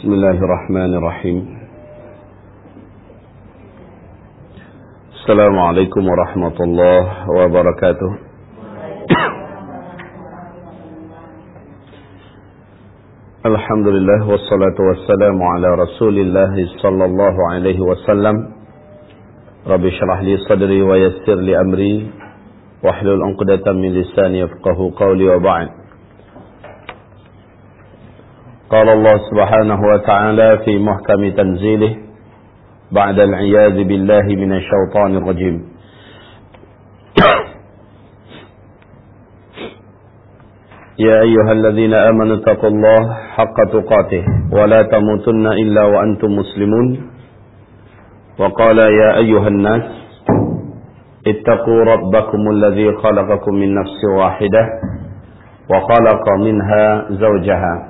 بسم الله الرحمن الرحيم. السلام عليكم ورحمة الله وبركاته. الحمد لله والصلاة والسلام على رسول الله صلى الله عليه وسلم. رب اشرح لي صدري ويسر لي أمري واحلل عقدة من لساني يفقه قولي وبعد. قال الله سبحانه وتعالى في محكم تنزيله بعد العياذ بالله من الشيطان الرجيم. يا أيها الذين آمنوا اتقوا الله حق تقاته ولا تموتن إلا وأنتم مسلمون. وقال يا أيها الناس اتقوا ربكم الذي خلقكم من نفس واحدة وخلق منها زوجها.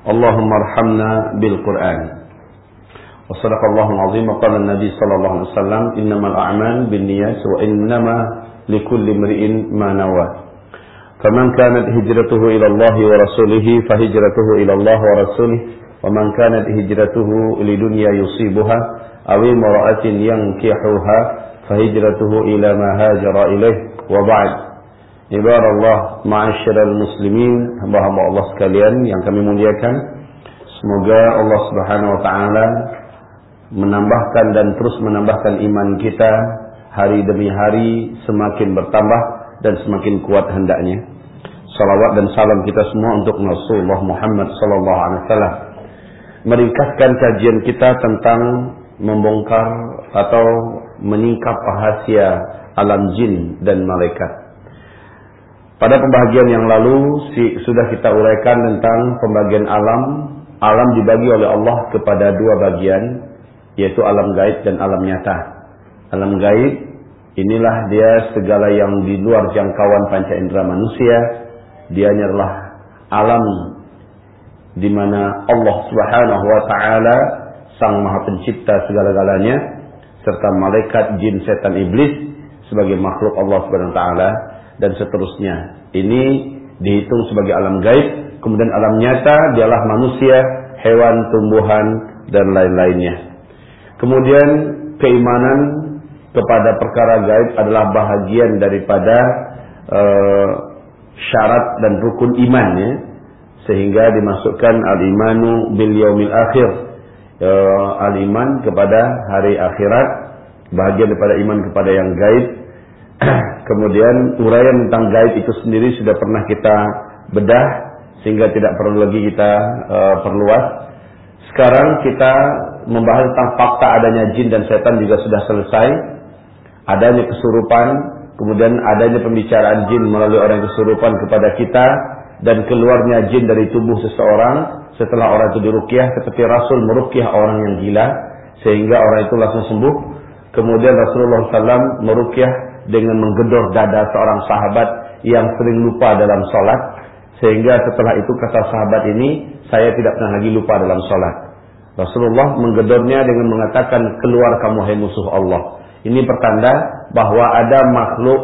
اللهم ارحمنا بالقرآن. وصدق الله العظيم وقال النبي صلى الله عليه وسلم إنما الأعمال بالنيات وإنما لكل امرئ ما نوى. فمن كانت هجرته إلى الله ورسوله فهجرته إلى الله ورسوله. ومن كانت هجرته لدنيا يصيبها أو امرأة ينكحها فهجرته إلى ما هاجر إليه. وبعد. Ibarat Allah, ma'asyiral muslimin, hamba-hamba Allah sekalian yang kami muliakan. Semoga Allah Subhanahu wa taala menambahkan dan terus menambahkan iman kita hari demi hari semakin bertambah dan semakin kuat hendaknya. Salawat dan salam kita semua untuk Rasulullah Muhammad sallallahu alaihi wasallam. Meringkaskan kajian kita tentang membongkar atau menyingkap rahasia alam jin dan malaikat. Pada pembagian yang lalu sudah kita uraikan tentang pembagian alam. Alam dibagi oleh Allah kepada dua bagian, yaitu alam gaib dan alam nyata. Alam gaib inilah dia segala yang di luar jangkauan panca indera manusia. Dia adalah alam di mana Allah Subhanahu wa taala sang Maha Pencipta segala-galanya serta malaikat, jin, setan, iblis sebagai makhluk Allah Subhanahu wa taala dan seterusnya. Ini dihitung sebagai alam gaib. Kemudian alam nyata dialah manusia, hewan, tumbuhan, dan lain-lainnya. Kemudian keimanan kepada perkara gaib adalah bahagian daripada uh, syarat dan rukun imannya. Sehingga dimasukkan al-imanu bil yaumil akhir. Uh, al-iman kepada hari akhirat. Bahagian daripada iman kepada yang gaib Kemudian uraian tentang gaib itu sendiri sudah pernah kita bedah sehingga tidak perlu lagi kita uh, perluas. Sekarang kita membahas tentang fakta adanya jin dan setan juga sudah selesai. Adanya kesurupan, kemudian adanya pembicaraan jin melalui orang kesurupan kepada kita dan keluarnya jin dari tubuh seseorang setelah orang itu dirukyah seperti Rasul merukyah orang yang gila sehingga orang itu langsung sembuh. Kemudian Rasulullah SAW merukyah dengan menggedor dada seorang sahabat yang sering lupa dalam sholat. Sehingga setelah itu kata sahabat ini, saya tidak pernah lagi lupa dalam sholat. Rasulullah menggedornya dengan mengatakan, keluar kamu hai musuh Allah. Ini pertanda bahwa ada makhluk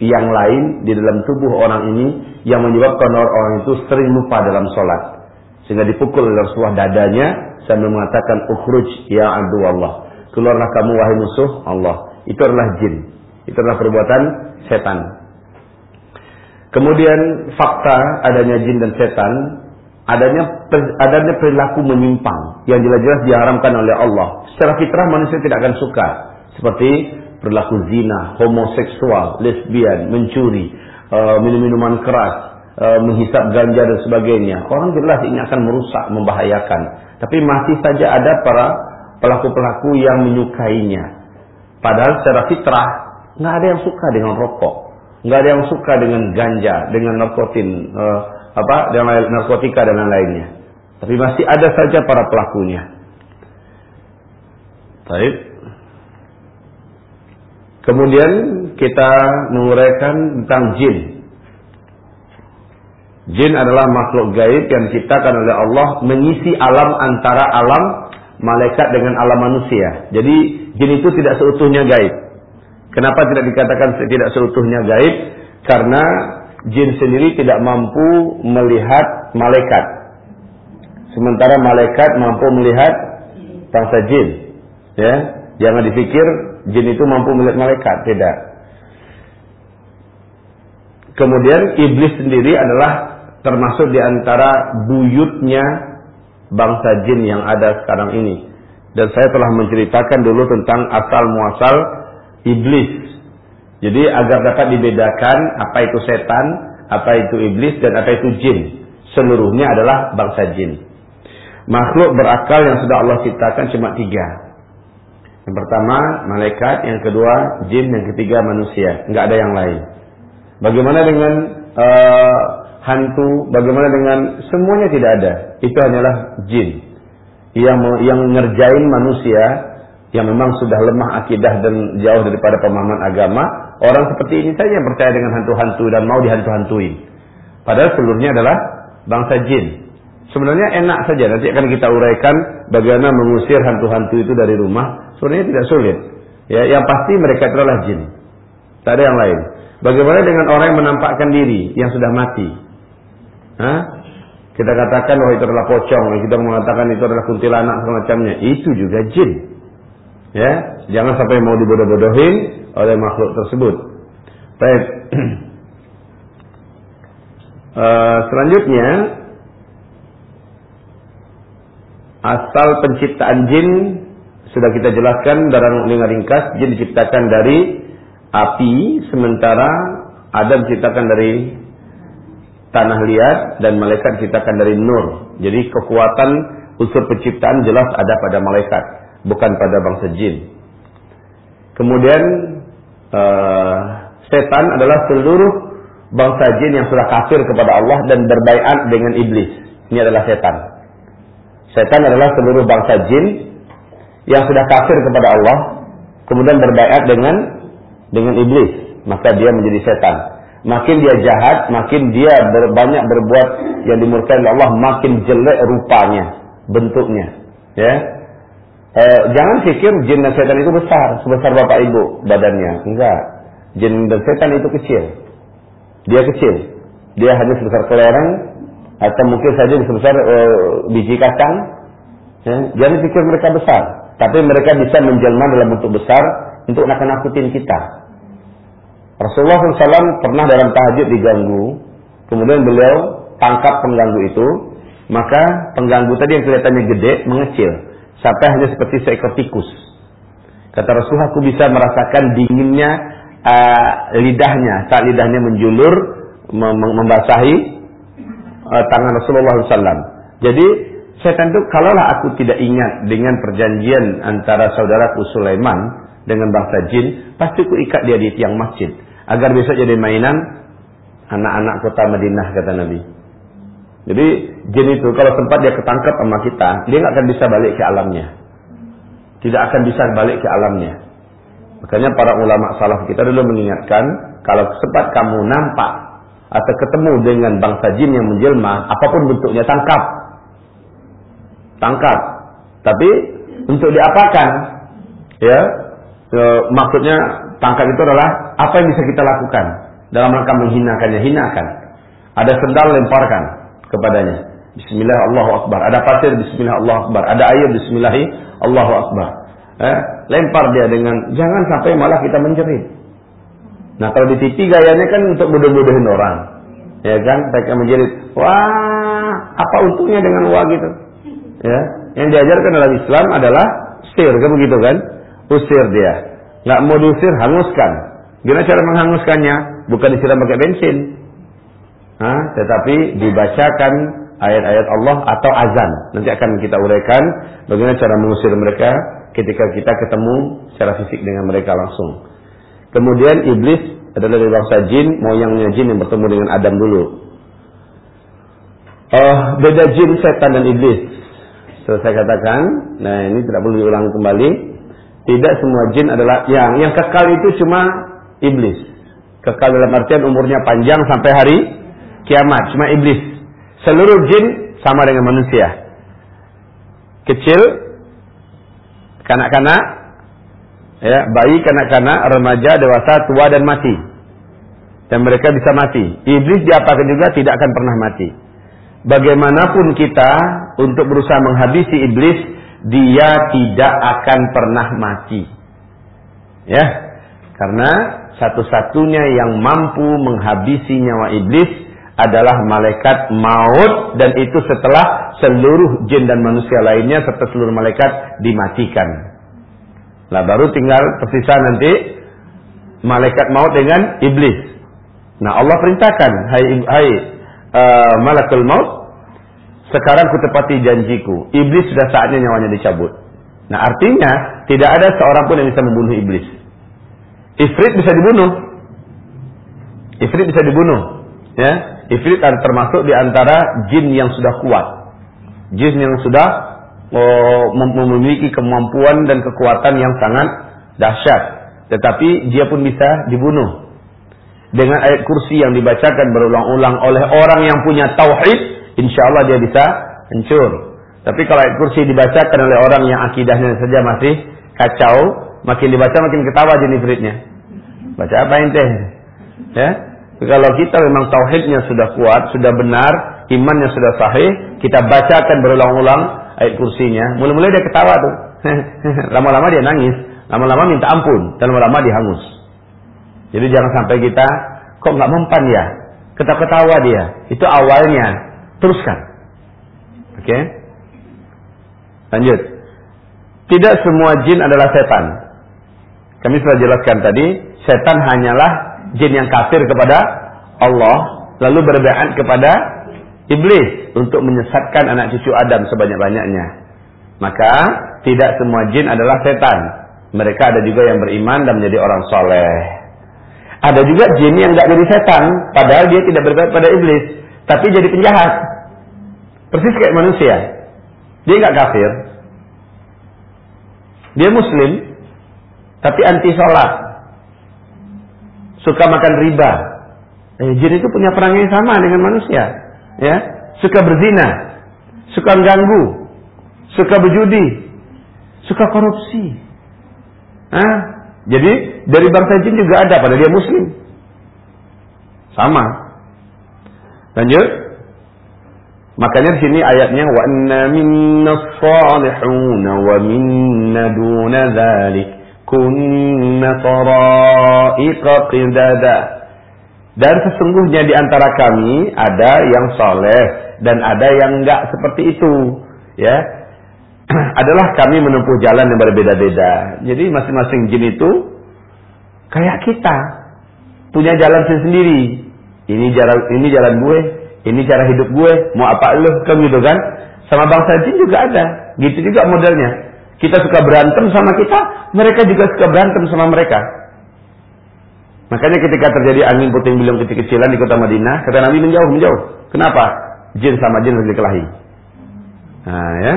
yang lain di dalam tubuh orang ini yang menyebabkan orang itu sering lupa dalam sholat. Sehingga dipukul oleh Rasulullah dadanya sambil mengatakan, ukhruj ya adu Allah. Keluarlah kamu wahai musuh Allah. Itu adalah jin. Itu adalah perbuatan setan. Kemudian fakta adanya jin dan setan, adanya adanya perilaku menyimpang yang jelas-jelas diharamkan oleh Allah. Secara fitrah manusia tidak akan suka seperti perilaku zina, homoseksual, lesbian, mencuri, uh, minum-minuman keras, uh, menghisap ganja dan sebagainya. Orang jelas ini akan merusak, membahayakan. Tapi masih saja ada para pelaku-pelaku yang menyukainya. Padahal secara fitrah nggak ada yang suka dengan rokok, nggak ada yang suka dengan ganja, dengan narkotin, uh, apa, dengan narkotika dan lain-lainnya. Tapi masih ada saja para pelakunya. Baik. Kemudian kita menguraikan tentang jin. Jin adalah makhluk gaib yang diciptakan oleh Allah mengisi alam antara alam malaikat dengan alam manusia. Jadi jin itu tidak seutuhnya gaib. Kenapa tidak dikatakan tidak seutuhnya gaib? Karena jin sendiri tidak mampu melihat malaikat. Sementara malaikat mampu melihat bangsa jin. Ya, jangan dipikir jin itu mampu melihat malaikat, tidak. Kemudian iblis sendiri adalah termasuk di antara buyutnya bangsa jin yang ada sekarang ini. Dan saya telah menceritakan dulu tentang asal muasal iblis jadi agar dapat dibedakan apa itu setan, apa itu iblis, dan apa itu jin. Seluruhnya adalah bangsa jin. Makhluk berakal yang sudah Allah ciptakan cuma tiga. Yang pertama malaikat, yang kedua jin, yang ketiga manusia. Enggak ada yang lain. Bagaimana dengan uh, hantu? Bagaimana dengan semuanya tidak ada? Itu hanyalah jin yang yang ngerjain manusia yang memang sudah lemah akidah dan jauh daripada pemahaman agama Orang seperti ini saja yang percaya dengan hantu-hantu dan mau dihantu-hantuin. Padahal seluruhnya adalah bangsa jin. Sebenarnya enak saja. Nanti akan kita uraikan bagaimana mengusir hantu-hantu itu dari rumah. Sebenarnya tidak sulit. Ya, yang pasti mereka itu adalah jin. Tak ada yang lain. Bagaimana dengan orang yang menampakkan diri yang sudah mati? Hah? Kita katakan bahwa itu adalah pocong, kita mengatakan itu adalah kuntilanak semacamnya. Itu juga jin. Ya, jangan sampai mau dibodoh-bodohin oleh makhluk tersebut. Baik. uh, selanjutnya asal penciptaan jin sudah kita jelaskan dalam lingkar ringkas jin diciptakan dari api sementara Adam diciptakan dari tanah liat dan malaikat diciptakan dari nur. Jadi kekuatan unsur penciptaan jelas ada pada malaikat, bukan pada bangsa jin. Kemudian uh, setan adalah seluruh bangsa jin yang sudah kafir kepada Allah dan berbaiat dengan iblis. Ini adalah setan. Setan adalah seluruh bangsa jin yang sudah kafir kepada Allah, kemudian berbaiat dengan dengan iblis, maka dia menjadi setan. Makin dia jahat, makin dia ber, banyak berbuat yang dimurkai oleh Allah, makin jelek rupanya, bentuknya. Ya, Eh, jangan pikir jin dan setan itu besar, sebesar bapak ibu badannya. Enggak. Jin dan setan itu kecil. Dia kecil. Dia hanya sebesar kelereng atau mungkin saja sebesar uh, biji kacang. Ya. Jangan pikir mereka besar, tapi mereka bisa menjelma dalam bentuk besar untuk nakut-nakutin kita. Rasulullah SAW pernah dalam tahajud diganggu, kemudian beliau tangkap pengganggu itu, maka pengganggu tadi yang kelihatannya gede mengecil sampai hanya seperti seekor tikus. Kata Rasulullah, aku bisa merasakan dinginnya uh, lidahnya saat lidahnya menjulur membasahi uh, tangan Rasulullah SAW. Jadi saya tentu kalaulah aku tidak ingat dengan perjanjian antara saudaraku Sulaiman dengan bangsa jin, pasti ku ikat dia di tiang masjid agar besok jadi mainan anak-anak kota Madinah kata Nabi. Jadi jin itu kalau sempat dia ketangkap sama kita, dia nggak akan bisa balik ke alamnya. Tidak akan bisa balik ke alamnya. Makanya para ulama salaf kita dulu mengingatkan, kalau sempat kamu nampak atau ketemu dengan bangsa jin yang menjelma, apa pun bentuknya tangkap. Tangkap. Tapi untuk diapakan? Ya, e, maksudnya tangkap itu adalah apa yang bisa kita lakukan dalam rangka menghinakannya, hinakan. Ada sendal lemparkan kepadanya. Bismillah Allahu Akbar. Ada pasir Bismillah Allahu Akbar. Ada air Bismillah Allahu Akbar. Eh, lempar dia dengan jangan sampai malah kita menjerit. Nah kalau di TV gayanya kan untuk bodoh-bodohin orang. Ya kan? Mereka menjerit. Wah, apa untungnya dengan wah gitu? Ya, yang diajarkan dalam Islam adalah sir, kan begitu kan? Usir dia. Nggak mau diusir, hanguskan. Gimana cara menghanguskannya? Bukan disiram pakai bensin. Hah? tetapi dibacakan ayat-ayat Allah atau azan. Nanti akan kita uraikan bagaimana cara mengusir mereka ketika kita ketemu secara fisik dengan mereka langsung. Kemudian iblis adalah dari bangsa jin, moyangnya jin yang bertemu dengan Adam dulu. Oh, beda jin, setan dan iblis. So, saya katakan, nah ini tidak perlu diulang kembali. Tidak semua jin adalah yang yang kekal itu cuma iblis. Kekal dalam artian umurnya panjang sampai hari kiamat, cuma iblis. Seluruh jin sama dengan manusia. Kecil, kanak-kanak, ya, bayi, kanak-kanak, remaja, dewasa, tua dan mati. Dan mereka bisa mati. Iblis diapakan juga tidak akan pernah mati bagaimanapun kita untuk berusaha menghabisi iblis, dia tidak akan pernah mati. Ya, karena satu-satunya yang mampu menghabisi nyawa iblis adalah malaikat maut dan itu setelah seluruh jin dan manusia lainnya serta seluruh malaikat dimatikan. Nah baru tinggal tersisa nanti malaikat maut dengan iblis. Nah Allah perintahkan, hai, hai uh, malakul maut, sekarang ku tepati janjiku. Iblis sudah saatnya nyawanya dicabut. Nah artinya tidak ada seorang pun yang bisa membunuh iblis. Ifrit bisa dibunuh. Ifrit bisa dibunuh. Ya, Ifrit termasuk di antara jin yang sudah kuat. Jin yang sudah oh, memiliki kemampuan dan kekuatan yang sangat dahsyat. Tetapi dia pun bisa dibunuh dengan ayat kursi yang dibacakan berulang-ulang oleh orang yang punya tauhid, insya Allah dia bisa hancur. Tapi kalau ayat kursi dibacakan oleh orang yang akidahnya saja masih kacau, makin dibaca makin ketawa jenifritnya. Baca apa ente? Ya, kalau kita memang tauhidnya sudah kuat, sudah benar, imannya sudah sahih, kita bacakan berulang-ulang ayat kursinya, mulai-mulai dia ketawa tuh. lama-lama dia nangis, lama-lama minta ampun, dan lama-lama dia hangus. Jadi jangan sampai kita kok nggak mempan ya, ketawa-ketawa dia. Itu awalnya. Teruskan. Oke? Okay? Lanjut. Tidak semua jin adalah setan. Kami sudah jelaskan tadi, setan hanyalah jin yang kafir kepada Allah, lalu berbeat kepada iblis untuk menyesatkan anak cucu Adam sebanyak-banyaknya. Maka tidak semua jin adalah setan. Mereka ada juga yang beriman dan menjadi orang soleh. Ada juga jin yang nggak jadi setan, padahal dia tidak berbuat pada iblis, tapi jadi penjahat. Persis kayak manusia. Dia nggak kafir. Dia muslim, tapi anti sholat. Suka makan riba. Eh, jin itu punya perang yang sama dengan manusia. Ya, suka berzina, suka ganggu, suka berjudi, suka korupsi. Hah? Jadi dari bangsa jin juga ada pada dia muslim. Sama. Lanjut. Makanya di sini ayatnya wa anna minna salihun wa minna duna dzalik kunna tara'iqa qidada. Dan sesungguhnya di antara kami ada yang soleh dan ada yang enggak seperti itu. Ya, adalah kami menempuh jalan yang berbeda-beda. Jadi masing-masing jin itu kayak kita punya jalan sendiri. Ini jalan ini jalan gue, ini cara hidup gue, mau apa lu kan gitu kan? Sama bangsa jin juga ada. Gitu juga modelnya. Kita suka berantem sama kita, mereka juga suka berantem sama mereka. Makanya ketika terjadi angin puting beliung kecil-kecilan di kota Madinah, kata Nabi menjauh, menjauh. Kenapa? Jin sama jin harus dikelahi. Nah, ya.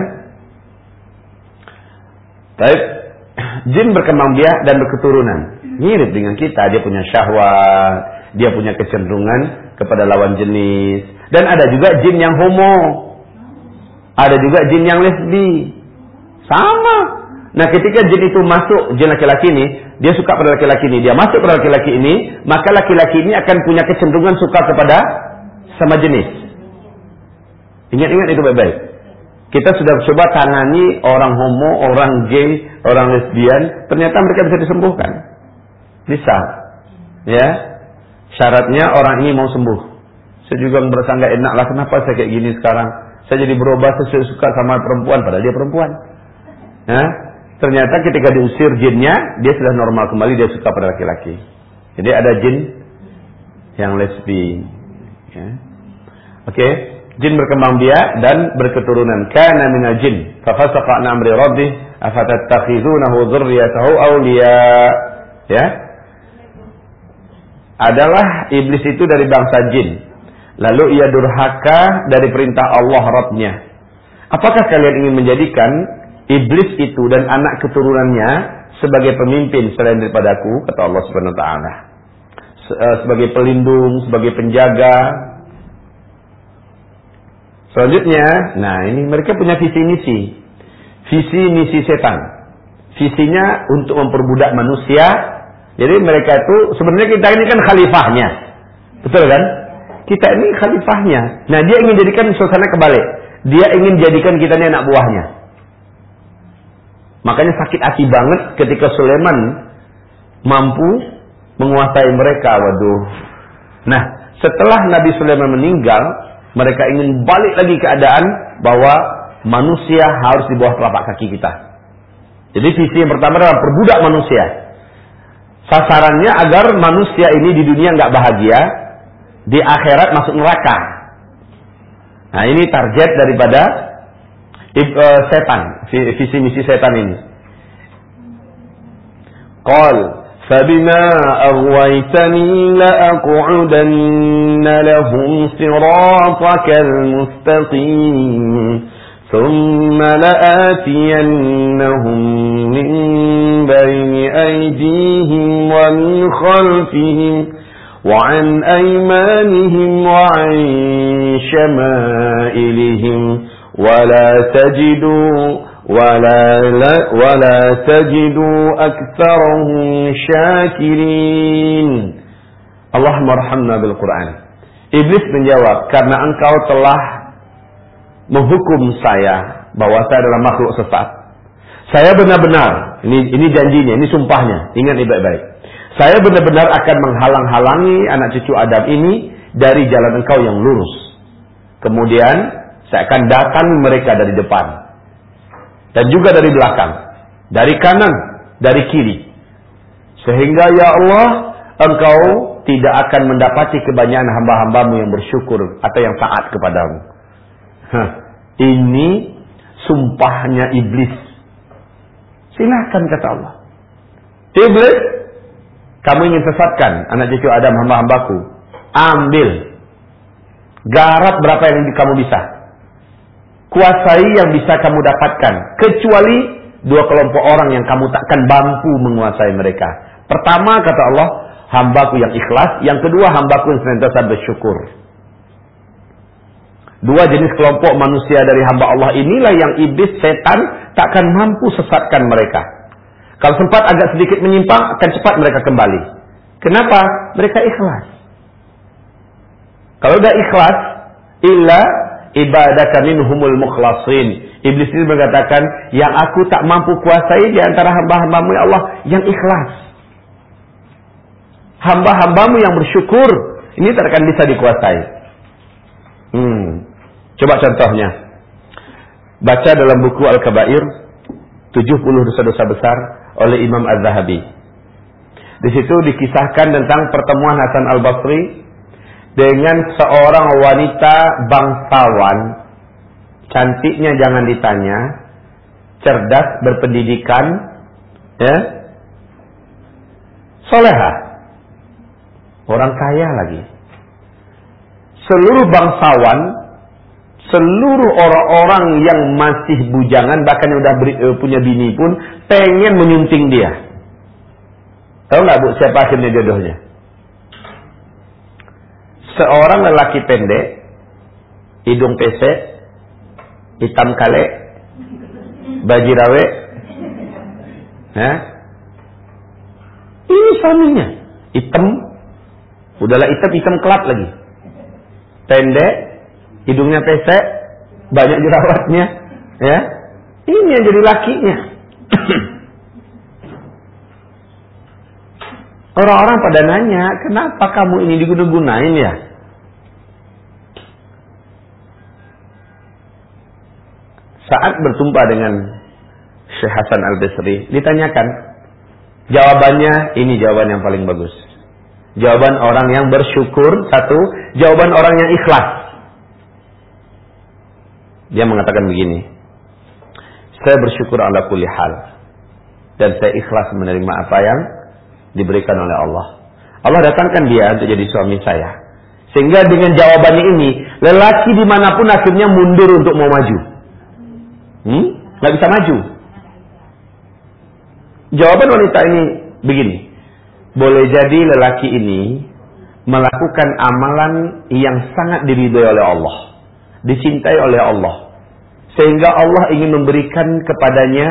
Baik, jin berkembang biak dan berketurunan. Mirip dengan kita, dia punya syahwat, dia punya kecenderungan kepada lawan jenis. Dan ada juga jin yang homo. Ada juga jin yang lesbi. Sama. Nah ketika jin itu masuk, jin laki-laki ini, dia suka pada laki-laki ini, dia masuk pada laki-laki ini, maka laki-laki ini akan punya kecenderungan suka kepada sama jenis. Ingat-ingat itu baik-baik. Kita sudah coba tangani orang homo, orang gay, orang lesbian, ternyata mereka bisa disembuhkan. Bisa. Ya. Syaratnya orang ini mau sembuh. Saya juga merasa enak lah kenapa saya kayak gini sekarang. Saya jadi berubah sesuai suka sama perempuan padahal dia perempuan. Ya. Ternyata ketika diusir jinnya, dia sudah normal kembali, dia suka pada laki-laki. Jadi ada jin yang lesbi. Ya. Oke. Jin berkembang biak dan berketurunan. Kana minal jin, fa fasaqa an amri rabbih, afatattakhizunahu dzurriyyatahu awliya. Ya. Adalah iblis itu dari bangsa jin. Lalu ia durhaka dari perintah Allah Rabbnya. Apakah kalian ingin menjadikan iblis itu dan anak keturunannya sebagai pemimpin selain daripadaku? Kata Allah Subhanahu Wa Taala. Eh, sebagai pelindung, sebagai penjaga. Selanjutnya, nah ini mereka punya visi misi. Visi misi setan. Visinya untuk memperbudak manusia. Jadi mereka itu sebenarnya kita ini kan khalifahnya. Betul kan? Kita ini khalifahnya. Nah dia ingin jadikan suasana kebalik. Dia ingin jadikan kita ini anak buahnya. Makanya sakit hati banget ketika Sulaiman mampu menguasai mereka. Waduh. Nah setelah Nabi Sulaiman meninggal, mereka ingin balik lagi keadaan bahwa manusia harus di bawah telapak kaki kita. Jadi visi yang pertama adalah perbudak manusia. Sasarannya agar manusia ini di dunia nggak bahagia, di akhirat masuk neraka. Nah ini target daripada uh, setan, visi misi setan ini. Qal فبما أغويتني لأقعدن لهم صراطك المستقيم ثم لآتينهم من بين أيديهم ومن خلفهم وعن أيمانهم وعن شمائلهم ولا تجدوا ولا ولا تجدوا أكثرهم شاكرين اللهم ارحمنا بالقرآن Iblis menjawab, karena engkau telah menghukum saya bahwa saya adalah makhluk sesat. Saya benar-benar, ini ini janjinya, ini sumpahnya, ingat baik-baik. Saya benar-benar akan menghalang-halangi anak cucu Adam ini dari jalan engkau yang lurus. Kemudian saya akan datang mereka dari depan. Dan juga dari belakang. Dari kanan, dari kiri. Sehingga ya Allah, engkau tidak akan mendapati kebanyakan hamba-hambamu yang bersyukur atau yang taat kepadamu. Hah, ini sumpahnya iblis. Silahkan kata Allah. Iblis kamu ingin sesatkan anak cucu Adam hamba-hambaku. Ambil. Garap berapa yang kamu bisa. Kuasai yang bisa kamu dapatkan. Kecuali dua kelompok orang yang kamu takkan mampu menguasai mereka. Pertama kata Allah, hambaku yang ikhlas. Yang kedua hambaku yang senantiasa bersyukur. Dua jenis kelompok manusia dari hamba Allah inilah yang iblis setan takkan mampu sesatkan mereka. Kalau sempat agak sedikit menyimpang, akan cepat mereka kembali. Kenapa? Mereka ikhlas. Kalau udah ikhlas, illa ibadaka minhumul mukhlasin. Iblis ini mengatakan, yang aku tak mampu kuasai di antara hamba-hambamu ya Allah, yang ikhlas. Hamba-hambamu yang bersyukur, ini tak akan bisa dikuasai. Hmm. Coba contohnya. Baca dalam buku Al-Kabair, 70 dosa-dosa besar oleh Imam Az-Zahabi. Di situ dikisahkan tentang pertemuan Hasan Al-Basri dengan seorang wanita bangsawan. Cantiknya jangan ditanya, cerdas, berpendidikan, ya. Soleha. Orang kaya lagi. Seluruh bangsawan seluruh orang-orang yang masih bujangan bahkan yang udah beri, uh, punya bini pun pengen menyunting dia. Tahu nggak bu siapa akhirnya jodohnya? Seorang lelaki pendek, hidung pesek, hitam kale, baju rawe, ya. Ini suaminya, hitam, udahlah hitam hitam kelap lagi, pendek, hidungnya pesek, banyak jerawatnya, ya. Ini yang jadi lakinya. Orang-orang pada nanya, kenapa kamu ini diguna-gunain ya? Saat bertumpah dengan Syekh Hasan Al-Basri, ditanyakan, jawabannya ini jawaban yang paling bagus. Jawaban orang yang bersyukur, satu. Jawaban orang yang ikhlas. Dia mengatakan begini. Saya bersyukur ala kulli hal. Dan saya ikhlas menerima apa yang diberikan oleh Allah. Allah datangkan dia untuk jadi suami saya. Sehingga dengan jawabannya ini, lelaki di mana pun akhirnya mundur untuk mau maju. Hmm? Gak bisa maju. Jawaban wanita ini begini. Boleh jadi lelaki ini melakukan amalan yang sangat diridhoi oleh Allah. Dicintai oleh Allah. Sehingga Allah ingin memberikan kepadanya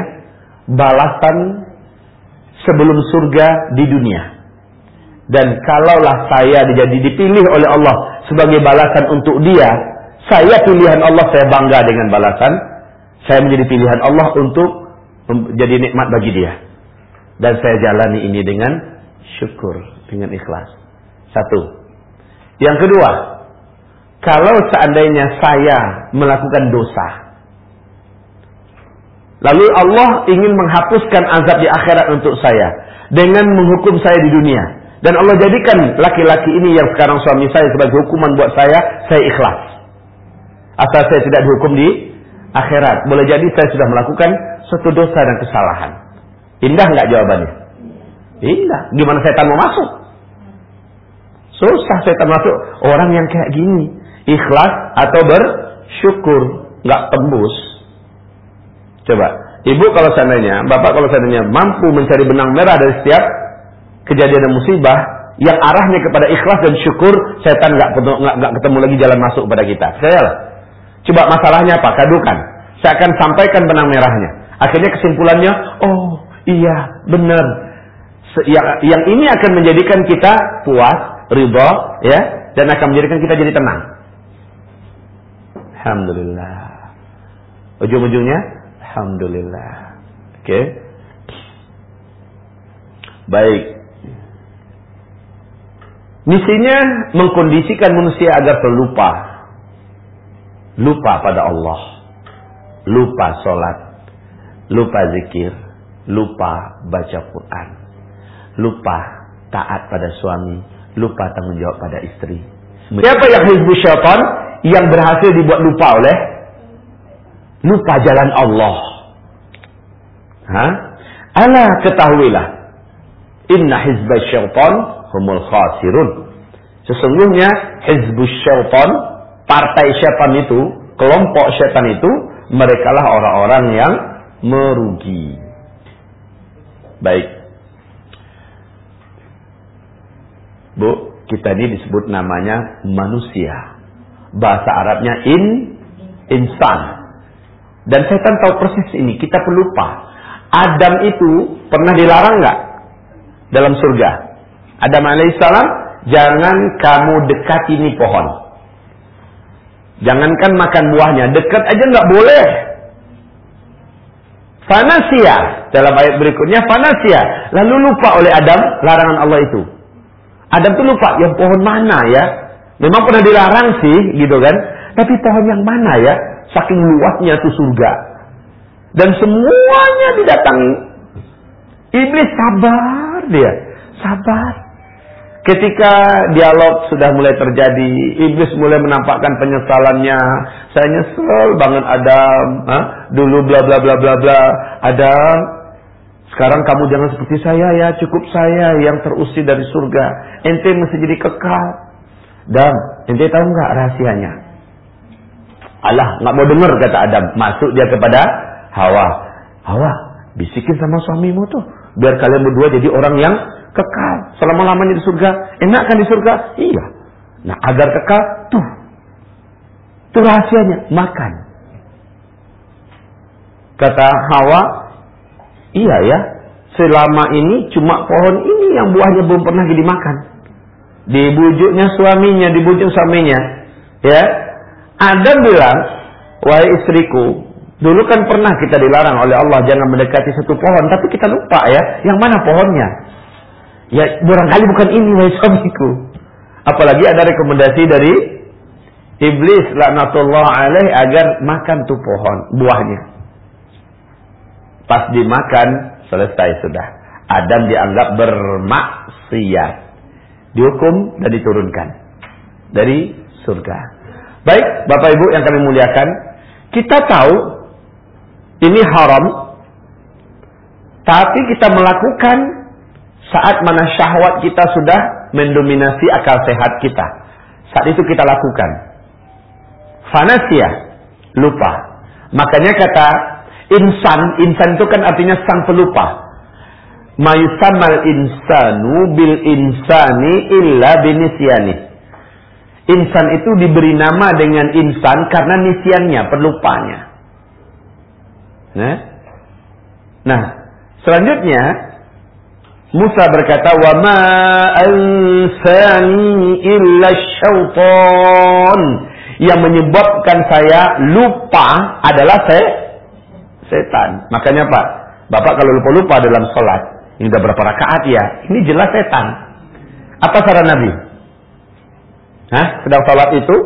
balasan sebelum surga di dunia. Dan kalaulah saya jadi dipilih oleh Allah sebagai balasan untuk dia, saya pilihan Allah, saya bangga dengan balasan. Saya menjadi pilihan Allah untuk menjadi nikmat bagi dia. Dan saya jalani ini dengan syukur, dengan ikhlas. Satu. Yang kedua, kalau seandainya saya melakukan dosa, lalu Allah ingin menghapuskan azab di akhirat untuk saya dengan menghukum saya di dunia, dan Allah jadikan laki-laki ini yang sekarang suami saya sebagai hukuman buat saya, saya ikhlas. Asal saya tidak dihukum di akhirat. Boleh jadi saya sudah melakukan suatu dosa dan kesalahan. Indah nggak jawabannya? Indah. Gimana saya mau masuk? Susah saya masuk. Orang yang kayak gini. Ikhlas atau bersyukur. nggak tembus. Coba. Ibu kalau seandainya, bapak kalau seandainya mampu mencari benang merah dari setiap kejadian dan musibah yang arahnya kepada ikhlas dan syukur, setan nggak ketemu lagi jalan masuk kepada kita. Saya lah. Coba masalahnya apa? Kadukan. Saya akan sampaikan benang merahnya. Akhirnya kesimpulannya, oh iya benar. Yang, yang ini akan menjadikan kita puas, ridho, ya, dan akan menjadikan kita jadi tenang. Alhamdulillah. Ujung-ujungnya, Alhamdulillah. Oke. Okay. Baik. Misinya mengkondisikan manusia agar terlupa. Lupa pada Allah. Lupa sholat. Lupa zikir. Lupa baca Quran. Lupa taat pada suami. Lupa tanggung jawab pada istri. Siapa yang hizbu syaitan yang berhasil dibuat lupa oleh lupa jalan Allah. Hah? Ala ketahuilah. Inna hizbah syaitan humul khasirun. Sesungguhnya hizbus syaitan, partai syaitan itu, kelompok syaitan itu, mereka lah orang-orang yang merugi. Baik. Bu, kita ini disebut namanya manusia. Bahasa Arabnya in, insan. Dan setan tahu persis ini, kita pelupa. Adam itu pernah dilarang nggak dalam surga? Adam alaihissalam, jangan kamu dekati ini pohon. Jangankan makan buahnya, dekat aja nggak boleh. Fanasia dalam ayat berikutnya fanasia. Lalu lupa oleh Adam larangan Allah itu. Adam tuh lupa yang pohon mana ya? Memang pernah dilarang sih gitu kan. Tapi pohon yang mana ya? Saking luasnya tuh surga. Dan semuanya didatangi. Iblis sabar dia. Sabar. Ketika dialog sudah mulai terjadi, iblis mulai menampakkan penyesalannya. Saya nyesel banget Adam, Hah? dulu bla bla bla bla bla. Adam, sekarang kamu jangan seperti saya ya, cukup saya yang terusir dari surga. Ente mesti jadi kekal. Dan ente tahu nggak rahasianya? Allah nggak mau dengar kata Adam. Masuk dia kepada Hawa. Hawa, bisikin sama suamimu tuh, biar kalian berdua jadi orang yang kekal selama-lamanya di surga. Enak kan di surga? Iya. Nah, agar kekal tuh. Itu rahasianya, makan. Kata Hawa, iya ya, selama ini cuma pohon ini yang buahnya belum pernah dimakan. Dibujuknya suaminya, dibujuk suaminya. Ya, Adam bilang, wahai istriku, dulu kan pernah kita dilarang oleh Allah jangan mendekati satu pohon, tapi kita lupa ya, yang mana pohonnya? Ya barangkali bukan ini wahai suamiku. Apalagi ada rekomendasi dari iblis laknatullah alaih agar makan tuh pohon buahnya. Pas dimakan selesai sudah. Adam dianggap bermaksiat. Dihukum dan diturunkan dari surga. Baik, Bapak Ibu yang kami muliakan, kita tahu ini haram tapi kita melakukan saat mana syahwat kita sudah mendominasi akal sehat kita. Saat itu kita lakukan. Fanasia, lupa. Makanya kata insan, insan itu kan artinya sang pelupa. Mayusamal insanu bil insani illa binisyani. Insan itu diberi nama dengan insan karena nisyannya, pelupanya. Nah, nah selanjutnya Musa berkata, "Wa ma ansani illa syaitan." Yang menyebabkan saya lupa adalah saya setan. Makanya Pak, Bapak kalau lupa-lupa dalam sholat, ini udah berapa rakaat ya? Ini jelas setan. Apa saran Nabi? Hah? Sedang sholat itu,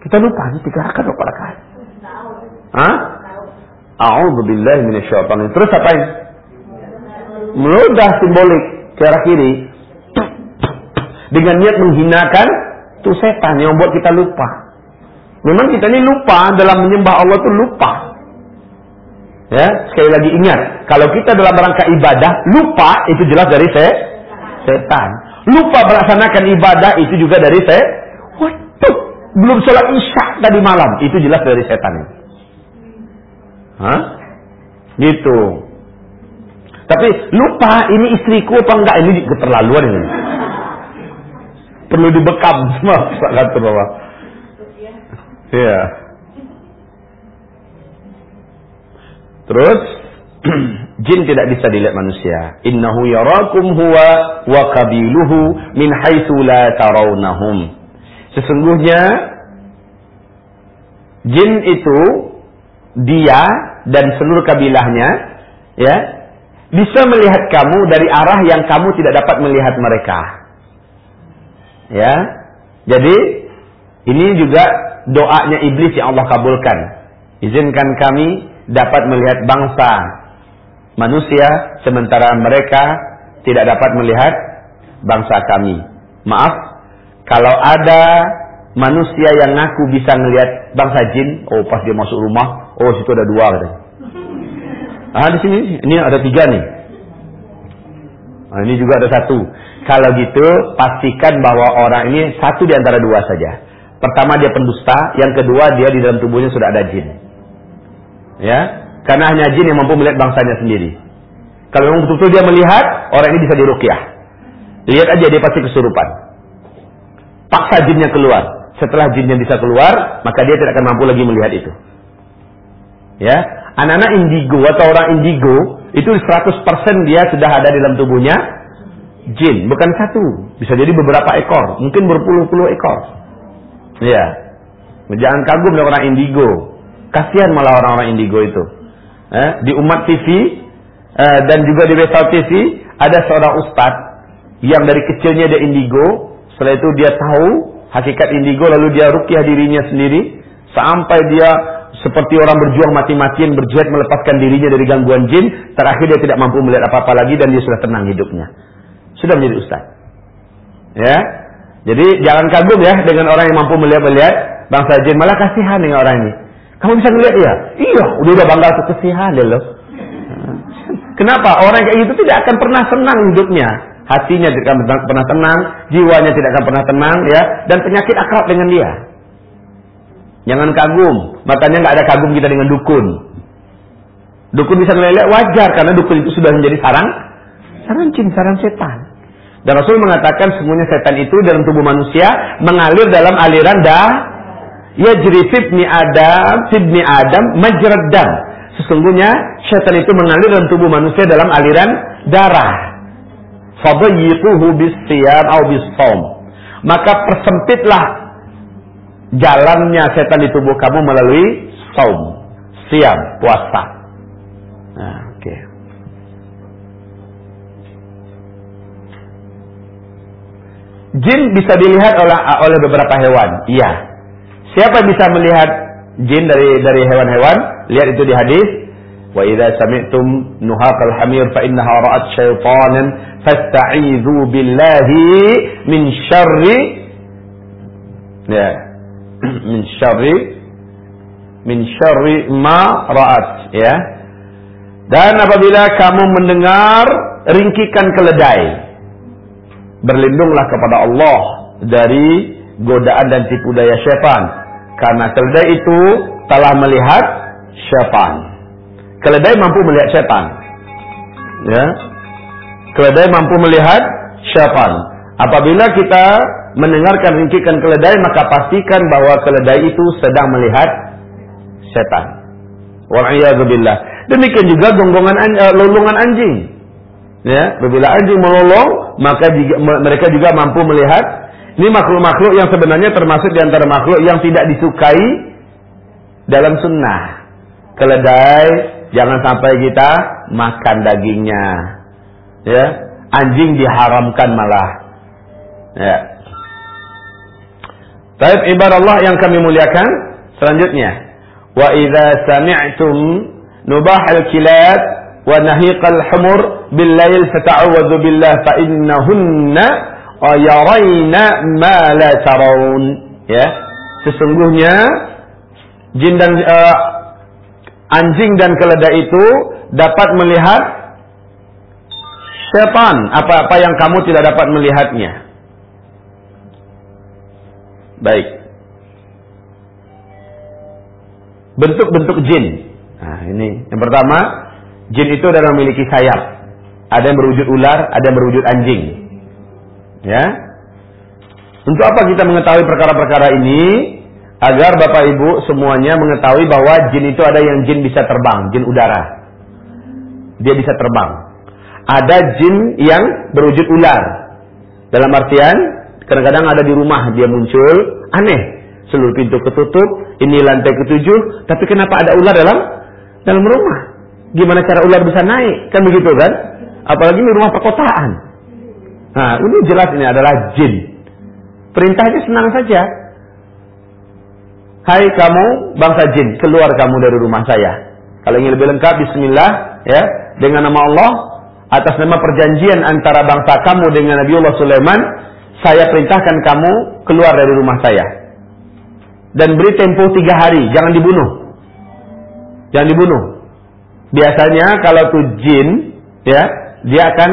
kita lupa, ini tiga rakaat berapa rakaat? Hah? A'udzubillahi minasyaitonir. Terus apa ini? meludah simbolik ke arah kiri dengan niat menghinakan itu setan yang membuat kita lupa. Memang kita ini lupa dalam menyembah Allah itu lupa. Ya, sekali lagi ingat, kalau kita dalam rangka ibadah lupa itu jelas dari se setan. Lupa melaksanakan ibadah itu juga dari se Waduh, belum sholat isya tadi malam itu jelas dari setan. Hah? Gitu. Tapi lupa ini istriku apa enggak ini keterlaluan ini. Perlu dibekam semua kata bawah. Iya. Terus jin tidak bisa dilihat manusia. Innahu yarakum huwa wa qabiluhu min haitsu la tarawnahum. Sesungguhnya jin itu dia dan seluruh kabilahnya ya bisa melihat kamu dari arah yang kamu tidak dapat melihat mereka. Ya. Jadi ini juga doanya iblis yang Allah kabulkan. Izinkan kami dapat melihat bangsa manusia sementara mereka tidak dapat melihat bangsa kami. Maaf, kalau ada manusia yang ngaku bisa melihat bangsa jin, oh pas dia masuk rumah, oh situ ada dua katanya. Ah di sini ini ada tiga nih. Nah, ini juga ada satu. Kalau gitu pastikan bahwa orang ini satu di antara dua saja. Pertama dia pendusta, yang kedua dia di dalam tubuhnya sudah ada jin. Ya, karena hanya jin yang mampu melihat bangsanya sendiri. Kalau memang betul-betul dia melihat, orang ini bisa dirukyah. Lihat aja dia pasti kesurupan. Paksa jinnya keluar. Setelah jinnya bisa keluar, maka dia tidak akan mampu lagi melihat itu. Ya, anak-anak indigo atau orang indigo itu 100% dia sudah ada dalam tubuhnya jin, bukan satu, bisa jadi beberapa ekor, mungkin berpuluh-puluh ekor. Ya. Jangan kagum dengan orang indigo. Kasihan malah orang-orang indigo itu. Eh, di umat TV eh, dan juga di Wesal TV ada seorang ustadz yang dari kecilnya dia indigo, setelah itu dia tahu hakikat indigo lalu dia rukyah dirinya sendiri sampai dia seperti orang berjuang mati-matian berjihad melepaskan dirinya dari gangguan jin, terakhir dia tidak mampu melihat apa-apa lagi dan dia sudah tenang hidupnya. Sudah menjadi ustaz. Ya. Jadi jangan kagum ya dengan orang yang mampu melihat-melihat bangsa jin, malah kasihan dengan orang ini. Kamu bisa melihat ya? Iya, udah udah bangga tuh kasihan deh loh. Kenapa? Orang kayak gitu tidak akan pernah senang hidupnya. Hatinya tidak akan pernah tenang, jiwanya tidak akan pernah tenang ya, dan penyakit akrab dengan dia. Jangan kagum. Makanya nggak ada kagum kita dengan dukun. Dukun bisa meleleh wajar karena dukun itu sudah menjadi sarang sarang jin, sarang setan. Dan Rasul mengatakan semuanya setan itu dalam tubuh manusia mengalir dalam aliran dah ya fibni Adam, fibni Adam majrad Sesungguhnya setan itu mengalir dalam tubuh manusia dalam aliran darah. Fadayyiquhu bis siyam atau bis Maka persempitlah jalannya setan di tubuh kamu melalui saum, siam, puasa. Nah, oke. Okay. Jin bisa dilihat oleh oleh beberapa hewan. Iya. Siapa bisa melihat jin dari dari hewan-hewan? Lihat itu di hadis. Wa idza sami'tum nuhaqal hamir fa innaha ra'at syaitanan fasta'idzu billahi min syarri ya min syarri min syarri ma ra'at ya. Dan apabila kamu mendengar ringkikan keledai berlindunglah kepada Allah dari godaan dan tipu daya syaitan. Karena keledai itu telah melihat syaitan. Keledai mampu melihat syaitan. Ya. Keledai mampu melihat syaitan. Apabila kita mendengarkan ringkikan keledai, maka pastikan bahwa keledai itu sedang melihat setan. Wal'iyadzubillah. Demikian juga gonggongan uh, lolongan anjing. Ya, apabila anjing melolong, maka juga, mereka juga mampu melihat ini makhluk-makhluk yang sebenarnya termasuk di antara makhluk yang tidak disukai dalam sunnah. Keledai, jangan sampai kita makan dagingnya. Ya, anjing diharamkan malah. Ya. Baik ibarat Allah yang kami muliakan. Selanjutnya. Wa idza sami'tum nubah al-kilab wa nahiq al-humur bil lail fata'awwadhu billah fa innahunna yarayna ma la tarawun ya. Sesungguhnya jin dan uh, anjing dan keledai itu dapat melihat setan apa-apa yang kamu tidak dapat melihatnya baik bentuk-bentuk jin. Nah, ini yang pertama, jin itu adalah memiliki sayap. Ada yang berwujud ular, ada yang berwujud anjing. Ya. Untuk apa kita mengetahui perkara-perkara ini? Agar Bapak Ibu semuanya mengetahui bahwa jin itu ada yang jin bisa terbang, jin udara. Dia bisa terbang. Ada jin yang berwujud ular. Dalam artian, kadang-kadang ada di rumah dia muncul, aneh seluruh pintu ketutup, ini lantai ketujuh, tapi kenapa ada ular dalam dalam rumah? Gimana cara ular bisa naik? Kan begitu kan? Apalagi di rumah perkotaan. Nah, ini jelas ini adalah jin. Perintahnya senang saja. Hai kamu bangsa jin, keluar kamu dari rumah saya. Kalau ingin lebih lengkap, Bismillah, ya, dengan nama Allah, atas nama perjanjian antara bangsa kamu dengan Nabi Allah Sulaiman, saya perintahkan kamu keluar dari rumah saya dan beri tempo tiga hari, jangan dibunuh. Jangan dibunuh. Biasanya kalau tuh jin, ya, dia akan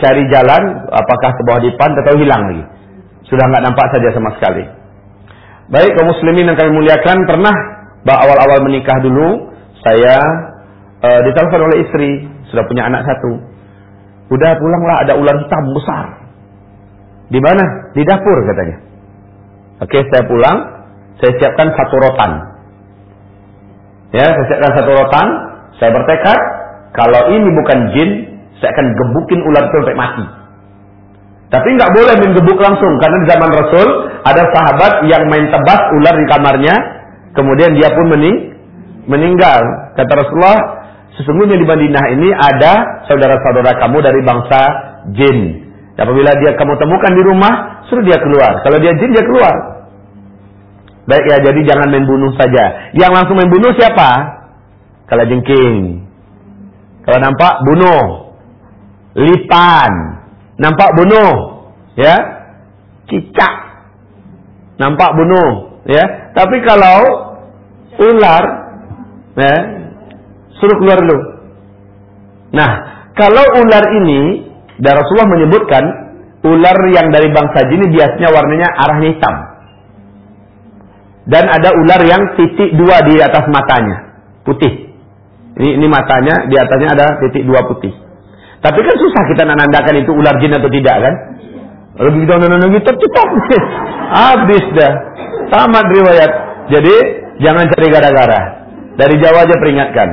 cari jalan, apakah ke bawah dipan atau hilang lagi. Sudah nggak nampak saja sama sekali. Baik kaum muslimin yang kami muliakan, pernah awal-awal menikah dulu, saya uh, ditelepon oleh istri, sudah punya anak satu. Udah pulanglah ada ular hitam besar. Di mana? Di dapur katanya. Oke, saya pulang, saya siapkan satu rotan. Ya, saya siapkan satu rotan, saya bertekad, kalau ini bukan jin, saya akan gebukin ular itu sampai mati. Tapi nggak boleh main gebuk langsung, karena di zaman Rasul ada sahabat yang main tebas ular di kamarnya, kemudian dia pun mening meninggal. Kata Rasulullah, sesungguhnya di Madinah ini ada saudara-saudara kamu dari bangsa jin. Apabila dia kamu temukan di rumah, suruh dia keluar. Kalau dia jin, dia keluar. Baik ya, jadi jangan main bunuh saja. Yang langsung main bunuh siapa? Kalau jengking. Kalau nampak bunuh. Lipan. Nampak bunuh. Ya. Cicak. Nampak bunuh. Ya. Tapi kalau ular, ya, suruh keluar dulu. Nah, kalau ular ini, dan Rasulullah menyebutkan, ular yang dari bangsa jin biasanya warnanya arahnya hitam. Dan ada ular yang titik dua di atas matanya. Putih. Ini, ini matanya, di atasnya ada titik dua putih. Tapi kan susah kita menandakan itu ular jin atau tidak kan? Lebih kita nonton gitu cepat. Habis dah. Tamat riwayat. Jadi jangan cari gara-gara. Dari Jawa aja peringatkan.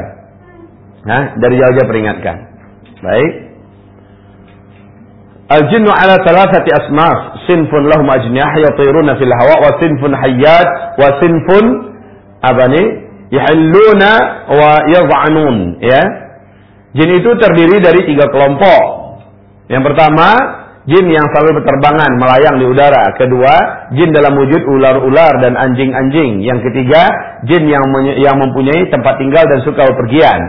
Nah, dari Jawa aja peringatkan. Baik. Al-jinnu ala thalathati asnaf, sinfun lahum ajniyah yatiruna fil hawa wa sinfun hayyat wa sinfun apa nih? Yahilluna wa yad'anun, ya. Jin itu terdiri dari tiga kelompok. Yang pertama, jin yang selalu berterbangan, melayang di udara. Kedua, jin dalam wujud ular-ular dan anjing-anjing. Yang ketiga, jin yang yang mempunyai tempat tinggal dan suka bepergian.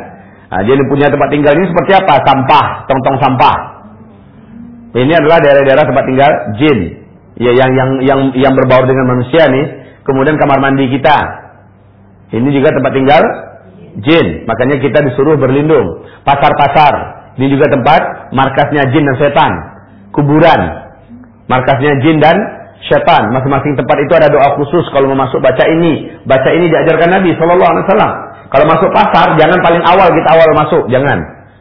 Nah, jin punya tempat tinggal ini seperti apa? Sampah, tong-tong sampah. Ini adalah daerah-daerah tempat tinggal jin. Ya yang yang yang yang berbaur dengan manusia nih. Kemudian kamar mandi kita. Ini juga tempat tinggal jin. Makanya kita disuruh berlindung. Pasar-pasar. Ini juga tempat markasnya jin dan setan. Kuburan. Markasnya jin dan Syaitan. Masing-masing tempat itu ada doa khusus kalau mau masuk baca ini. Baca ini diajarkan Nabi Shallallahu Alaihi Wasallam. Kalau masuk pasar jangan paling awal kita awal masuk, jangan.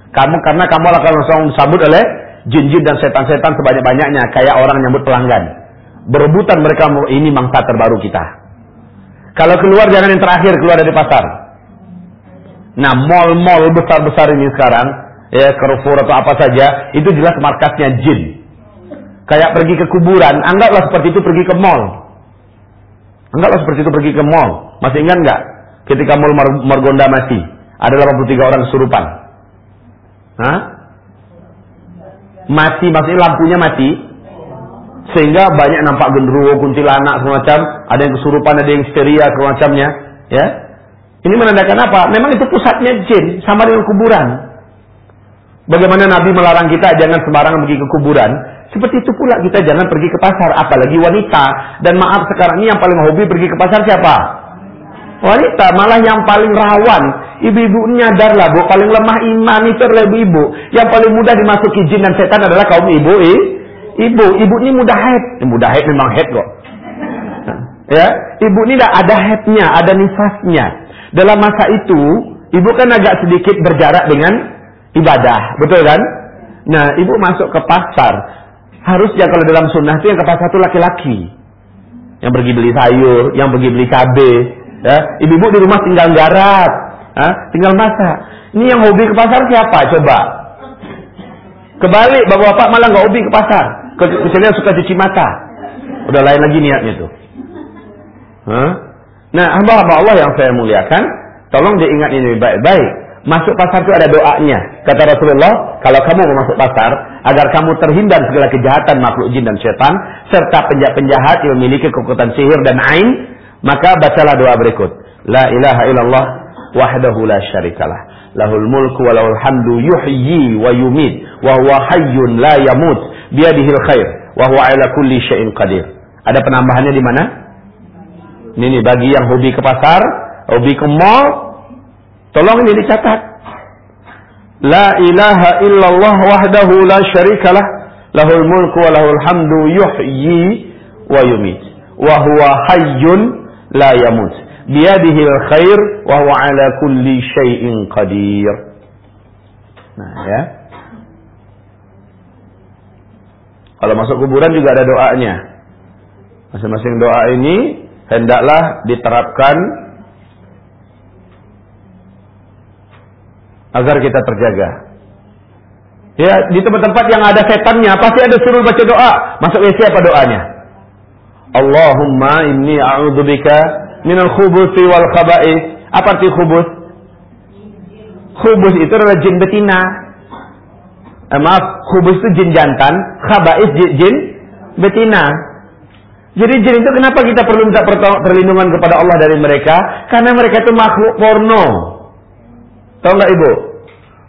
Kamu karena kamu akan langsung disambut oleh jin-jin dan setan-setan sebanyak-banyaknya kayak orang nyambut pelanggan. Berebutan mereka ini mangsa terbaru kita. Kalau keluar jangan yang terakhir keluar dari pasar. Nah, mall-mall besar-besar ini sekarang, ya Carrefour atau apa saja, itu jelas markasnya jin. Kayak pergi ke kuburan, anggaplah seperti itu pergi ke mall. Anggaplah seperti itu pergi ke mall. Masih ingat nggak? Ketika mall Mar Margonda mati, ada 83 orang kesurupan. Hah? Mati, maksudnya lampunya mati. Sehingga banyak nampak genderuwo, kuntilanak, semacam. Ada yang kesurupan, ada yang histeria, semacamnya. Ya, Ini menandakan apa? Memang itu pusatnya jin, sama dengan kuburan. Bagaimana Nabi melarang kita jangan sembarangan pergi ke kuburan, seperti itu pula kita jangan pergi ke pasar, apalagi wanita. Dan maaf sekarang ini yang paling hobi pergi ke pasar siapa? Wanita malah yang paling rawan. Ibu-ibu nyadarlah bu, paling lemah iman itu adalah ibu-ibu. Yang paling mudah dimasuki jin dan setan adalah kaum ibu. Eh? Ibu, ibu ini mudah head. Mudah head memang head kok. Ya, ibu ini ada headnya, ada nifasnya. Dalam masa itu, ibu kan agak sedikit berjarak dengan ibadah, betul kan? Nah, ibu masuk ke pasar, Harusnya kalau dalam sunnah itu yang ke pasar itu laki-laki. Yang pergi beli sayur, yang pergi beli cabai. Ya. Ibu-ibu di rumah tinggal garap. Ha? Tinggal masak. Ini yang hobi ke pasar siapa? Coba. Kebalik, bapak-bapak malah nggak hobi ke pasar. Kecuali suka cuci mata. Udah lain lagi niatnya tuh. Ha? Nah, hamba-hamba Allah yang saya muliakan, tolong diingat ini baik-baik. Masuk pasar itu ada doanya. Kata Rasulullah, kalau kamu mau masuk pasar, agar kamu terhindar segala kejahatan makhluk jin dan setan, serta penjahat-penjahat yang memiliki kekuatan sihir dan ain, maka bacalah doa berikut. La ilaha illallah wahdahu la syarikalah. Lahul mulku wa lahul hamdu yuhyi wa yumid. Wa huwa hayyun la yamut. Biadihil khair. Wa huwa ala kulli syai'in qadir. Ada penambahannya di mana? Ini nih, bagi yang hobi ke pasar, hobi ke mall, Tolong ini dicatat. La ilaha illallah wahdahu la syarikalah. Lahul mulku wa lahul hamdu yuhyi wa yumit. Wa huwa hayyun la yamut. Biyadihi al-khair wa huwa ala kulli syai'in qadir. Nah ya. Kalau masuk kuburan juga ada doanya. Masing-masing doa ini hendaklah diterapkan agar kita terjaga. Ya, di tempat-tempat yang ada setannya pasti ada suruh baca doa. Masuk WC apa doanya? Allahumma inni a'udzubika minal khubuthi wal khaba'is. Apa arti khubus? Khubus itu adalah jin betina. Eh, maaf, khubus itu jin jantan, khaba'is jin betina. Jadi jin itu kenapa kita perlu minta perlindungan kepada Allah dari mereka? Karena mereka itu makhluk porno. Tahu nggak ibu?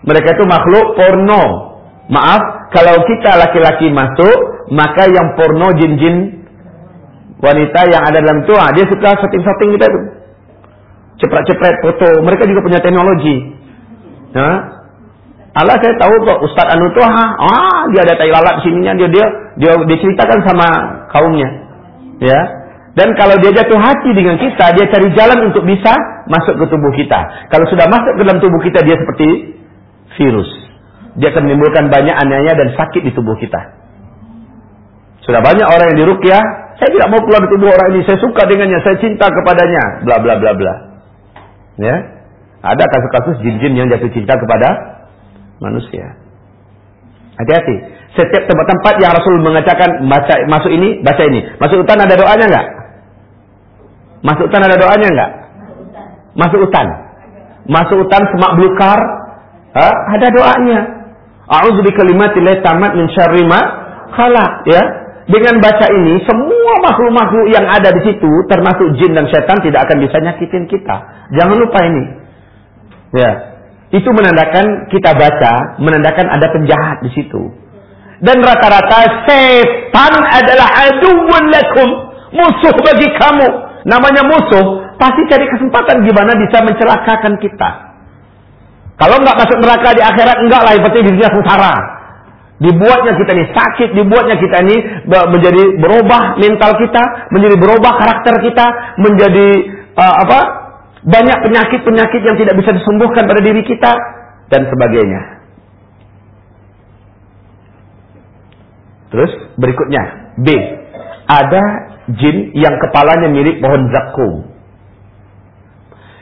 Mereka itu makhluk porno. Maaf, kalau kita laki-laki masuk, maka yang porno jin-jin wanita yang ada dalam tua, dia suka setting-setting kita itu. Cepret-cepret foto. Mereka juga punya teknologi. Nah, Allah saya tahu kok Ustaz Anu tuh ah dia ada tai lalat sininya dia dia dia diceritakan sama kaumnya. Ya, dan kalau dia jatuh hati dengan kita, dia cari jalan untuk bisa masuk ke tubuh kita. Kalau sudah masuk ke dalam tubuh kita, dia seperti virus. Dia akan menimbulkan banyak aniaya dan sakit di tubuh kita. Sudah banyak orang yang dirukyah, saya tidak mau keluar di tubuh orang ini, saya suka dengannya, saya cinta kepadanya, bla bla bla bla. Ya. Ada kasus-kasus jin-jin yang jatuh cinta kepada manusia. Hati-hati. Setiap tempat-tempat yang Rasul mengatakan baca masuk ini, baca ini. Masuk hutan ada doanya enggak? Masuk hutan ada doanya enggak? Masuk hutan. Masuk hutan semak belukar, ha? ada doanya. A'udzu bikalimatillahi tamat min syarri ma ya. Dengan baca ini, semua makhluk-makhluk yang ada di situ, termasuk jin dan setan tidak akan bisa nyakitin kita. Jangan lupa ini. Ya. Itu menandakan kita baca, menandakan ada penjahat di situ. Dan rata-rata setan adalah aduun lakum, musuh bagi kamu namanya musuh, pasti cari kesempatan gimana bisa mencelakakan kita. Kalau nggak masuk neraka di akhirat, enggak lah, penting di dunia sengsara. Dibuatnya kita ini sakit, dibuatnya kita ini menjadi berubah mental kita, menjadi berubah karakter kita, menjadi uh, apa? Banyak penyakit-penyakit yang tidak bisa disembuhkan pada diri kita dan sebagainya. Terus berikutnya B. Ada jin yang kepalanya mirip pohon zakum.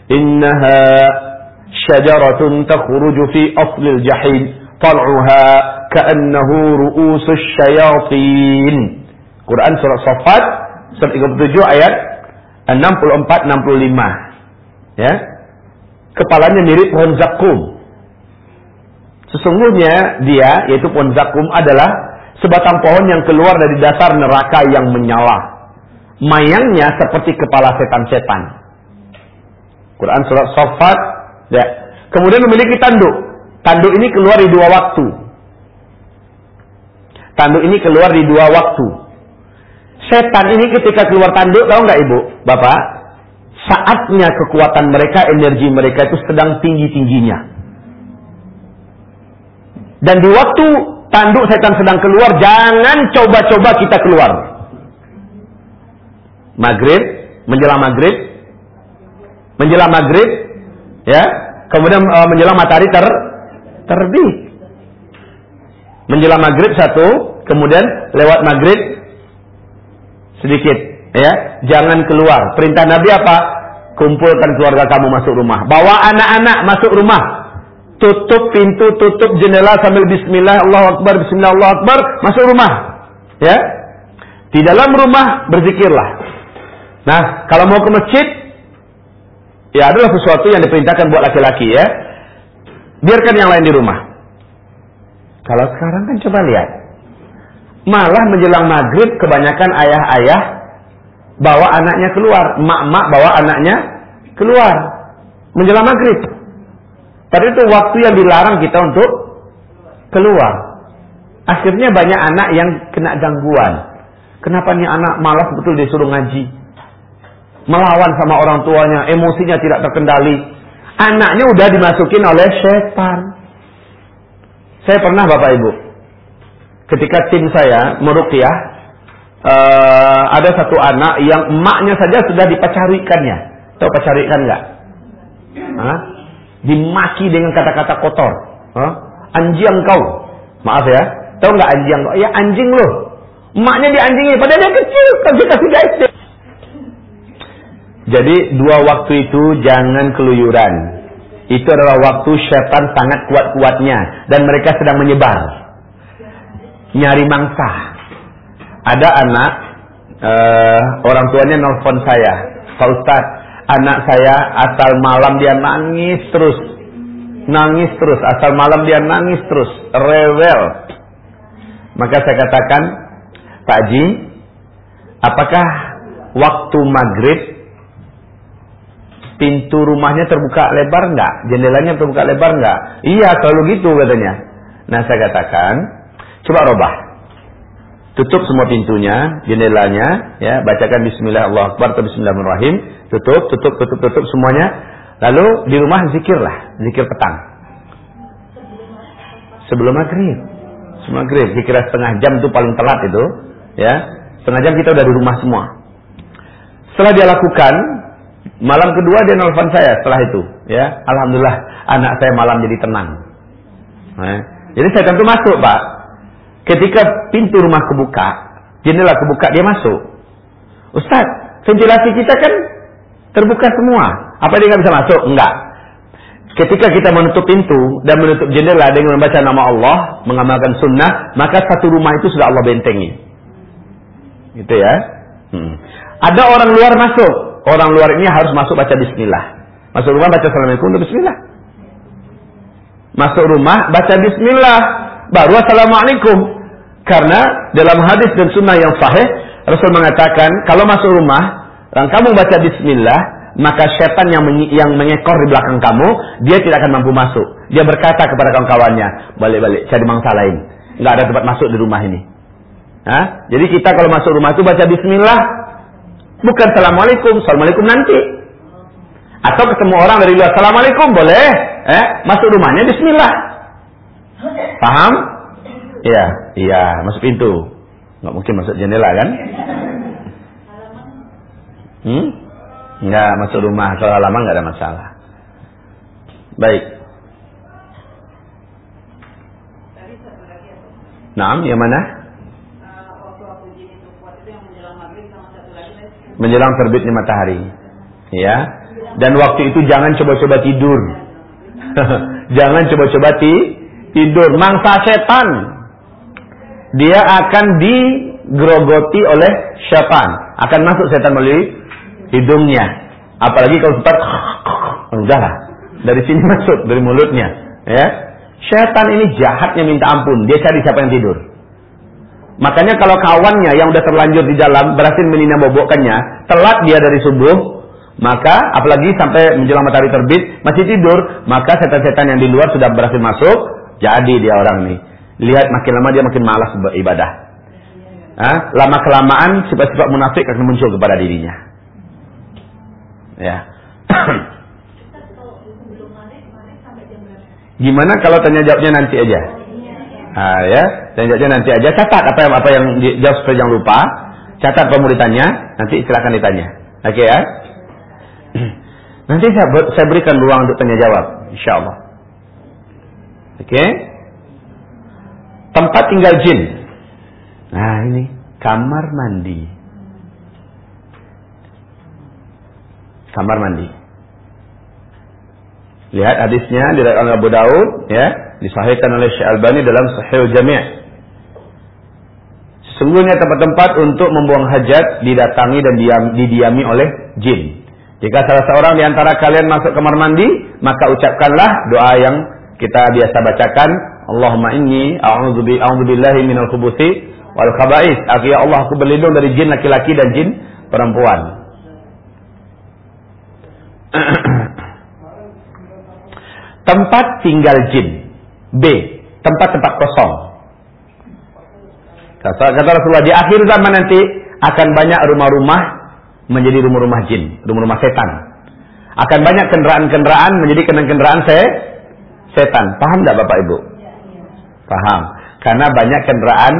Innaha syajaratun takhruju fi aslil jahim. Tal'uha ka'annahu ru'usus syayatin. Quran surah Safat surat 37 ayat 64 65. Ya. Kepalanya mirip pohon zakum. Sesungguhnya dia yaitu pohon zakum adalah sebatang pohon yang keluar dari dasar neraka yang menyala. Mayangnya seperti kepala setan-setan. Quran surat Safat ya. Kemudian memiliki tanduk. Tanduk ini keluar di dua waktu. Tanduk ini keluar di dua waktu. Setan ini ketika keluar tanduk, tahu nggak ibu, bapak? Saatnya kekuatan mereka, energi mereka itu sedang tinggi-tingginya. Dan di waktu tanduk setan sedang keluar, jangan coba-coba kita keluar. Maghrib, menjelang maghrib, menjelang maghrib, ya, kemudian uh, menjelang matahari ter terbit menjelang maghrib satu, kemudian lewat maghrib sedikit, ya, jangan keluar. Perintah Nabi apa? Kumpulkan keluarga kamu masuk rumah. Bawa anak-anak masuk rumah. Tutup pintu, tutup jendela sambil Bismillah, Allah Akbar, Bismillah, Allah Akbar, masuk rumah. Ya, di dalam rumah berzikirlah. Nah, kalau mau ke masjid, ya adalah sesuatu yang diperintahkan buat laki-laki ya. Biarkan yang lain di rumah. Kalau sekarang kan coba lihat. Malah menjelang maghrib kebanyakan ayah-ayah bawa anaknya keluar. Mak-mak bawa anaknya keluar. Menjelang maghrib. Tadi itu waktu yang dilarang kita untuk keluar. Akhirnya banyak anak yang kena gangguan. Kenapa nih anak malas betul disuruh ngaji? Melawan sama orang tuanya, emosinya tidak terkendali. Anaknya udah dimasukin oleh setan. Saya pernah Bapak Ibu, ketika tim saya meruqyah, uh, ada satu anak yang emaknya saja sudah dipacarikannya. Tahu pacarikan nggak? Hah? Dimaki dengan kata-kata kotor. Hah? Anjing kau. Maaf ya. Tahu nggak anjing kau? Ya anjing loh. Emaknya dianjingi, padahal dia kecil, kita sudah SD. Jadi dua waktu itu jangan keluyuran. Itu adalah waktu syaitan sangat kuat-kuatnya dan mereka sedang menyebar. Nyari mangsa. Ada anak uh, orang tuanya nelfon saya, Pak Ustaz, anak saya asal malam dia nangis terus. Nangis terus, asal malam dia nangis terus, rewel. Maka saya katakan, Pak Ji, apakah waktu maghrib pintu rumahnya terbuka lebar enggak? Jendelanya terbuka lebar enggak? Iya, selalu gitu katanya. Nah, saya katakan, coba robah. Tutup semua pintunya, jendelanya, ya, bacakan bismillah Allah Akbar atau bismillahirrahmanirrahim, tutup, tutup, tutup, tutup semuanya. Lalu di rumah zikirlah, zikir petang. Sebelum maghrib. Sebelum maghrib, dikira setengah jam itu paling telat itu, ya. Setengah jam kita udah di rumah semua. Setelah dia lakukan, Malam kedua dia nelfon saya setelah itu, ya. Alhamdulillah anak saya malam jadi tenang. Nah, jadi saya tentu masuk, Pak. Ketika pintu rumah kebuka, jendela kebuka, dia masuk. Ustaz, ventilasi kita kan terbuka semua. Apa dia nggak bisa masuk? Enggak. Ketika kita menutup pintu dan menutup jendela dengan membaca nama Allah, mengamalkan sunnah, maka satu rumah itu sudah Allah bentengi. Gitu ya. Hmm. Ada orang luar masuk, Orang luar ini harus masuk baca bismillah. Masuk rumah baca assalamualaikum bismillah. Masuk rumah baca bismillah. Baru assalamualaikum. Karena dalam hadis dan sunnah yang sahih, Rasul mengatakan, kalau masuk rumah, dan kamu baca bismillah, maka setan yang yang mengekor di belakang kamu, dia tidak akan mampu masuk. Dia berkata kepada kawan-kawannya, balik-balik, cari mangsa lain. Nggak ada tempat masuk di rumah ini. Hah? Jadi kita kalau masuk rumah itu baca bismillah, Bukan Assalamualaikum, Assalamualaikum nanti. Atau ketemu orang dari luar, Assalamualaikum, boleh. Eh, masuk rumahnya Bismillah. Paham? Iya, iya, masuk pintu. Nggak mungkin masuk jendela kan? Hmm? Nggak masuk rumah, kalau halaman nggak ada masalah. Baik. Nah, yang mana? Menjelang terbitnya matahari. Ya. Dan waktu itu jangan coba-coba tidur. jangan coba-coba ti tidur. Mangsa setan. Dia akan digrogoti oleh syaitan. Akan masuk setan melalui hidungnya. Apalagi kalau sempat enggak lah. Dari sini masuk dari mulutnya, ya. Syaitan ini jahatnya minta ampun. Dia cari siapa yang tidur. Makanya kalau kawannya yang udah terlanjur di dalam berhasil menina bobokkannya, telat dia dari subuh, maka apalagi sampai menjelang matahari terbit masih tidur, maka setan-setan yang di luar sudah berhasil masuk, jadi dia orang nih. Lihat makin lama dia makin malas beribadah. Lama kelamaan sifat-sifat munafik akan muncul kepada dirinya. Ya. Gimana kalau tanya jawabnya nanti aja? Ah ya, tanya jawabnya nanti aja. Catat apa yang apa yang jawab supaya jangan lupa. Catat pemuritannya, nanti silakan ditanya. Oke okay, ya? Nanti saya, saya berikan ruang untuk tanya jawab, insya Allah. Oke? Okay? Tempat tinggal jin. Nah ini kamar mandi. Kamar mandi. Lihat hadisnya di oleh Abu Daud ya, disahihkan oleh Syekh Albani dalam Sahih Jami'. Sesungguhnya tempat-tempat untuk membuang hajat didatangi dan diam, didiami oleh jin. Jika salah seorang di antara kalian masuk kamar mandi, maka ucapkanlah doa yang kita biasa bacakan, Allahumma inni a'udzu billahi minal khubuthi wal khaba'is. Aku ya Allah, aku berlindung dari jin laki-laki dan jin perempuan. tempat tinggal jin. B. Tempat-tempat kosong. Kata, kata Rasulullah di akhir zaman nanti akan banyak rumah-rumah menjadi rumah-rumah jin, rumah-rumah setan. Akan banyak kendaraan-kendaraan menjadi kendaraan se setan. Paham tidak Bapak Ibu? Paham. Karena banyak kendaraan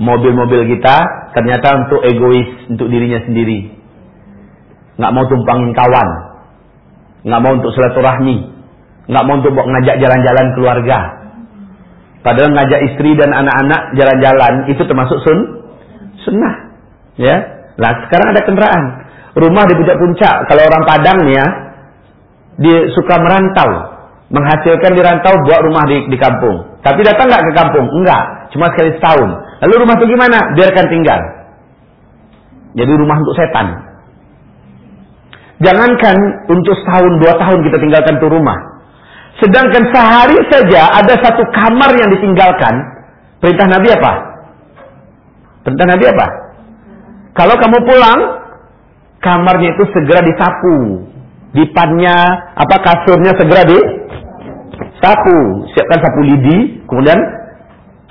mobil-mobil kita ternyata untuk egois, untuk dirinya sendiri. Nggak mau tumpangin kawan. Nggak mau untuk silaturahmi nggak mau untuk ngajak jalan-jalan keluarga. Padahal ngajak istri dan anak-anak jalan-jalan itu termasuk sun sunnah. Ya. Nah, sekarang ada kendaraan. Rumah di puncak-puncak. Kalau orang Padang ya, dia suka merantau. Menghasilkan di rantau buat rumah di, di kampung. Tapi datang nggak ke kampung? Enggak. Cuma sekali setahun. Lalu rumah itu gimana? Biarkan tinggal. Jadi rumah untuk setan. Jangankan untuk setahun, dua tahun kita tinggalkan tuh rumah. Sedangkan sehari saja ada satu kamar yang ditinggalkan. Perintah Nabi apa? Perintah Nabi apa? Kalau kamu pulang, kamarnya itu segera disapu. Dipannya, apa kasurnya segera di sapu. Siapkan sapu lidi, kemudian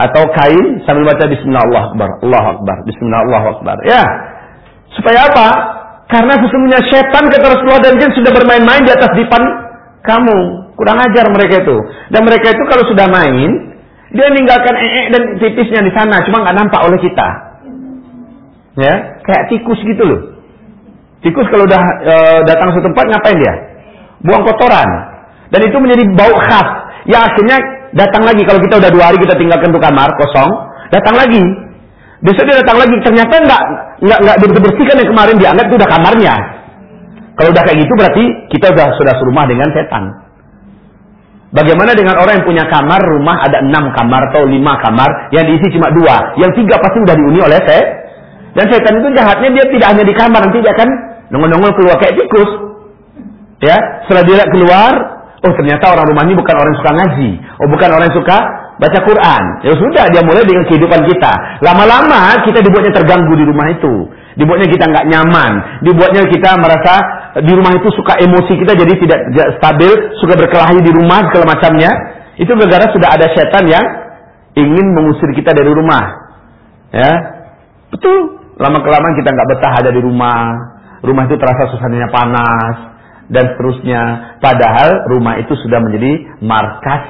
atau kain sambil baca Bismillah Allah Akbar, Allah Akbar, Bismillah Allah Akbar. Ya, supaya apa? Karena sesungguhnya setan kata Rasulullah dan jin sudah bermain-main di atas dipan kamu. Kurang ajar mereka itu. Dan mereka itu kalau sudah main, dia meninggalkan ee dan tipisnya di sana, cuma nggak nampak oleh kita. Ya, kayak tikus gitu loh. Tikus kalau udah e, datang ke tempat ngapain dia? Buang kotoran. Dan itu menjadi bau khas. Yang akhirnya datang lagi kalau kita udah dua hari kita tinggalkan tuh kamar kosong, datang lagi. Besok dia datang lagi, ternyata nggak nggak nggak dibersihkan yang kemarin dianggap itu udah kamarnya. Kalau udah kayak gitu berarti kita sudah sudah serumah dengan setan. Bagaimana dengan orang yang punya kamar, rumah ada enam kamar atau lima kamar, yang diisi cuma dua, yang tiga pasti sudah dihuni oleh saya. Dan setan itu jahatnya dia tidak hanya di kamar, nanti dia akan nongol-nongol keluar kayak tikus. Ya, setelah dia keluar, oh ternyata orang rumah ini bukan orang yang suka ngaji, oh bukan orang yang suka baca Quran. Ya sudah, dia mulai dengan kehidupan kita. Lama-lama kita dibuatnya terganggu di rumah itu, dibuatnya kita nggak nyaman, dibuatnya kita merasa di rumah itu suka emosi kita jadi tidak, stabil, suka berkelahi di rumah segala macamnya. Itu gara-gara sudah ada setan yang ingin mengusir kita dari rumah. Ya, betul. Lama kelamaan kita nggak betah ada di rumah. Rumah itu terasa suasananya panas dan seterusnya. Padahal rumah itu sudah menjadi markas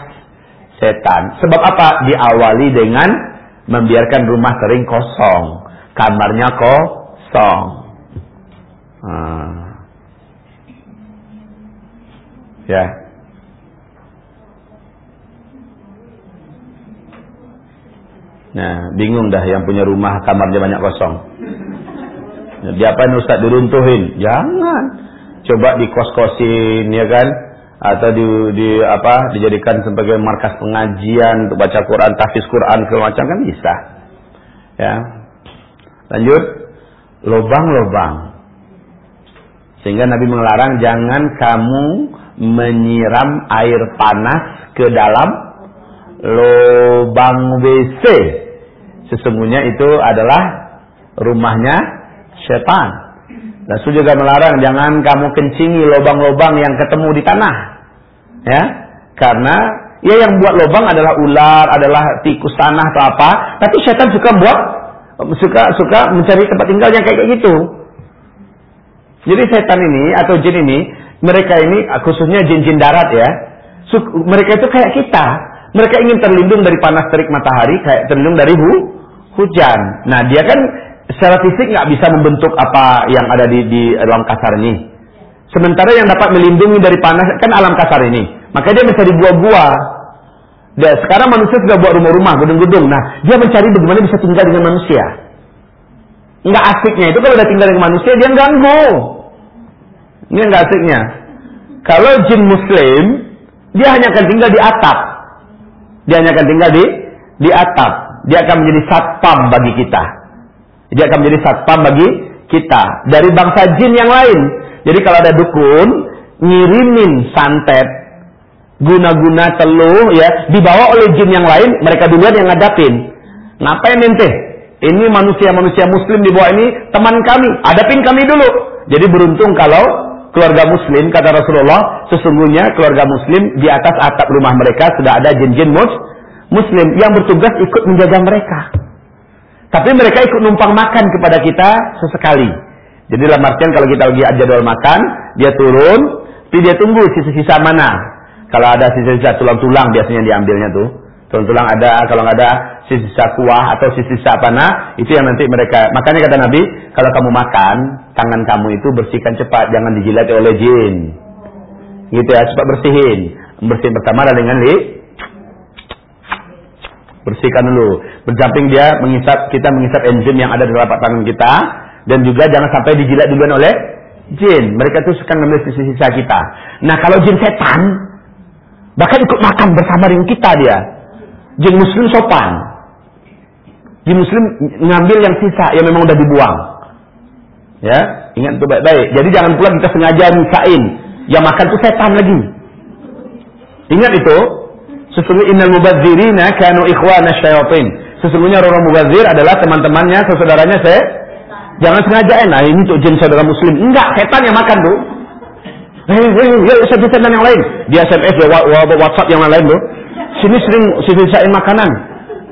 setan. Sebab apa? Diawali dengan membiarkan rumah kering kosong. Kamarnya kosong. Hmm. Ya. Nah, bingung dah yang punya rumah kamarnya banyak kosong. Dia apa Ustaz diruntuhin? Jangan. Coba dikos-kosin ya kan? Atau di, di apa dijadikan sebagai markas pengajian untuk baca Quran, tahfiz Quran segala macam kan bisa. Ya. Lanjut. Lobang-lobang. Sehingga Nabi melarang jangan kamu menyiram air panas ke dalam lubang WC. Sesungguhnya itu adalah rumahnya setan. Rasul juga melarang jangan kamu kencingi lubang-lubang yang ketemu di tanah. Ya. Karena ya yang buat lubang adalah ular, adalah tikus tanah atau apa, tapi setan suka buat suka suka mencari tempat tinggal yang kayak gitu. Jadi setan ini atau jin ini, mereka ini khususnya jin-jin darat ya, mereka itu kayak kita. Mereka ingin terlindung dari panas terik matahari, kayak terlindung dari hu, hujan. Nah, dia kan secara fisik nggak bisa membentuk apa yang ada di, di alam kasar ini. Sementara yang dapat melindungi dari panas kan alam kasar ini. Maka dia mencari buah-buah. Dan sekarang manusia sudah buat rumah-rumah, gedung-gedung. Nah, dia mencari bagaimana bisa tinggal dengan manusia. Nggak asiknya itu kalau udah tinggal dengan manusia dia ganggu. Ini nggak asiknya. Kalau jin muslim, dia hanya akan tinggal di atap. Dia hanya akan tinggal di di atap. Dia akan menjadi satpam bagi kita. Dia akan menjadi satpam bagi kita dari bangsa jin yang lain. Jadi kalau ada dukun ngirimin santet guna-guna teluh ya dibawa oleh jin yang lain, mereka duluan yang ngadapin. Ngapain ente? Ini manusia-manusia muslim di bawah ini teman kami, adapin kami dulu. Jadi beruntung kalau keluarga muslim kata Rasulullah sesungguhnya keluarga muslim di atas atap rumah mereka sudah ada jin-jin mus muslim yang bertugas ikut menjaga mereka. Tapi mereka ikut numpang makan kepada kita sesekali. Jadi dalam artian kalau kita lagi jadwal makan, dia turun, tapi dia tunggu sisa-sisa mana. Kalau ada sisa-sisa tulang-tulang biasanya diambilnya tuh. Tulang-tulang ada, kalau nggak ada sisa-sisa kuah atau sisa-sisa apa nah, itu yang nanti mereka. Makanya kata Nabi, kalau kamu makan, tangan kamu itu bersihkan cepat, jangan dijilat oleh jin. Gitu ya, cepat bersihin. Bersihin pertama dengan li, Bersihkan dulu. Berjamping dia mengisap, kita mengisap enzim yang ada di telapak tangan kita. Dan juga jangan sampai dijilat duluan oleh jin. Mereka itu suka ngambil sisa-sisa kita. Nah kalau jin setan, bahkan ikut makan bersama dengan kita dia. Jin muslim sopan. Jin muslim ngambil yang sisa yang memang udah dibuang. Ya, ingat itu baik-baik. Jadi jangan pula kita sengaja misain. Yang makan itu setan lagi. Ingat itu, Sesungguhnya innal mubadzirina kanu ikhwana syayatin. Sesungguhnya orang mubazir adalah teman-temannya, saudaranya saya. Jangan sengaja eh, nah ini untuk jin saudara muslim. Enggak, setan yang makan tuh. Hei, hei, ya setan yang lain. Di SMS, di WhatsApp yang lain tuh. Sini sering sisain makanan.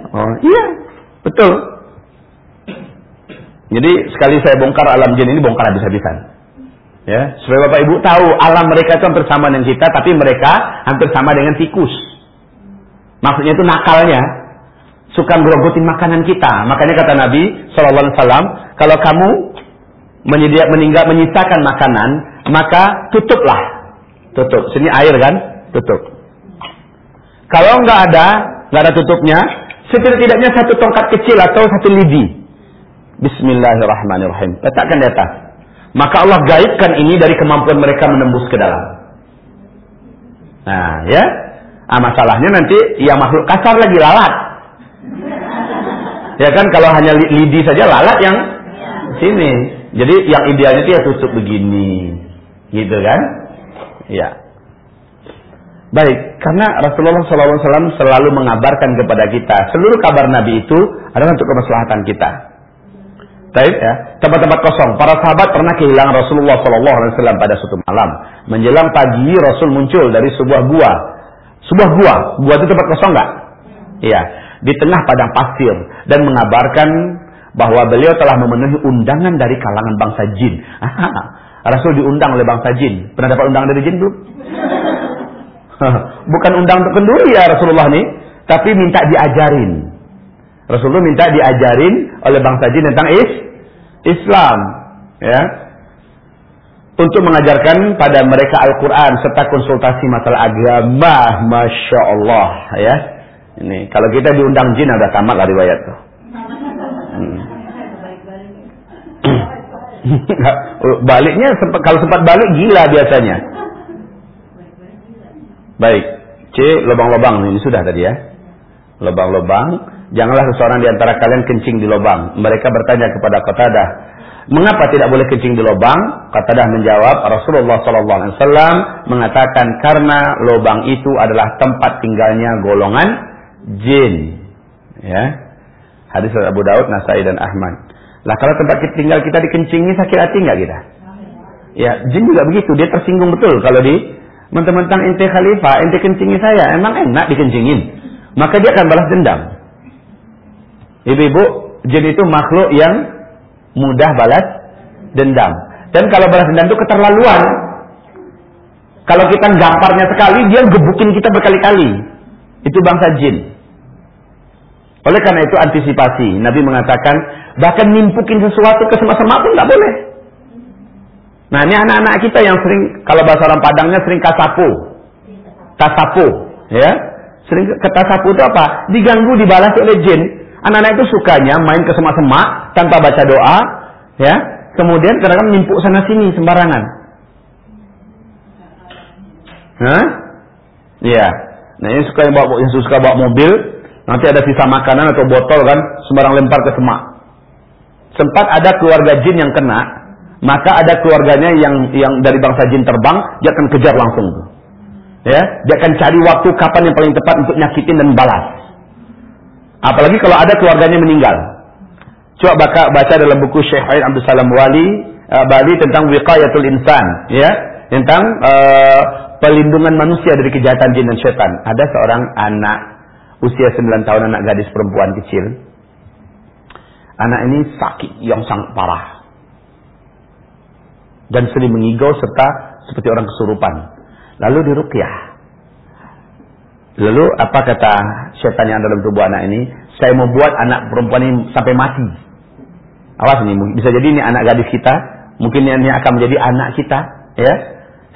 Oh, iya, betul. Jadi sekali saya bongkar alam jin ini bongkar habis-habisan. Ya, supaya Bapak Ibu tahu alam mereka itu hampir sama dengan kita, tapi mereka hampir sama dengan tikus. Maksudnya itu nakalnya suka grogotin makanan kita. Makanya kata Nabi Shallallahu Alaihi Wasallam, kalau kamu menyedia, meninggal menyisakan makanan, maka tutuplah, tutup. Sini air kan, tutup. Kalau nggak ada, nggak ada tutupnya, setidak-tidaknya satu tongkat kecil atau satu lidi. Bismillahirrahmanirrahim. Letakkan di atas. Maka Allah gaibkan ini dari kemampuan mereka menembus ke dalam. Nah, ya. Ah masalahnya nanti yang makhluk kasar lagi lalat. Ya kan kalau hanya lidi saja lalat yang sini. Jadi yang idealnya itu ya tutup begini. Gitu kan? Ya. Baik, karena Rasulullah SAW selalu mengabarkan kepada kita seluruh kabar Nabi itu adalah untuk kemaslahatan kita. Baik ya, tempat-tempat kosong. Para sahabat pernah kehilangan Rasulullah SAW pada suatu malam. Menjelang pagi Rasul muncul dari sebuah gua sebuah gua. Gua itu tempat kosong nggak? Iya. Di tengah padang pasir dan mengabarkan bahwa beliau telah memenuhi undangan dari kalangan bangsa jin. Rasul diundang oleh bangsa jin. Pernah dapat undangan dari jin belum? Bukan undang untuk kenduri ya Rasulullah nih. tapi minta diajarin. Rasulullah minta diajarin oleh bangsa jin tentang is Islam, ya. Untuk mengajarkan pada mereka Al-Quran serta konsultasi masalah agama, masya Allah, ya. Ini kalau kita diundang jin ada tamat lah riwayat tuh. Hmm. Baliknya kalau sempat balik gila biasanya. Baik. C lubang-lubang ini sudah tadi ya. Lubang-lubang. Janganlah seseorang di antara kalian kencing di lubang. Mereka bertanya kepada Qatadah, "Mengapa tidak boleh kencing di lubang?" Qatadah menjawab, "Rasulullah sallallahu alaihi wasallam mengatakan karena lubang itu adalah tempat tinggalnya golongan jin." Ya. Hadis Abu Daud, Nasai dan Ahmad. Lah kalau tempat kita tinggal kita dikencingi sakit hati nggak kita? Ya, jin juga begitu, dia tersinggung betul kalau di mentang-mentang ente khalifah, ente kencingi saya, emang enak dikencingin. Maka dia akan balas dendam. Ibu-ibu, jin itu makhluk yang mudah balas dendam. Dan kalau balas dendam itu keterlaluan. Kalau kita gamparnya sekali, dia gebukin kita berkali-kali. Itu bangsa jin. Oleh karena itu antisipasi. Nabi mengatakan bahkan nimpukin sesuatu ke semua-semua pun nggak boleh. Nah ini anak-anak kita yang sering kalau bahasa orang Padangnya sering kasapu, kasapu, ya. Sering ke kasapu itu apa? Diganggu, dibalas oleh jin. Anak-anak itu sukanya main ke semak-semak tanpa baca doa, ya. Kemudian kadang-kadang nimpuk sana sini sembarangan. Hah? Iya. Nah ini suka yang bawa yang suka bawa mobil, Nanti ada sisa makanan atau botol kan, sembarang lempar ke semak. Sempat ada keluarga jin yang kena, maka ada keluarganya yang yang dari bangsa jin terbang, dia akan kejar langsung. Ya, dia akan cari waktu kapan yang paling tepat untuk nyakitin dan balas. Apalagi kalau ada keluarganya meninggal. Coba baca, baca dalam buku Syekh Ain Abdul Salam Wali uh, Bali tentang wiqayatul insan, ya, tentang uh, pelindungan manusia dari kejahatan jin dan setan. Ada seorang anak usia 9 tahun anak gadis perempuan kecil. Anak ini sakit yang sangat parah. Dan sering mengigau serta seperti orang kesurupan. Lalu dirukyah. Lalu apa kata setan yang dalam tubuh anak ini? Saya mau buat anak perempuan ini sampai mati. Awas nih, bisa jadi ini anak gadis kita. Mungkin ini akan menjadi anak kita. ya.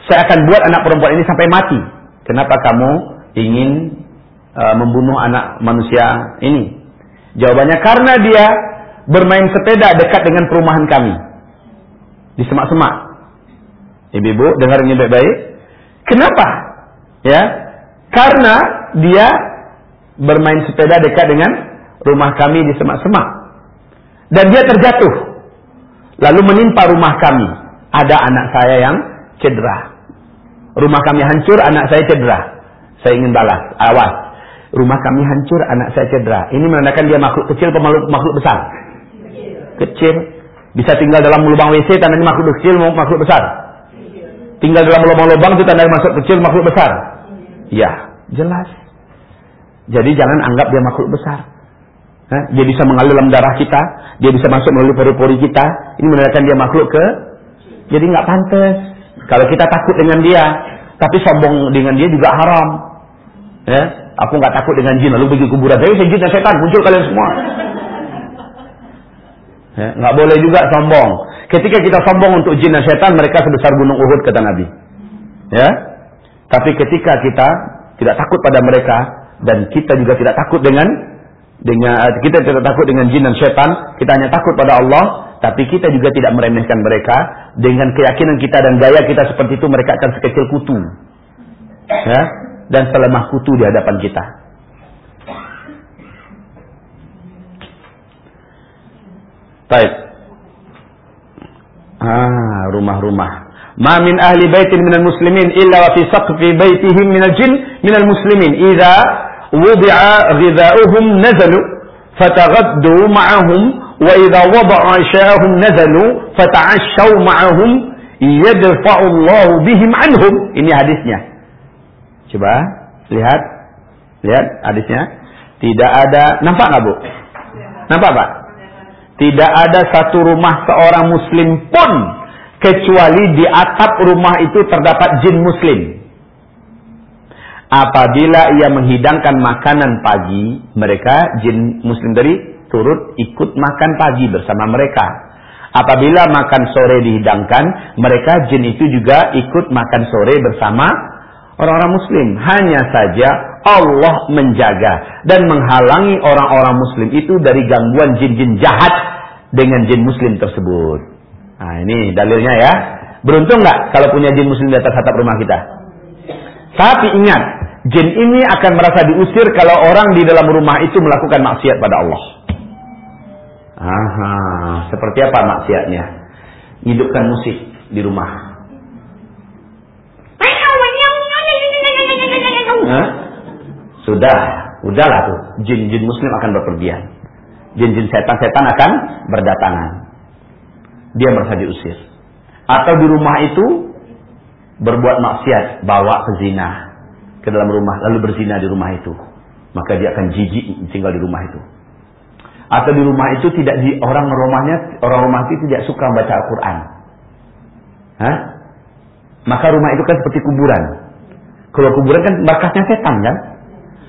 Saya akan buat anak perempuan ini sampai mati. Kenapa kamu ingin uh, membunuh anak manusia ini? Jawabannya karena dia bermain sepeda dekat dengan perumahan kami. Di semak-semak. Ibu-ibu, dengar ini baik-baik. Kenapa? Ya, karena dia bermain sepeda dekat dengan rumah kami di semak-semak. Dan dia terjatuh. Lalu menimpa rumah kami. Ada anak saya yang cedera. Rumah kami hancur, anak saya cedera. Saya ingin balas. Awas. Rumah kami hancur, anak saya cedera. Ini menandakan dia makhluk kecil atau makhluk, besar? Kecil. Bisa tinggal dalam lubang WC, tandanya makhluk kecil, makhluk besar. Tinggal dalam lubang-lubang itu tandanya makhluk kecil, makhluk besar. Ya, jelas. Jadi jangan anggap dia makhluk besar. Dia bisa mengalir dalam darah kita, dia bisa masuk melalui pori-pori kita. Ini menandakan dia makhluk ke. Jadi nggak pantas. Kalau kita takut dengan dia, tapi sombong dengan dia juga haram. Ya, Aku nggak takut dengan jin. Lalu pergi kuburan. Saya jin dan setan. Muncul kalian semua. Ya, nggak boleh juga sombong. Ketika kita sombong untuk jin dan setan, mereka sebesar gunung Uhud kata Nabi. Ya. Tapi ketika kita tidak takut pada mereka dan kita juga tidak takut dengan dengan kita tidak takut dengan jin dan setan, kita hanya takut pada Allah, tapi kita juga tidak meremehkan mereka dengan keyakinan kita dan gaya kita seperti itu mereka akan sekecil kutu. Ya, dan selemah kutu di hadapan kita. Baik. Ah, rumah-rumah. Ma min ahli baitin minal muslimin illa wa fi saqfi baitihim minal jin minal muslimin. Idza wudi'a ghidha'uhum nazalu fataghaddu ma'ahum wa idza wada'a sha'ahum nazalu fata'ashaw ma'ahum yadfa'u Allah bihim anhum. Ini hadisnya. Coba lihat, lihat hadisnya. Tidak ada, nampak nggak bu? Nampak pak? Tidak ada satu rumah seorang muslim pun kecuali di atap rumah itu terdapat jin muslim. apabila ia menghidangkan makanan pagi, mereka jin muslim tadi turut ikut makan pagi bersama mereka. Apabila makan sore dihidangkan, mereka jin itu juga ikut makan sore bersama orang-orang muslim. Hanya saja Allah menjaga dan menghalangi orang-orang muslim itu dari gangguan jin-jin jahat dengan jin muslim tersebut. Nah ini dalilnya ya. Beruntung nggak kalau punya jin muslim di atas atap rumah kita? Tapi ingat, jin ini akan merasa diusir kalau orang di dalam rumah itu melakukan maksiat pada Allah. Aha, seperti apa maksiatnya? Hidupkan musik di rumah. Hah? Sudah, udahlah tuh. Jin-jin muslim akan berpergian. Jin-jin setan-setan akan berdatangan. Dia merasa diusir. Atau di rumah itu berbuat maksiat, bawa ke zina ke dalam rumah, lalu berzina di rumah itu. Maka dia akan jijik tinggal di rumah itu. Atau di rumah itu tidak di orang rumahnya orang rumah itu tidak suka baca Al-Qur'an. Hah? Maka rumah itu kan seperti kuburan. Kalau kuburan kan markasnya setan kan?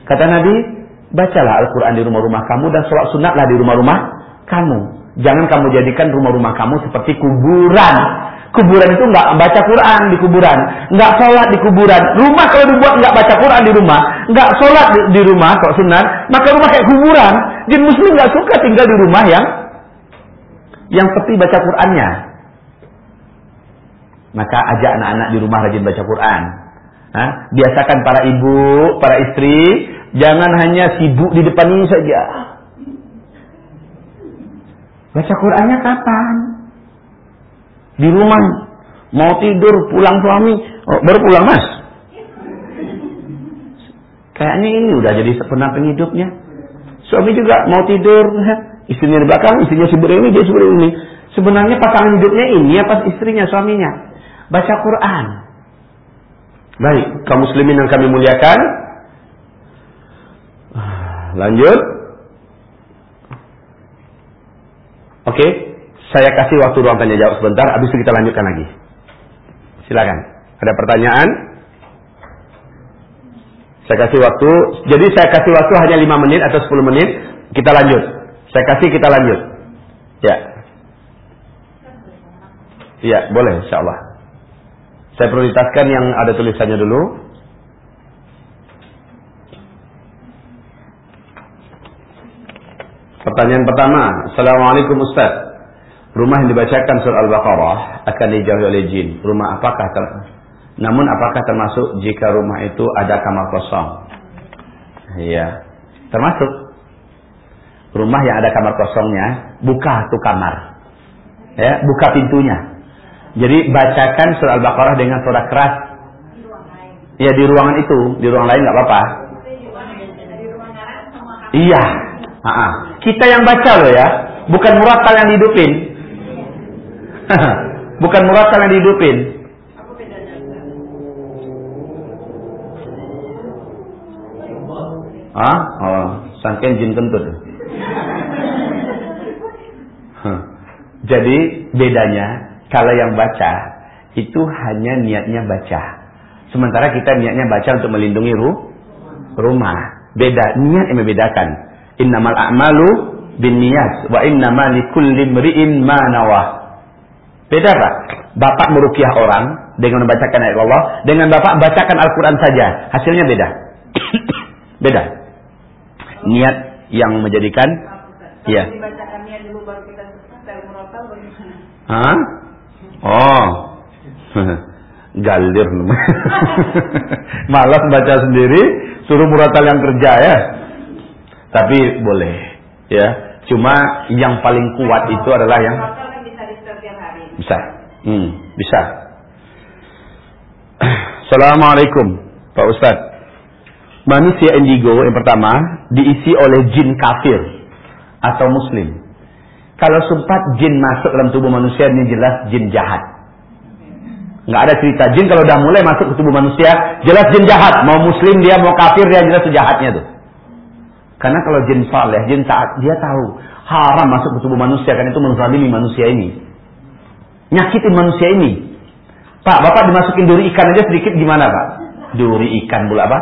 Kata Nabi, bacalah Al-Quran di rumah-rumah kamu dan sholat sunatlah di rumah-rumah kamu. Jangan kamu jadikan rumah-rumah kamu seperti kuburan. Kuburan itu nggak baca Quran di kuburan, nggak sholat di kuburan. Rumah kalau dibuat nggak baca Quran di rumah, nggak sholat di, di rumah kok sunat, maka rumah kayak kuburan. Jin Muslim nggak suka tinggal di rumah yang yang seperti baca Qurannya. Maka ajak anak-anak di rumah rajin baca Quran. Hah? Biasakan para ibu, para istri, jangan hanya sibuk di depan ini saja. Baca Qurannya kapan? Di rumah. Mau tidur, pulang suami. Oh, baru pulang mas. Kayaknya ini udah jadi penamping hidupnya. Suami juga mau tidur. Istrinya di belakang, istrinya sebelah ini, dia sebelah ini. Sebenarnya pasangan hidupnya ini apa istrinya, suaminya. Baca Quran. Baik, kaum muslimin yang kami muliakan. Lanjut. Oke, saya kasih waktu ruang tanya jawab sebentar, habis itu kita lanjutkan lagi. Silakan. Ada pertanyaan? Saya kasih waktu, jadi saya kasih waktu hanya 5 menit atau 10 menit, kita lanjut. Saya kasih kita lanjut. Ya. Iya, boleh insyaallah. Saya prioritaskan yang ada tulisannya dulu. Pertanyaan pertama, Assalamualaikum Ustaz. Rumah yang dibacakan surah Al-Baqarah akan dijauhi oleh jin. Rumah apakah ter Namun apakah termasuk jika rumah itu ada kamar kosong? Iya, termasuk. Rumah yang ada kamar kosongnya, buka tuh kamar. Ya, buka pintunya. Jadi bacakan surah Al-Baqarah dengan suara keras. Ya di ruangan itu, di ruang lain nggak apa-apa. Iya. Ha Kita yang baca loh ya, bukan muratal yang dihidupin. bukan muratal yang dihidupin. Ah, oh, sangken jin kentut. Jadi bedanya kalau yang baca itu hanya niatnya baca. Sementara kita niatnya baca untuk melindungi ruh, rumah. Beda, niat yang membedakan. Innamal a'malu bin niyat wa innamal likulli imri'in ma nawah. Beda Pak. Bapak merukiah orang dengan membacakan ayat Allah, dengan Bapak bacakan Al-Qur'an saja, hasilnya beda. beda. Niat yang menjadikan ya. Hah? Oh. Galir Malas baca sendiri, suruh muratal yang kerja ya. Tapi boleh, ya. Cuma yang paling kuat itu adalah yang bisa. Hmm, bisa. Assalamualaikum, Pak Ustad. Manusia indigo yang pertama diisi oleh jin kafir atau muslim. Kalau sempat jin masuk dalam tubuh manusia ini jelas jin jahat. Nggak ada cerita jin kalau udah mulai masuk ke tubuh manusia jelas jin jahat. Mau muslim dia mau kafir dia jelas jahatnya tuh. Karena kalau jin saleh, jin taat, dia tahu haram masuk ke tubuh manusia kan itu menzalimi manusia ini. Nyakitin manusia ini. Pak, Bapak dimasukin duri ikan aja sedikit gimana, Pak? Duri ikan pula apa?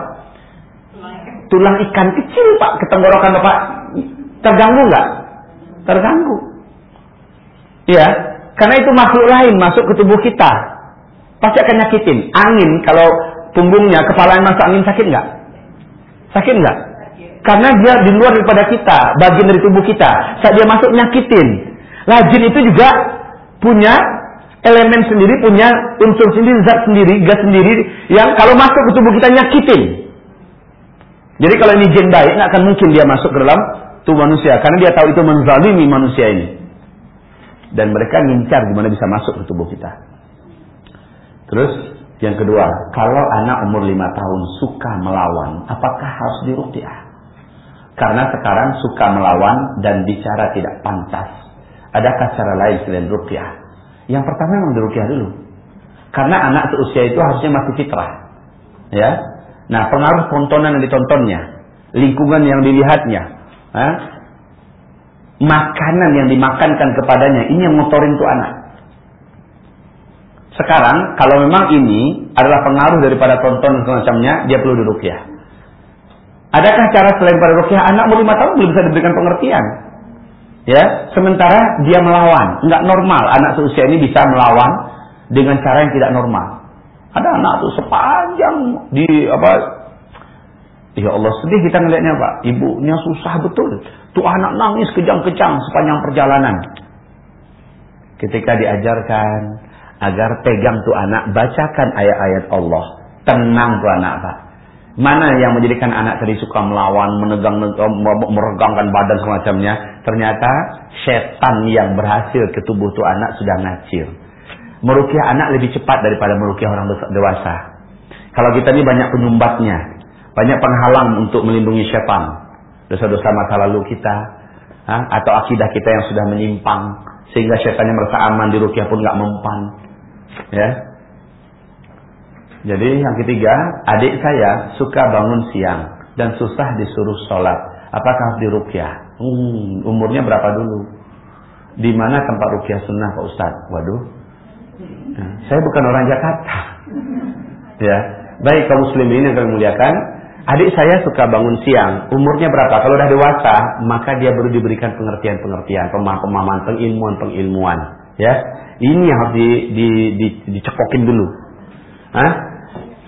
tulang ikan kecil Pak ke tenggorokan Bapak terganggu nggak? Terganggu. Iya, karena itu makhluk lain masuk ke tubuh kita. Pasti akan nyakitin. Angin kalau punggungnya, kepala yang masuk angin sakit nggak? Sakit nggak? Karena dia di luar daripada kita, bagian dari tubuh kita. Saat dia masuk nyakitin. Lajin itu juga punya elemen sendiri, punya unsur sendiri, zat sendiri, gas sendiri yang kalau masuk ke tubuh kita nyakitin. Jadi kalau ini jin baik, nggak akan mungkin dia masuk ke dalam tubuh manusia, karena dia tahu itu menzalimi manusia ini. Dan mereka ngincar gimana bisa masuk ke tubuh kita. Terus yang kedua, kalau anak umur lima tahun suka melawan, apakah harus diruqyah? Karena sekarang suka melawan dan bicara tidak pantas. Adakah cara lain selain ruqyah? Yang pertama memang diruqyah dulu. Karena anak seusia itu harusnya masih fitrah. Ya. Nah, pengaruh tontonan yang ditontonnya, lingkungan yang dilihatnya, ha? makanan yang dimakankan kepadanya, ini yang motorin tuh anak. Sekarang, kalau memang ini adalah pengaruh daripada tonton semacamnya, dia perlu dirukyah. Adakah cara selain pada rukyah? Anak umur lima tahun belum bisa diberikan pengertian. Ya, sementara dia melawan, nggak normal. Anak seusia ini bisa melawan dengan cara yang tidak normal. Ada anak tuh sepanjang di apa? Ya Allah sedih kita ngelihatnya Pak. Ibunya susah betul. Tuh anak nangis kejang-kejang sepanjang perjalanan. Ketika diajarkan agar pegang tuh anak, bacakan ayat-ayat Allah. Tenang tuh anak Pak. Mana yang menjadikan anak tadi suka melawan, menegang, meregangkan badan semacamnya. Ternyata setan yang berhasil ke tubuh tuh anak sudah ngacir. Merukiah anak lebih cepat daripada merukiah orang dewasa. Kalau kita ini banyak penyumbatnya. Banyak penghalang untuk melindungi syaitan. Dosa-dosa masa lalu kita. Atau akidah kita yang sudah menyimpang. Sehingga syaitannya merasa aman di rukiah pun nggak mempan. Ya. Jadi yang ketiga, adik saya suka bangun siang dan susah disuruh sholat. Apakah harus dirukyah? Hmm, umurnya berapa dulu? Di mana tempat rukyah sunnah Pak Ustaz? Waduh, ya, saya bukan orang Jakarta. ya, baik kaum muslimin yang kami muliakan. Adik saya suka bangun siang. Umurnya berapa? Kalau udah dewasa, maka dia baru diberikan pengertian-pengertian, pemahaman, pengilmuan-pengilmuan. Ya, ini yang harus di, di, di, dicekokin dulu. Hah?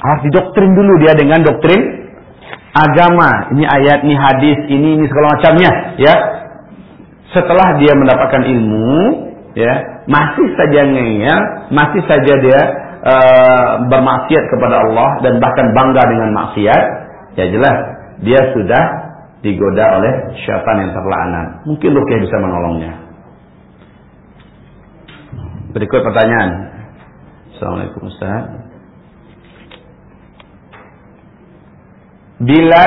Harus didoktrin dulu dia dengan doktrin agama. Ini ayat, ini hadis, ini ini segala macamnya, ya. Setelah dia mendapatkan ilmu, ya, masih saja ngeyel, masih saja dia uh, bermaksiat kepada Allah dan bahkan bangga dengan maksiat, ya jelas dia sudah digoda oleh syaitan yang terlaknat. Mungkin Rukyah bisa menolongnya. Berikut pertanyaan. Assalamualaikum Ustaz. Bila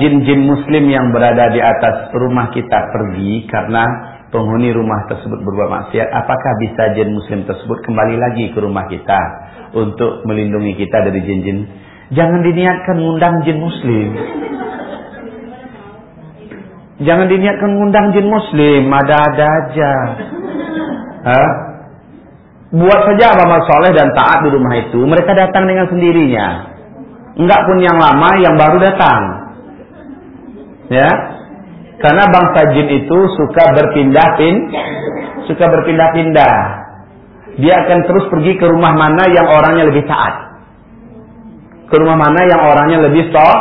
jin-jin muslim yang berada di atas rumah kita pergi karena penghuni rumah tersebut berbuat maksiat, apakah bisa jin muslim tersebut kembali lagi ke rumah kita untuk melindungi kita dari jin-jin? Jangan diniatkan ngundang jin muslim. Jangan diniatkan ngundang jin muslim, ada-ada aja. Hah? Buat saja amal soleh dan taat di rumah itu, mereka datang dengan sendirinya. Enggak pun yang lama, yang baru datang. Ya. Karena bangsa jin itu suka berpindah pin, suka berpindah-pindah. Dia akan terus pergi ke rumah mana yang orangnya lebih taat. Ke rumah mana yang orangnya lebih sok.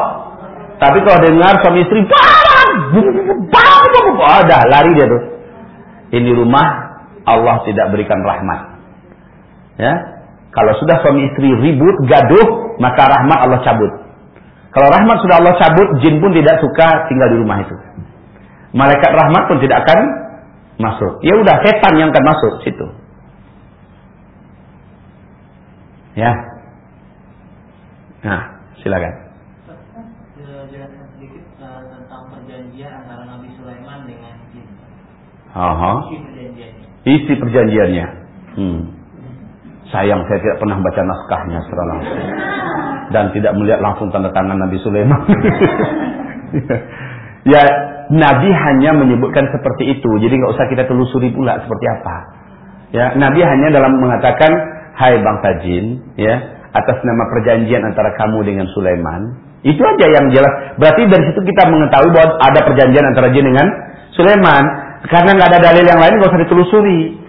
Tapi kalau dengar suami istri, ada lari dia tuh. Ini rumah Allah tidak berikan rahmat. Ya, kalau sudah suami istri ribut, gaduh, maka rahmat Allah cabut. Kalau rahmat sudah Allah cabut, jin pun tidak suka tinggal di rumah itu. Malaikat rahmat pun tidak akan masuk. Ya udah setan yang akan masuk situ. Ya. Nah, silakan. Aha. Isi perjanjiannya. Hmm. Sayang saya tidak pernah baca naskahnya secara langsung. Dan tidak melihat langsung tanda tangan Nabi Sulaiman. ya, Nabi hanya menyebutkan seperti itu. Jadi nggak usah kita telusuri pula seperti apa. Ya, Nabi hanya dalam mengatakan, Hai bangsa jin, ya, atas nama perjanjian antara kamu dengan Sulaiman, Itu aja yang jelas. Berarti dari situ kita mengetahui bahwa ada perjanjian antara jin dengan Sulaiman. Karena nggak ada dalil yang lain, nggak usah ditelusuri.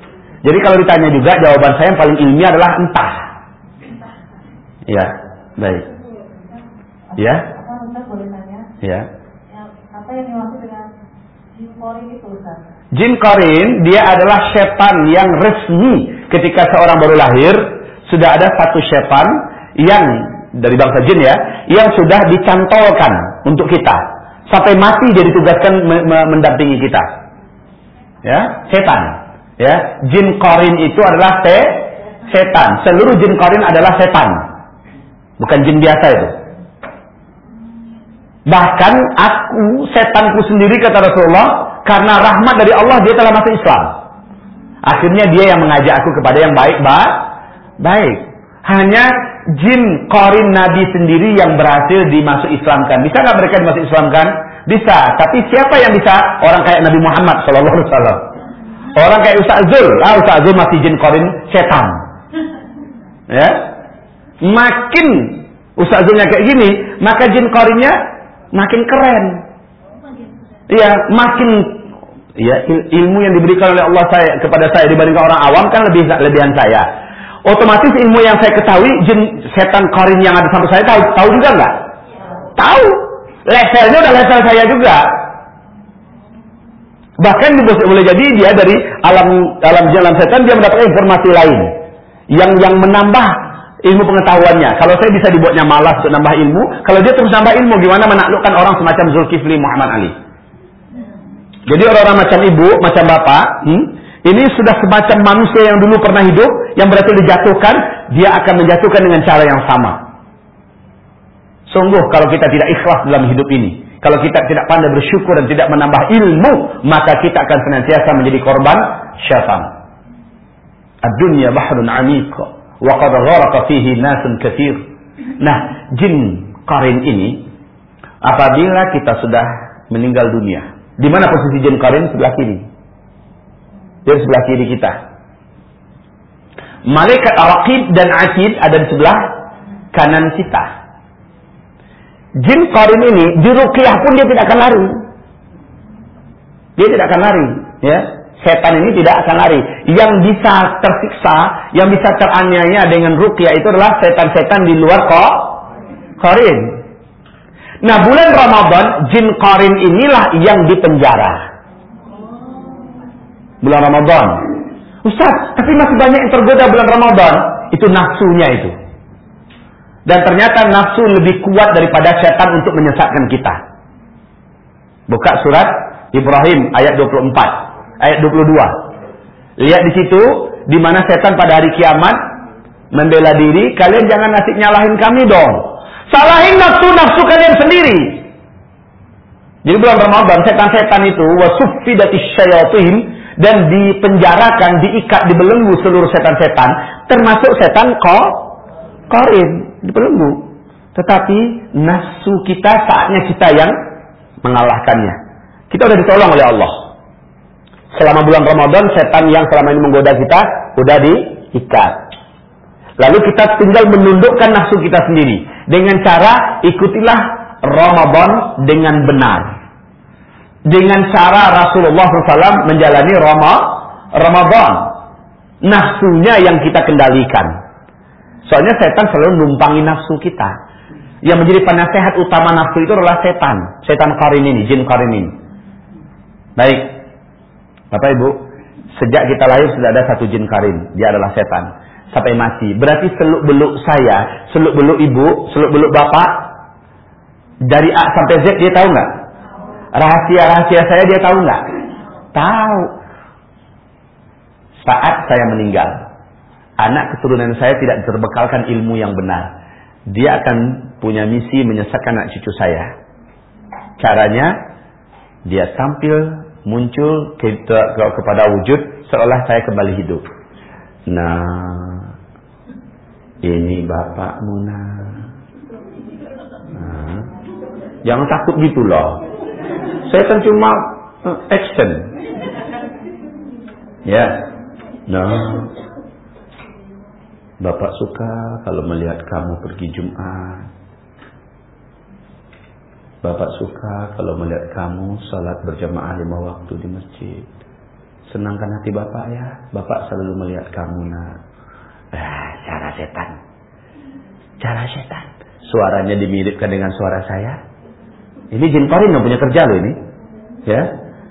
Jadi kalau ditanya juga, jawaban saya yang paling ilmiah adalah entah. Ya, baik. Ya? Ya. Apa yang dimaksud dengan jin korin itu? Jin korin, dia adalah setan yang resmi ketika seorang baru lahir. Sudah ada satu setan yang dari bangsa jin ya, yang sudah dicantolkan untuk kita. Sampai mati jadi tugaskan mendampingi kita. Ya, setan. Ya, jin korin itu adalah se setan. Seluruh jin korin adalah setan. Bukan jin biasa itu. Bahkan aku, setanku sendiri kata Rasulullah, karena rahmat dari Allah dia telah masuk Islam. Akhirnya dia yang mengajak aku kepada yang baik, baik. Baik. Hanya jin korin Nabi sendiri yang berhasil dimasuk Islamkan. Bisa nggak mereka dimasuk Islamkan? Bisa. Tapi siapa yang bisa? Orang kayak Nabi Muhammad Shallallahu Alaihi Wasallam. Orang kayak Ustaz Zul. Ah, Ustaz Zul masih jin korin setan. Ya. Makin Ustaz Zulnya kayak gini, maka jin korinnya makin keren. Iya, makin ya ilmu yang diberikan oleh Allah saya kepada saya dibandingkan orang awam kan lebih lebihan saya otomatis ilmu yang saya ketahui jin setan korin yang ada sampai saya tahu tahu juga nggak? Tahu. Levelnya udah level saya juga. Bahkan boleh jadi dia dari alam alam jalan setan dia mendapatkan informasi lain yang yang menambah ilmu pengetahuannya. Kalau saya bisa dibuatnya malas untuk nambah ilmu, kalau dia terus nambah ilmu, gimana menaklukkan orang semacam Zulkifli Muhammad Ali? Jadi orang-orang macam ibu, macam bapak, hmm, ini sudah semacam manusia yang dulu pernah hidup, yang berarti dijatuhkan, dia akan menjatuhkan dengan cara yang sama. Sungguh kalau kita tidak ikhlas dalam hidup ini, kalau kita tidak pandai bersyukur dan tidak menambah ilmu, maka kita akan senantiasa menjadi korban syaitan. Ad-dunya bahrun amiq wa qad gharaqa fihi nasun katsir. Nah, jin karin ini apabila kita sudah meninggal dunia, di mana posisi jin karin sebelah kiri? Di sebelah kiri kita. Malaikat Raqib dan Atid ada di sebelah kanan kita. Jin Qarin ini di ruqyah pun dia tidak akan lari. Dia tidak akan lari, ya. Setan ini tidak akan lari. Yang bisa tersiksa, yang bisa teraniaya dengan ruqyah itu adalah setan-setan di luar kok Qarin. Nah, bulan Ramadan jin Qarin inilah yang dipenjara bulan Ramadan. Ustaz, tapi masih banyak yang tergoda bulan Ramadan. Itu nafsunya itu. Dan ternyata nafsu lebih kuat daripada setan untuk menyesatkan kita. Buka surat Ibrahim ayat 24, ayat 22. Lihat di situ di mana setan pada hari kiamat membela diri, kalian jangan nasib nyalahin kami dong. Salahin nafsu-nafsu kalian sendiri. Jadi bulan Ramadan setan-setan itu wasufidati syayatin dan dipenjarakan, diikat, dibelenggu seluruh setan-setan, termasuk setan ko, korin, dibelenggu. Tetapi nafsu kita saatnya kita yang mengalahkannya. Kita sudah ditolong oleh Allah. Selama bulan Ramadan, setan yang selama ini menggoda kita sudah diikat. Lalu kita tinggal menundukkan nafsu kita sendiri dengan cara ikutilah Ramadan dengan benar dengan cara Rasulullah SAW menjalani Rama, Ramadan. Nafsunya yang kita kendalikan. Soalnya setan selalu numpangi nafsu kita. Yang menjadi penasehat utama nafsu itu adalah setan. Setan karin ini, jin karin ini. Baik. Bapak Ibu, sejak kita lahir sudah ada satu jin karin. Dia adalah setan. Sampai mati. Berarti seluk beluk saya, seluk beluk ibu, seluk beluk bapak, dari A sampai Z dia tahu nggak? Rahasia-rahasia saya dia tahu nggak? Tahu. Saat saya meninggal, anak keturunan saya tidak terbekalkan ilmu yang benar. Dia akan punya misi menyesatkan anak cucu saya. Caranya, dia tampil muncul ke, ke, kepada wujud seolah saya kembali hidup. Nah, ini bapakmu nah. nah. Jangan takut gitu loh. Saya kan cuma uh, action. Ya. Nah. Bapak suka kalau melihat kamu pergi Jumat. Bapak suka kalau melihat kamu salat berjamaah lima waktu di masjid. Senangkan hati Bapak ya. Bapak selalu melihat kamu nak. Ah, cara setan. Cara setan. Suaranya dimiripkan dengan suara saya. Ini jin korin yang punya kerja loh ini. Ya.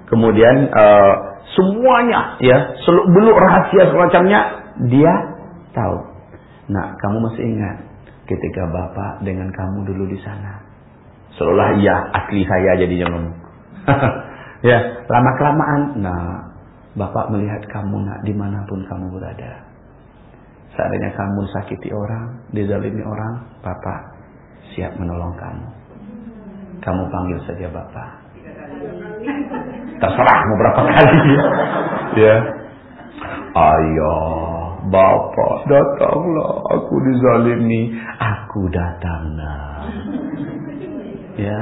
Kemudian uh, semuanya ya, beluk rahasia semacamnya dia tahu. Nah, kamu masih ingat ketika Bapak dengan kamu dulu di sana. Seolah iya asli saya jadi jangan. ya, lama kelamaan. Nah, Bapak melihat kamu nak di mana pun kamu berada. Seandainya kamu sakiti orang, dizalimi orang, Bapak siap menolong kamu. Kamu panggil saja Bapak. Terserah mau berapa kali ya. ya. Bapak datanglah. Aku dizalimi. Aku datang Ya.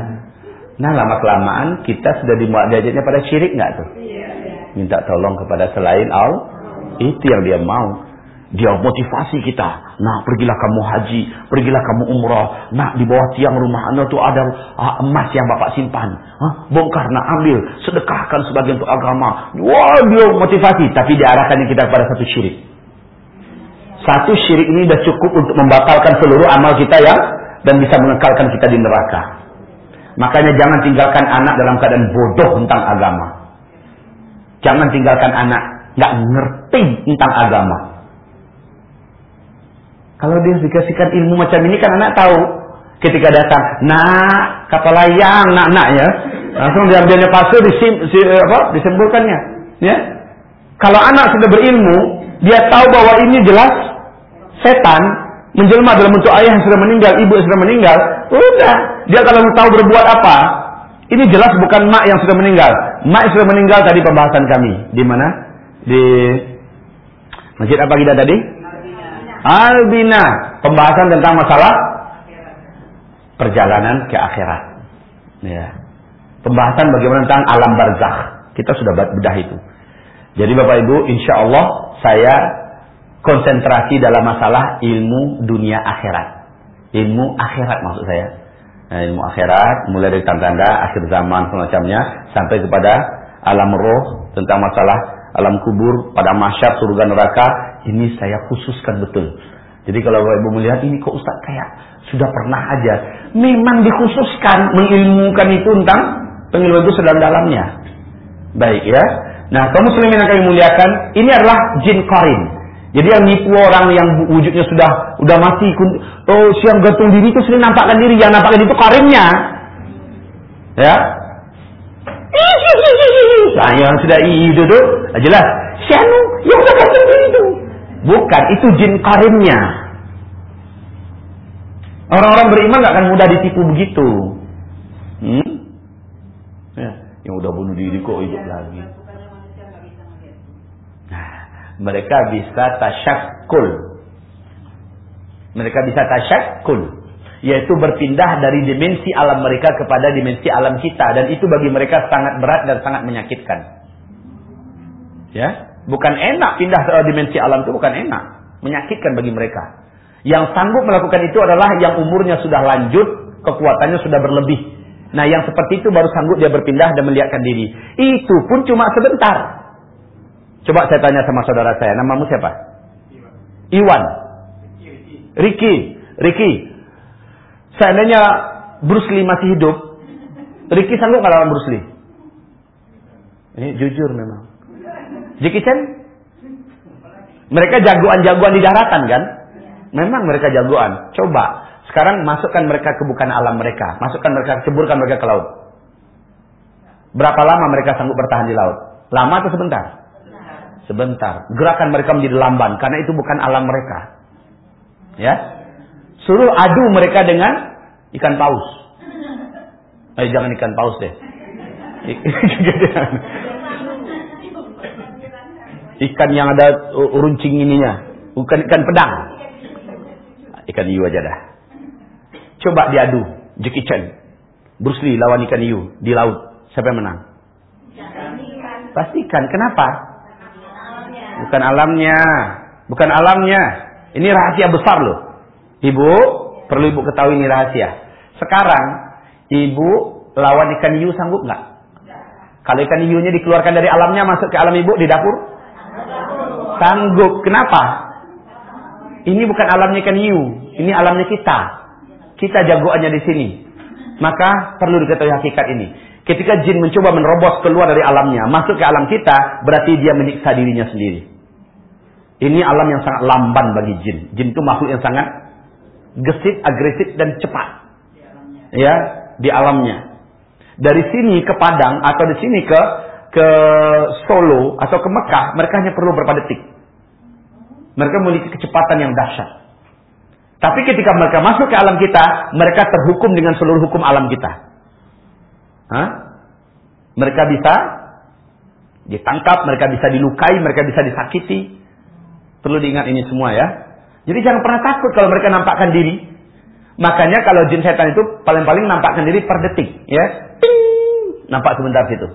Nah lama kelamaan kita sudah diajarnya pada syirik nggak tuh? Minta tolong kepada selain Allah. Itu yang dia mau. Dia motivasi kita. Nah, pergilah kamu haji, pergilah kamu umrah. Nah, di bawah tiang rumah anda tuh ada ah, emas yang bapak simpan. Hah? Bongkar, nah ambil, sedekahkan sebagian untuk agama. Wah, dia motivasi, tapi diarahkannya kita kepada satu syirik. Satu syirik ini sudah cukup untuk membatalkan seluruh amal kita ya dan bisa mengekalkan kita di neraka. Makanya jangan tinggalkan anak dalam keadaan bodoh tentang agama. Jangan tinggalkan anak nggak ngerti tentang agama. Kalau dia dikasihkan ilmu macam ini kan anak tahu ketika datang, nak kapal layang, nak nak ya, langsung diambilnya pasir disim, si, apa, disemburkannya. Ya. Kalau anak sudah berilmu, dia tahu bahwa ini jelas setan menjelma dalam bentuk ayah yang sudah meninggal, ibu yang sudah meninggal, udah. Dia kalau tahu berbuat apa, ini jelas bukan mak yang sudah meninggal. Mak yang sudah meninggal tadi pembahasan kami. Di mana? Di masjid apa kita tadi? Albina. Pembahasan tentang masalah perjalanan ke akhirat. Ya. Pembahasan bagaimana tentang alam barzakh. Kita sudah bedah itu. Jadi Bapak Ibu, insya Allah saya konsentrasi dalam masalah ilmu dunia akhirat. Ilmu akhirat maksud saya. Nah, ilmu akhirat mulai dari tanda-tanda akhir zaman semacamnya sampai kepada alam roh tentang masalah alam kubur pada masyarakat surga neraka ini saya khususkan betul. Jadi kalau Bapak Ibu melihat ini kok Ustaz kayak sudah pernah aja. Memang dikhususkan mengilmukan itu tentang pengilmuan itu sedalam-dalamnya. Baik ya. Nah, kaum muslimin yang kami muliakan, ini adalah jin korin. Jadi yang nipu orang yang wujudnya sudah udah mati, oh siang gantung diri itu sering nampakkan diri, yang nampakkan itu karimnya, ya. Nah, yang sudah itu tuh jelas. Sianu yang udah gantung diri itu, bukan itu jin karimnya. Orang-orang beriman gak akan mudah ditipu begitu. Hmm? Ya, yang udah bunuh diri kok hidup lagi mereka bisa tasyakul. Mereka bisa tasyakul. Yaitu berpindah dari dimensi alam mereka kepada dimensi alam kita. Dan itu bagi mereka sangat berat dan sangat menyakitkan. Ya, Bukan enak pindah ke dimensi alam itu bukan enak. Menyakitkan bagi mereka. Yang sanggup melakukan itu adalah yang umurnya sudah lanjut, kekuatannya sudah berlebih. Nah yang seperti itu baru sanggup dia berpindah dan melihatkan diri. Itu pun cuma sebentar. Coba saya tanya sama saudara saya, namamu siapa? Iwan. Ricky. Ricky. Seandainya Bruce Lee masih hidup, Ricky sanggup nggak lawan Bruce Lee? Ini jujur memang. Jackie Chan? Mereka jagoan-jagoan di daratan kan? Memang mereka jagoan. Coba. Sekarang masukkan mereka ke bukan alam mereka. Masukkan mereka, ceburkan mereka ke laut. Berapa lama mereka sanggup bertahan di laut? Lama atau sebentar? Sebentar. Gerakan mereka menjadi lamban. Karena itu bukan alam mereka. Ya. Suruh adu mereka dengan ikan paus. Eh, jangan ikan paus deh. ikan yang ada runcing ininya. Bukan ikan pedang. Ikan hiu aja dah. Coba diadu. Jackie Chan. Bruce Lee lawan ikan hiu di laut. Siapa yang menang? Pastikan. Kenapa? Bukan alamnya. Bukan alamnya. Ini rahasia besar loh. Ibu, perlu ibu ketahui ini rahasia. Sekarang, ibu lawan ikan hiu sanggup nggak? Kalau ikan hiunya dikeluarkan dari alamnya masuk ke alam ibu di dapur? Sanggup. Kenapa? Ini bukan alamnya ikan hiu, ini alamnya kita. Kita jagoannya di sini. Maka perlu diketahui hakikat ini. Ketika jin mencoba menerobos keluar dari alamnya, masuk ke alam kita, berarti dia menyiksa dirinya sendiri. Ini alam yang sangat lamban bagi jin. Jin itu makhluk yang sangat gesit, agresif dan cepat. Ya, di alamnya. Dari sini ke Padang atau di sini ke ke Solo atau ke Mekah, mereka hanya perlu beberapa detik. Mereka memiliki kecepatan yang dahsyat. Tapi ketika mereka masuk ke alam kita, mereka terhukum dengan seluruh hukum alam kita. Hah? Mereka bisa ditangkap, mereka bisa dilukai, mereka bisa disakiti. Perlu diingat ini semua ya. Jadi jangan pernah takut kalau mereka nampakkan diri. Makanya kalau jin setan itu paling-paling nampakkan diri per detik, ya. Ting, nampak sebentar situ.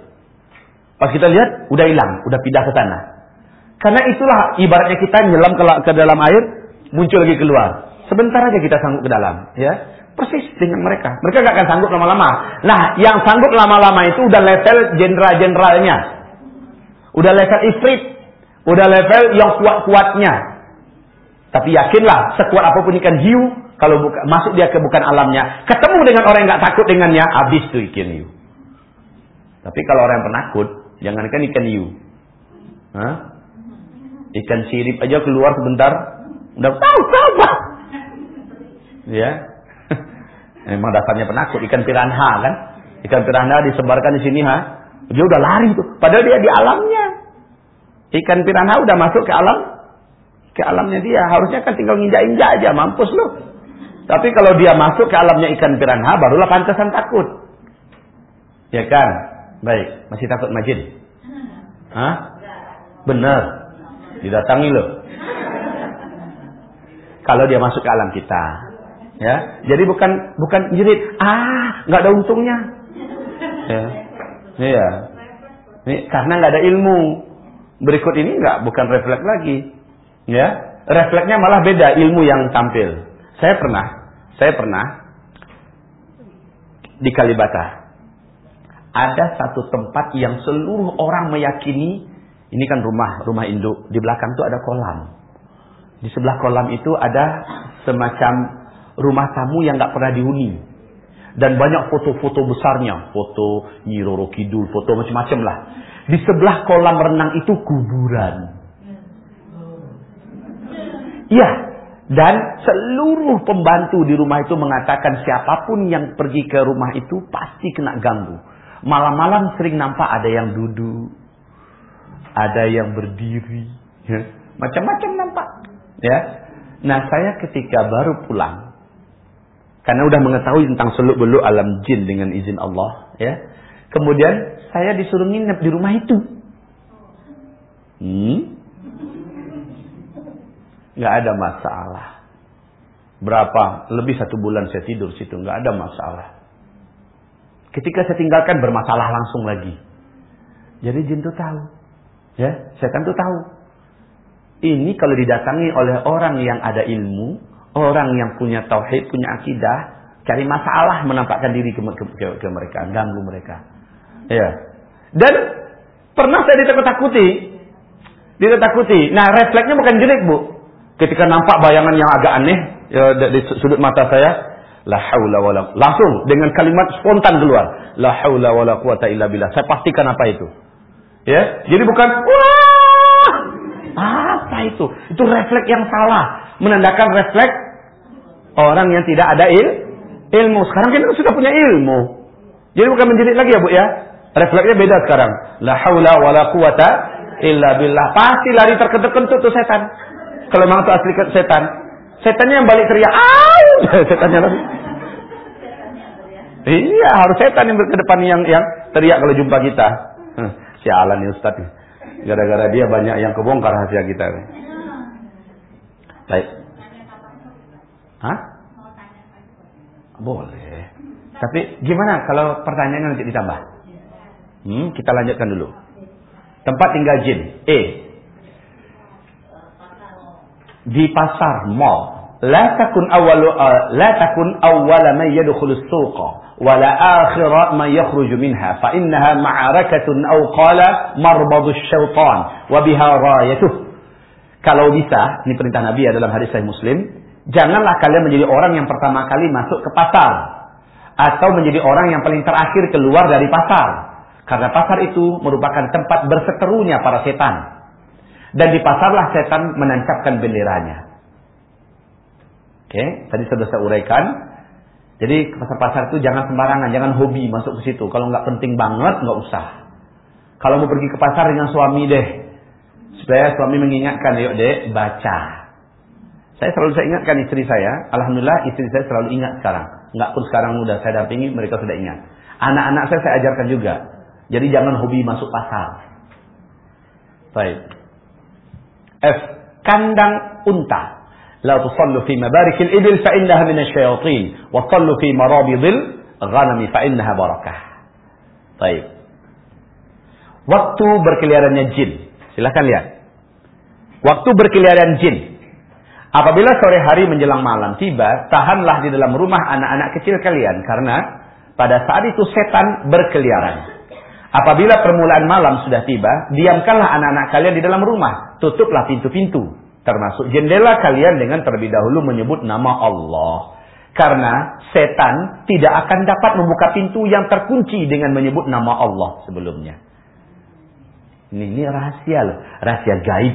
Pas kita lihat, udah hilang, udah pindah ke sana. Karena itulah ibaratnya kita nyelam ke, ke dalam air, muncul lagi keluar. Sebentar aja kita sanggup ke dalam, ya. Persis dengan mereka. Mereka gak akan sanggup lama-lama. Nah, yang sanggup lama-lama itu udah level jenderal-jenderalnya. Udah level ifrit. Udah level yang kuat-kuatnya. Tapi yakinlah, sekuat apa pun ikan hiu, kalau buka, masuk dia ke bukan alamnya, ketemu dengan orang yang nggak takut dengannya, habis tuh ikan hiu. Tapi kalau orang yang penakut, jangankan ikan hiu. Hah? Ikan sirip aja keluar sebentar, udah tahu apa. Ya. Memang dasarnya penakut, ikan piranha kan. Ikan piranha disebarkan di sini, ha? Dia udah lari tuh, padahal dia di alamnya. Ikan piranha udah masuk ke alam ke alamnya dia, harusnya kan tinggal nginjak-injak aja, mampus loh. Tapi kalau dia masuk ke alamnya ikan piranha, barulah pantasan takut. Ya kan? Baik, masih takut majid? Hah? Benar. Didatangi loh. Kalau dia masuk ke alam kita. Ya, jadi bukan bukan jerit, ah, nggak ada untungnya. Ya. Iya. Ini karena nggak ada ilmu. Berikut ini nggak bukan refleks lagi. Ya, refleksnya malah beda ilmu yang tampil. Saya pernah, saya pernah di Kalibata. Ada satu tempat yang seluruh orang meyakini ini kan rumah, rumah induk. Di belakang itu ada kolam. Di sebelah kolam itu ada semacam rumah tamu yang nggak pernah dihuni. Dan banyak foto-foto besarnya. Foto Nyi Roro Kidul, foto macam-macam lah. Di sebelah kolam renang itu kuburan. Iya, dan seluruh pembantu di rumah itu mengatakan siapa pun yang pergi ke rumah itu pasti kena ganggu. Malam-malam sering nampak ada yang duduk, ada yang berdiri, ya. macam-macam nampak. Ya, nah saya ketika baru pulang, karena udah mengetahui tentang seluk beluk alam jin dengan izin Allah, ya, kemudian saya disuruh nginep di rumah itu. Hmm? nggak ada masalah. Berapa? Lebih satu bulan saya tidur situ, nggak ada masalah. Ketika saya tinggalkan bermasalah langsung lagi. Jadi jin itu tahu. Ya, setan itu tahu. Ini kalau didatangi oleh orang yang ada ilmu, orang yang punya tauhid, punya akidah, cari masalah menampakkan diri ke, ke, ke, ke mereka, ganggu mereka. Ya. Dan pernah saya ditakut-takuti. Ditakut-takuti. Nah, refleksnya bukan jelek, Bu. Ketika nampak bayangan yang agak aneh ya, di sudut mata saya, la haula wala langsung dengan kalimat spontan keluar, la haula wala quwata illa billah. Saya pastikan apa itu. Ya, jadi bukan wah apa itu? Itu refleks yang salah, menandakan refleks orang yang tidak ada il ilmu. Sekarang kita sudah punya ilmu. Jadi bukan menjerit lagi ya, Bu ya. Refleksnya beda sekarang. La haula wala quwata illa billah. Pasti lari terkentut-kentut tuh setan. Kalau memang itu asli setan. Setannya yang balik teriak, "Au!" Setannya lagi. Iya, harus setan yang ke depan yang yang teriak kalau jumpa kita. Hmm, sialan nih Ustaz. Gara-gara dia banyak yang kebongkar rahasia kita. Baik. Hah? Boleh. Tapi gimana kalau pertanyaannya nanti ditambah? Hmm, kita lanjutkan dulu. Tempat tinggal jin. E di pasar mall la takun awwalu uh, la takun awwala man yadkhulu as-suqa wa la akhira man yakhruju minha fa innaha ma'arakatun aw qala marbadu syaitan wa biha rayatuh kalau bisa ini perintah Nabi ya dalam hadis Sahih Muslim janganlah kalian menjadi orang yang pertama kali masuk ke pasar atau menjadi orang yang paling terakhir keluar dari pasar karena pasar itu merupakan tempat berseterunya para setan dan di pasarlah setan menancapkan benderanya Oke, okay? tadi sudah saya uraikan. Jadi ke pasar-pasar itu jangan sembarangan, jangan hobi masuk ke situ. Kalau nggak penting banget, nggak usah. Kalau mau pergi ke pasar dengan suami deh, supaya suami mengingatkan, yuk deh, baca. Saya selalu saya ingatkan istri saya, alhamdulillah istri saya selalu ingat sekarang. Enggak pun sekarang sudah saya dampingi, mereka sudah ingat. Anak-anak saya saya ajarkan juga. Jadi jangan hobi masuk pasar. Baik. F. Kandang unta. La tusallu fi mabarikil ibil fa innaha minasyayatin. Wa sallu fi marabidil ghanami fa innaha barakah. Baik. Waktu berkeliarannya jin. Silahkan lihat. Waktu berkeliaran jin apabila sore hari menjelang malam tiba tahanlah di dalam rumah anak-anak kecil kalian karena pada saat itu setan berkeliaran apabila permulaan malam sudah tiba diamkanlah anak-anak kalian di dalam rumah tutuplah pintu-pintu Termasuk jendela kalian dengan terlebih dahulu menyebut nama Allah. Karena setan tidak akan dapat membuka pintu yang terkunci dengan menyebut nama Allah sebelumnya. Ini, ini rahasia loh, rahasia gaib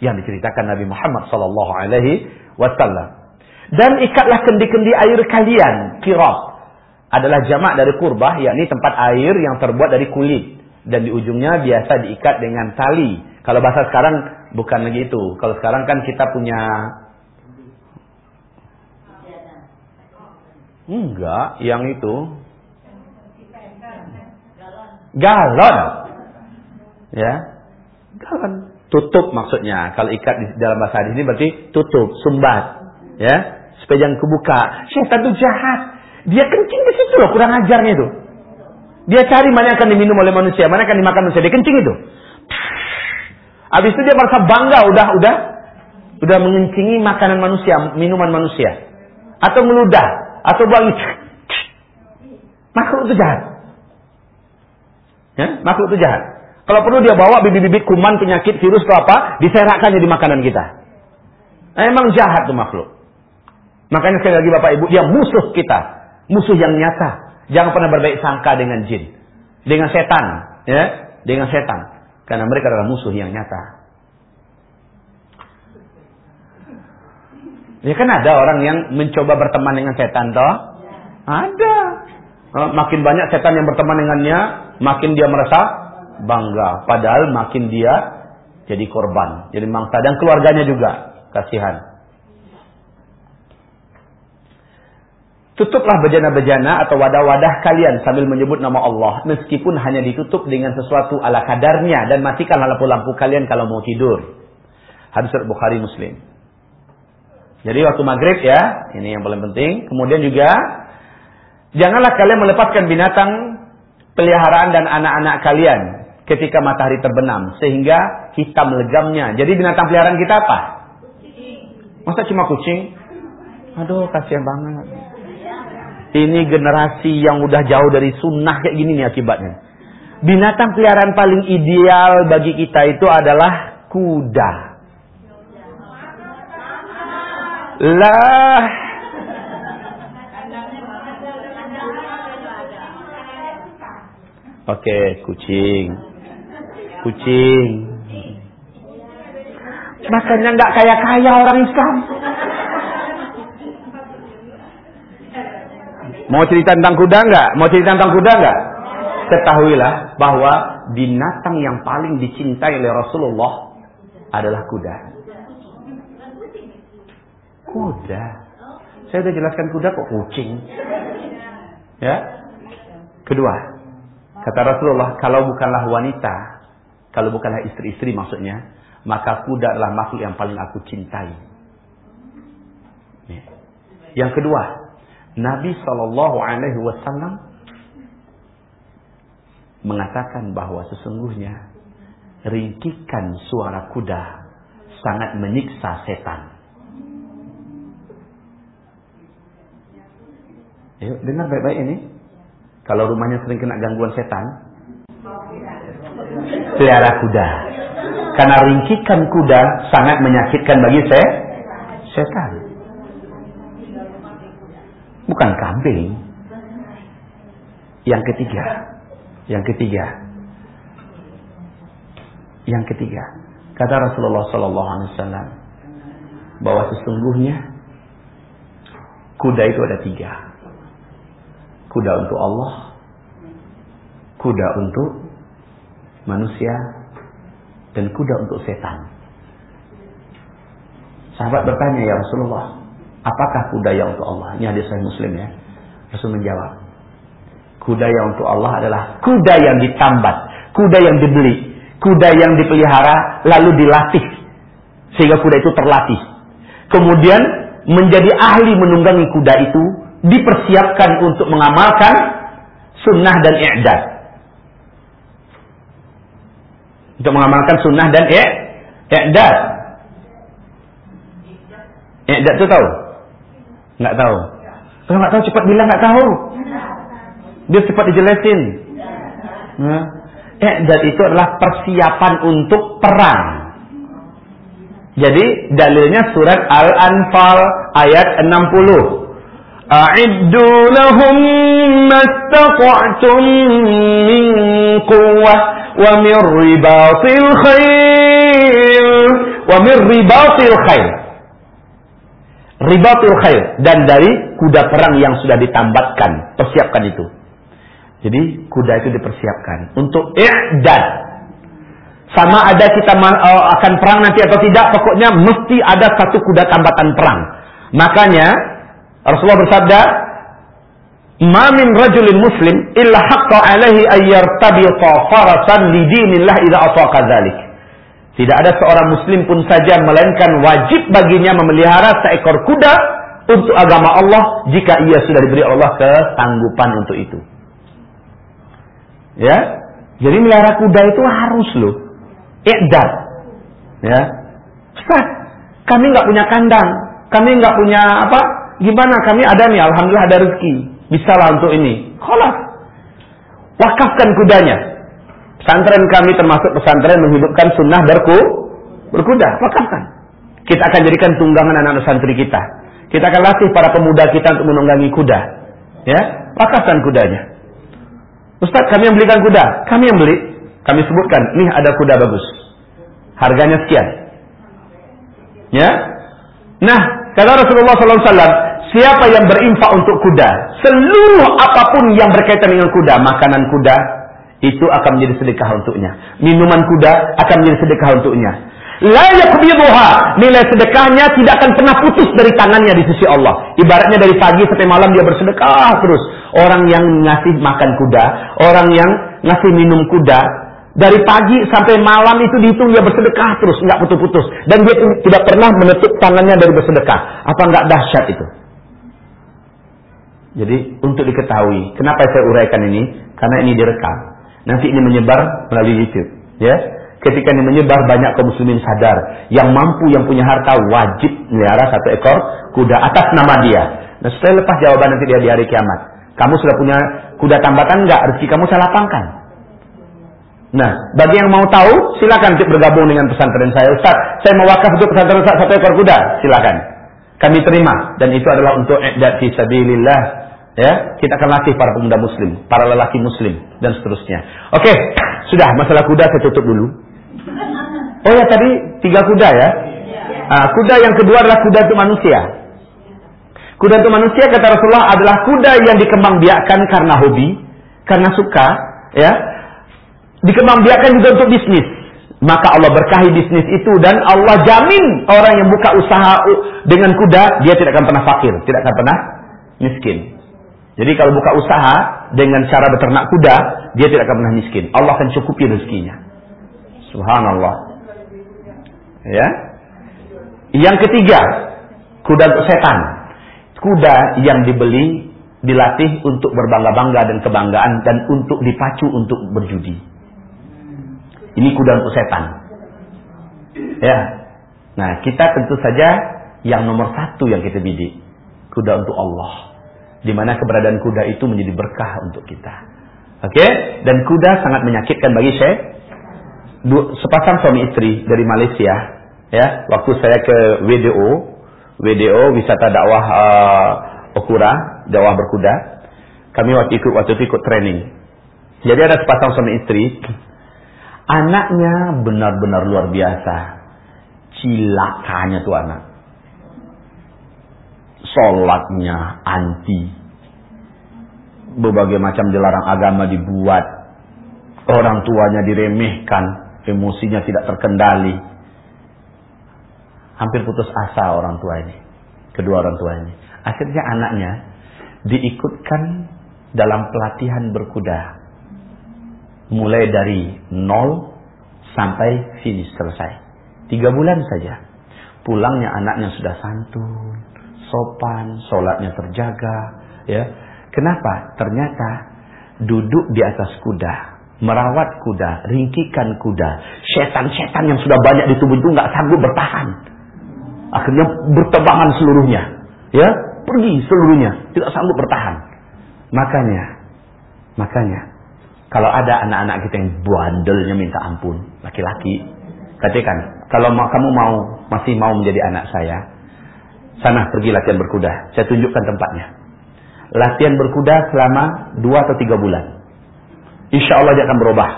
yang diceritakan Nabi Muhammad sallallahu alaihi wasallam. Dan ikatlah kendi-kendi air kalian, kirab. Adalah jamak dari kurbah, yakni tempat air yang terbuat dari kulit. Dan di ujungnya biasa diikat dengan tali. Kalau bahasa sekarang bukan lagi itu. Kalau sekarang kan kita punya Enggak, yang itu galon. Ya. Galon. Tutup maksudnya. Kalau ikat di dalam bahasa hadis ini berarti tutup, sumbat. Ya. Supaya jangan kebuka. Syaitan itu jahat. Dia kencing di situ loh, kurang ajarnya itu. Dia cari mana yang akan diminum oleh manusia, mana yang akan dimakan manusia. Dia kencing itu. Habis itu dia merasa bangga udah udah udah mengencingi makanan manusia, minuman manusia. Atau meludah, atau buang makhluk itu jahat. Ya, makhluk itu jahat. Kalau perlu dia bawa bibit-bibit kuman, penyakit, virus atau apa, diserakkannya di makanan kita. Nah, emang jahat tuh makhluk. Makanya sekali lagi Bapak Ibu, dia musuh kita. Musuh yang nyata. Jangan pernah berbaik sangka dengan jin. Dengan setan. ya Dengan setan. Karena mereka adalah musuh yang nyata. Ya kan ada orang yang mencoba berteman dengan setan toh? Ada. Oh, makin banyak setan yang berteman dengannya, makin dia merasa bangga. Padahal makin dia jadi korban, jadi mangsa dan keluarganya juga kasihan. Tutuplah bejana-bejana atau wadah-wadah kalian sambil menyebut nama Allah. Meskipun hanya ditutup dengan sesuatu ala kadarnya. Dan matikanlah lampu-lampu kalian kalau mau tidur. Hadis Bukhari Muslim. Jadi waktu maghrib ya. Ini yang paling penting. Kemudian juga. Janganlah kalian melepaskan binatang peliharaan dan anak-anak kalian. Ketika matahari terbenam. Sehingga hitam legamnya. Jadi binatang peliharaan kita apa? Masa cuma kucing? Aduh kasihan banget. Ini generasi yang udah jauh dari sunnah kayak gini nih akibatnya. Binatang peliharaan paling ideal bagi kita itu adalah kuda. Lah. Oke, kucing. Kucing. Makanya nggak kaya-kaya orang Islam. Mau cerita tentang kuda enggak? Mau cerita tentang kuda enggak? Ketahuilah bahwa binatang yang paling dicintai oleh Rasulullah adalah kuda. Kuda. Saya sudah jelaskan kuda kok kucing. Ya. Kedua, kata Rasulullah, kalau bukanlah wanita, kalau bukanlah istri-istri maksudnya, maka kuda adalah makhluk yang paling aku cintai. Ya. Yang kedua, Nabi saw mengatakan bahwa sesungguhnya ringkikan suara kuda sangat menyiksa setan. Ayo, dengar baik-baik ini. Kalau rumahnya sering kena gangguan setan, pelihara kuda. Karena ringkikan kuda sangat menyakitkan bagi saya setan. Bukan kambing. Yang ketiga. Yang ketiga. Yang ketiga. Kata Rasulullah sallallahu alaihi wasallam bahwa sesungguhnya kuda itu ada tiga. Kuda untuk Allah, kuda untuk manusia, dan kuda untuk setan. Sahabat bertanya, ya Rasulullah, apakah kuda yang untuk Allah? Ini hadis saya Muslim ya. Rasul menjawab, kuda yang untuk Allah adalah kuda yang ditambat, kuda yang dibeli, kuda yang dipelihara, lalu dilatih. Sehingga kuda itu terlatih. Kemudian menjadi ahli menunggangi kuda itu, dipersiapkan untuk mengamalkan sunnah dan i'dad. Untuk mengamalkan sunnah dan i'dad. I'dad itu tahu? Enggak tahu. Kalau enggak tahu cepat bilang enggak tahu. Dia cepat dijelasin. Nah, i'dad itu adalah persiapan untuk perang. Jadi dalilnya surat Al-Anfal ayat 60. A'iddu lahum mastata'tum min quwwah wa ribatil khair wa ribatil khair. Dan dari kuda perang yang sudah ditambatkan, persiapkan itu. Jadi kuda itu dipersiapkan untuk i'dad. Sama ada kita uh, akan perang nanti atau tidak, pokoknya mesti ada satu kuda tambatan perang. Makanya Rasulullah bersabda, "Ma min rajulin muslim illa haqqa alaihi ayyartabita farasan li dinillah idza ataqa dzalik." Tidak ada seorang muslim pun saja melainkan wajib baginya memelihara seekor kuda untuk agama Allah jika ia sudah diberi Allah kesanggupan untuk itu. Ya. Jadi melihara kuda itu harus loh. Iqdad. Ya. Ustaz, kami nggak punya kandang. Kami nggak punya apa? Gimana? Kami ada nih, alhamdulillah ada rezeki. Bisa lah untuk ini. Kholas. Wakafkan kudanya. Pesantren kami termasuk pesantren menghidupkan sunnah berku, berkuda. Wakafkan. Kita akan jadikan tunggangan anak-anak santri kita. Kita akan latih para pemuda kita untuk menunggangi kuda. Ya, wakafkan kudanya. Ustaz, kami yang belikan kuda. Kami yang beli. Kami sebutkan, nih ada kuda bagus. Harganya sekian. Ya. Nah, kata Rasulullah SAW, siapa yang berinfak untuk kuda, seluruh apa pun yang berkaitan dengan kuda, makanan kuda, itu akan menjadi sedekah untuknya. Minuman kuda akan menjadi sedekah untuknya. La yakbiduha. Nilai sedekahnya tidak akan pernah putus dari tangannya di sisi Allah. Ibaratnya dari pagi sampai malam dia bersedekah terus. Orang yang ngasih makan kuda, orang yang ngasih minum kuda, dari pagi sampai malam itu dihitung dia bersedekah terus, nggak putus-putus. Dan dia tidak pernah menutup tangannya dari bersedekah. Apa nggak dahsyat itu? Jadi untuk diketahui, kenapa saya uraikan ini? Karena ini direkam. Nanti ini menyebar melalui YouTube, ya. Ketika ini menyebar banyak kaum muslimin sadar yang mampu yang punya harta wajib melihara satu ekor kuda atas nama dia. Nah setelah lepas jawaban nanti dia di hari kiamat. Kamu sudah punya kuda tambatan enggak? Rezeki kamu saya lapangkan. Nah, bagi yang mau tahu, silakan untuk bergabung dengan pesantren saya. Ustaz, saya mau wakaf untuk pesantren Ustaz satu ekor kuda. Silakan. Kami terima dan itu adalah untuk i'dad fi sabilillah. Ya, kita akan latih para pemuda muslim, para lelaki muslim dan seterusnya. Oke, sudah masalah kuda saya tutup dulu. Oh ya tadi tiga kuda ya. Nah, kuda yang kedua adalah kuda untuk manusia. Kuda untuk manusia kata Rasulullah adalah kuda yang dikembangbiakkan karena hobi, karena suka, ya. Dikembangbiakkan juga untuk bisnis. Maka Allah berkahi bisnis itu dan Allah jamin orang yang buka usaha dengan kuda dia tidak akan pernah fakir, tidak akan pernah miskin. Jadi kalau buka usaha dengan cara beternak kuda, dia tidak akan pernah miskin. Allah akan cukupi rezekinya. Subhanallah. Ya. Yang ketiga, kuda untuk setan. Kuda yang dibeli, dilatih untuk berbangga-bangga dan kebanggaan dan untuk dipacu untuk berjudi. Ini kuda untuk setan. Ya. Nah, kita tentu saja yang nomor satu yang kita bidik. Kuda untuk Allah. Di mana keberadaan kuda itu menjadi berkah untuk kita. Oke, okay? dan kuda sangat menyakitkan bagi saya. Sepasang suami istri dari Malaysia, ya, waktu saya ke WDO, WDO wisata dakwah uh, Okura, dakwah berkuda. Kami waktu ikut waktu itu ikut training. Jadi ada sepasang suami istri, anaknya benar-benar luar biasa. Cilakanya tuh anak. Sholatnya anti. Berbagai macam dilarang agama dibuat. Orang tuanya diremehkan. Emosinya tidak terkendali. Hampir putus asa orang tua ini. Kedua orang tua ini. Akhirnya anaknya diikutkan dalam pelatihan berkuda. Mulai dari nol sampai finish selesai. Tiga bulan saja. Pulangnya anaknya sudah santun, sopan, sholatnya terjaga. Ya, Kenapa? Ternyata duduk di atas kuda, merawat kuda, ringkikan kuda. Setan-setan yang sudah banyak di tubuh itu nggak sanggup bertahan. Akhirnya bertebangan seluruhnya. Ya, pergi seluruhnya, tidak sanggup bertahan. Makanya, makanya, kalau ada anak-anak kita yang bandelnya minta ampun, laki-laki, katakan, kalau kamu mau masih mau menjadi anak saya, sana pergi latihan berkuda. Saya tunjukkan tempatnya. Latihan berkuda selama dua atau tiga bulan. Insya Allah dia akan berubah.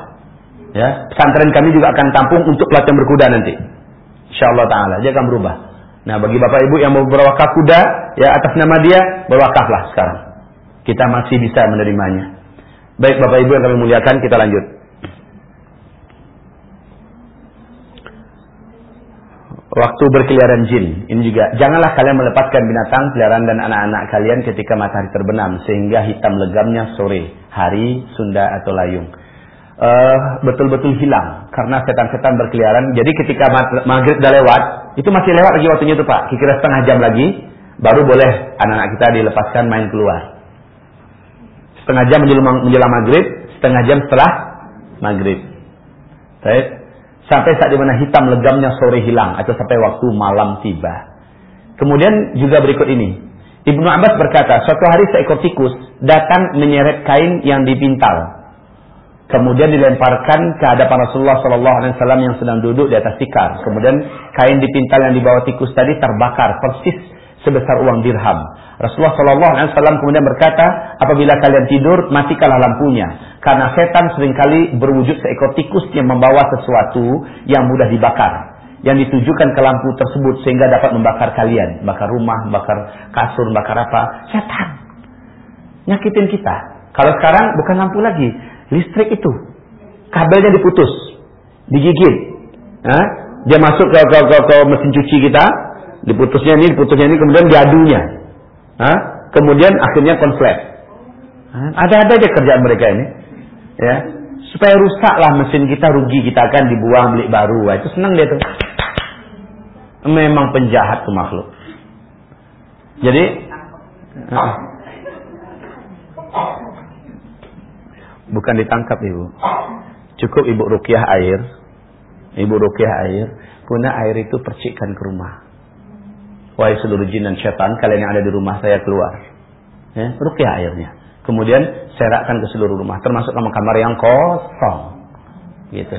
Ya, pesantren kami juga akan tampung untuk latihan berkuda nanti. Insya Allah Taala dia akan berubah. Nah, bagi bapak ibu yang mau berwakaf kuda, ya atas nama dia berwakaflah sekarang. Kita masih bisa menerimanya. Baik bapak ibu yang kami muliakan, kita lanjut. Waktu berkeliaran jin, ini juga janganlah kalian melepaskan binatang peliharaan dan anak-anak kalian ketika matahari terbenam sehingga hitam legamnya sore, hari, sunda atau layung. Eh, betul-betul uh, hilang karena setan-setan berkeliaran. Jadi ketika maghrib dah lewat, itu masih lewat lagi waktunya itu Pak. Kira setengah jam lagi baru boleh anak-anak kita dilepaskan main keluar. Setengah jam menjelang, menjelang maghrib, setengah jam setelah maghrib. Baik. Sampai saat di mana hitam legamnya sore hilang atau sampai waktu malam tiba. Kemudian juga berikut ini. Ibnu Abbas berkata, suatu hari seekor tikus datang menyeret kain yang dipintal Kemudian dilemparkan ke hadapan Rasulullah Wasallam yang sedang duduk di atas tikar. Kemudian kain dipintal yang dibawa tikus tadi terbakar persis sebesar uang dirham. Rasulullah Sallallahu Alaihi kemudian berkata, apabila kalian tidur, matikanlah lampunya, karena setan sering kali berwujud seekor tikus yang membawa sesuatu yang mudah dibakar yang ditujukan ke lampu tersebut sehingga dapat membakar kalian, bakar rumah, bakar kasur, bakar apa? Setan. Nyakitin kita. Kalau sekarang bukan lampu lagi, listrik itu. Kabelnya diputus, digigit. Hah? Dia masuk ke, ke, ke, ke mesin cuci kita, diputusnya ini, diputusnya ini, kemudian diadunya. Hah? Kemudian akhirnya konflik. Ada-ada aja kerjaan mereka ini. Ya, supaya rusaklah mesin kita, rugi kita akan dibuang beli baru. Wah, itu senang dia tuh. Memang penjahat tuh makhluk. Jadi, uh, Bukan ditangkap ibu. Cukup ibu rukyah air. Ibu rukyah air. Kemudian air itu percikkan ke rumah. Wahai seluruh jin dan syaitan, kalian yang ada di rumah saya keluar. Ya, rukyah airnya. Kemudian serakkan ke seluruh rumah. Termasuk kamar-kamar yang kosong. Gitu.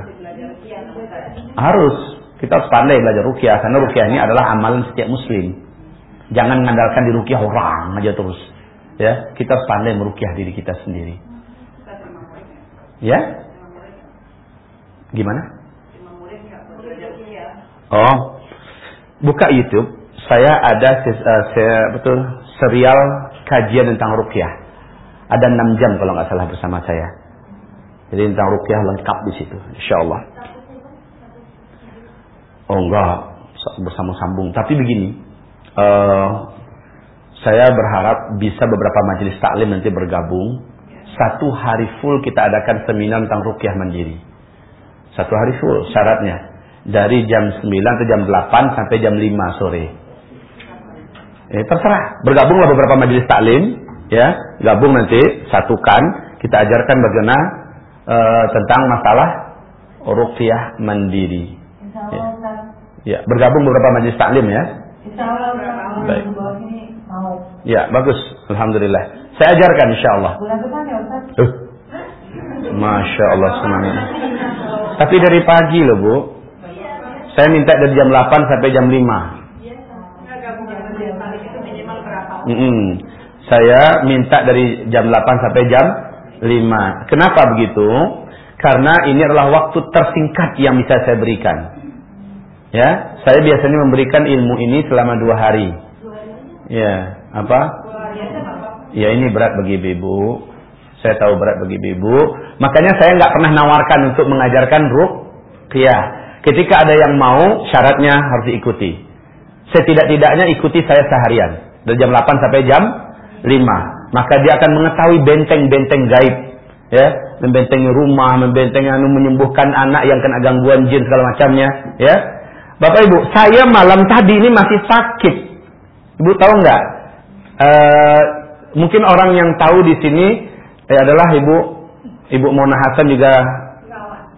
Harus. Kita harus pandai belajar rukyah. Karena rukyah ini adalah amalan setiap muslim. Jangan mengandalkan di rukyah orang aja terus. Ya, kita harus pandai merukyah diri kita sendiri. Ya? Gimana? Oh, buka YouTube. Saya ada saya, betul serial kajian tentang rukyah. Ada 6 jam kalau nggak salah bersama saya. Jadi tentang rukyah lengkap di situ, insya Allah. Oh enggak, bersama sambung. Tapi begini, uh, saya berharap bisa beberapa majelis taklim nanti bergabung satu hari full kita adakan seminar tentang rukyah mandiri. Satu hari full syaratnya. Dari jam 9 ke jam 8 sampai jam 5 sore. Eh, terserah. Bergabunglah beberapa majelis taklim. ya Gabung nanti, satukan. Kita ajarkan bagaimana uh, tentang masalah rukyah mandiri. Ya. ya, bergabung beberapa majelis taklim ya. Baik. Ya, bagus. Alhamdulillah. Saya ajarkan insya Allah. Uh. Masya Allah semuanya. Tapi dari pagi loh Bu. Saya minta dari jam 8 sampai jam 5. Mm. Saya minta dari jam 8 sampai jam 5. Kenapa begitu? Karena ini adalah waktu tersingkat yang bisa saya berikan. Ya, saya biasanya memberikan ilmu ini selama dua hari. Ya, apa? Ya ini berat bagi ibu. Saya tahu berat bagi ibu. Makanya saya nggak pernah nawarkan untuk mengajarkan ruqyah. Ketika ada yang mau, syaratnya harus diikuti. Setidak-tidaknya ikuti saya seharian. Dari jam 8 sampai jam 5. Maka dia akan mengetahui benteng-benteng gaib. Ya, membentengi rumah, membentengi anu menyembuhkan anak yang kena gangguan jin segala macamnya, ya. Bapak Ibu, saya malam tadi ini masih sakit. Ibu tahu nggak? Uh, mungkin orang yang tahu di sini eh, adalah Ibu Ibu Mona Hasan juga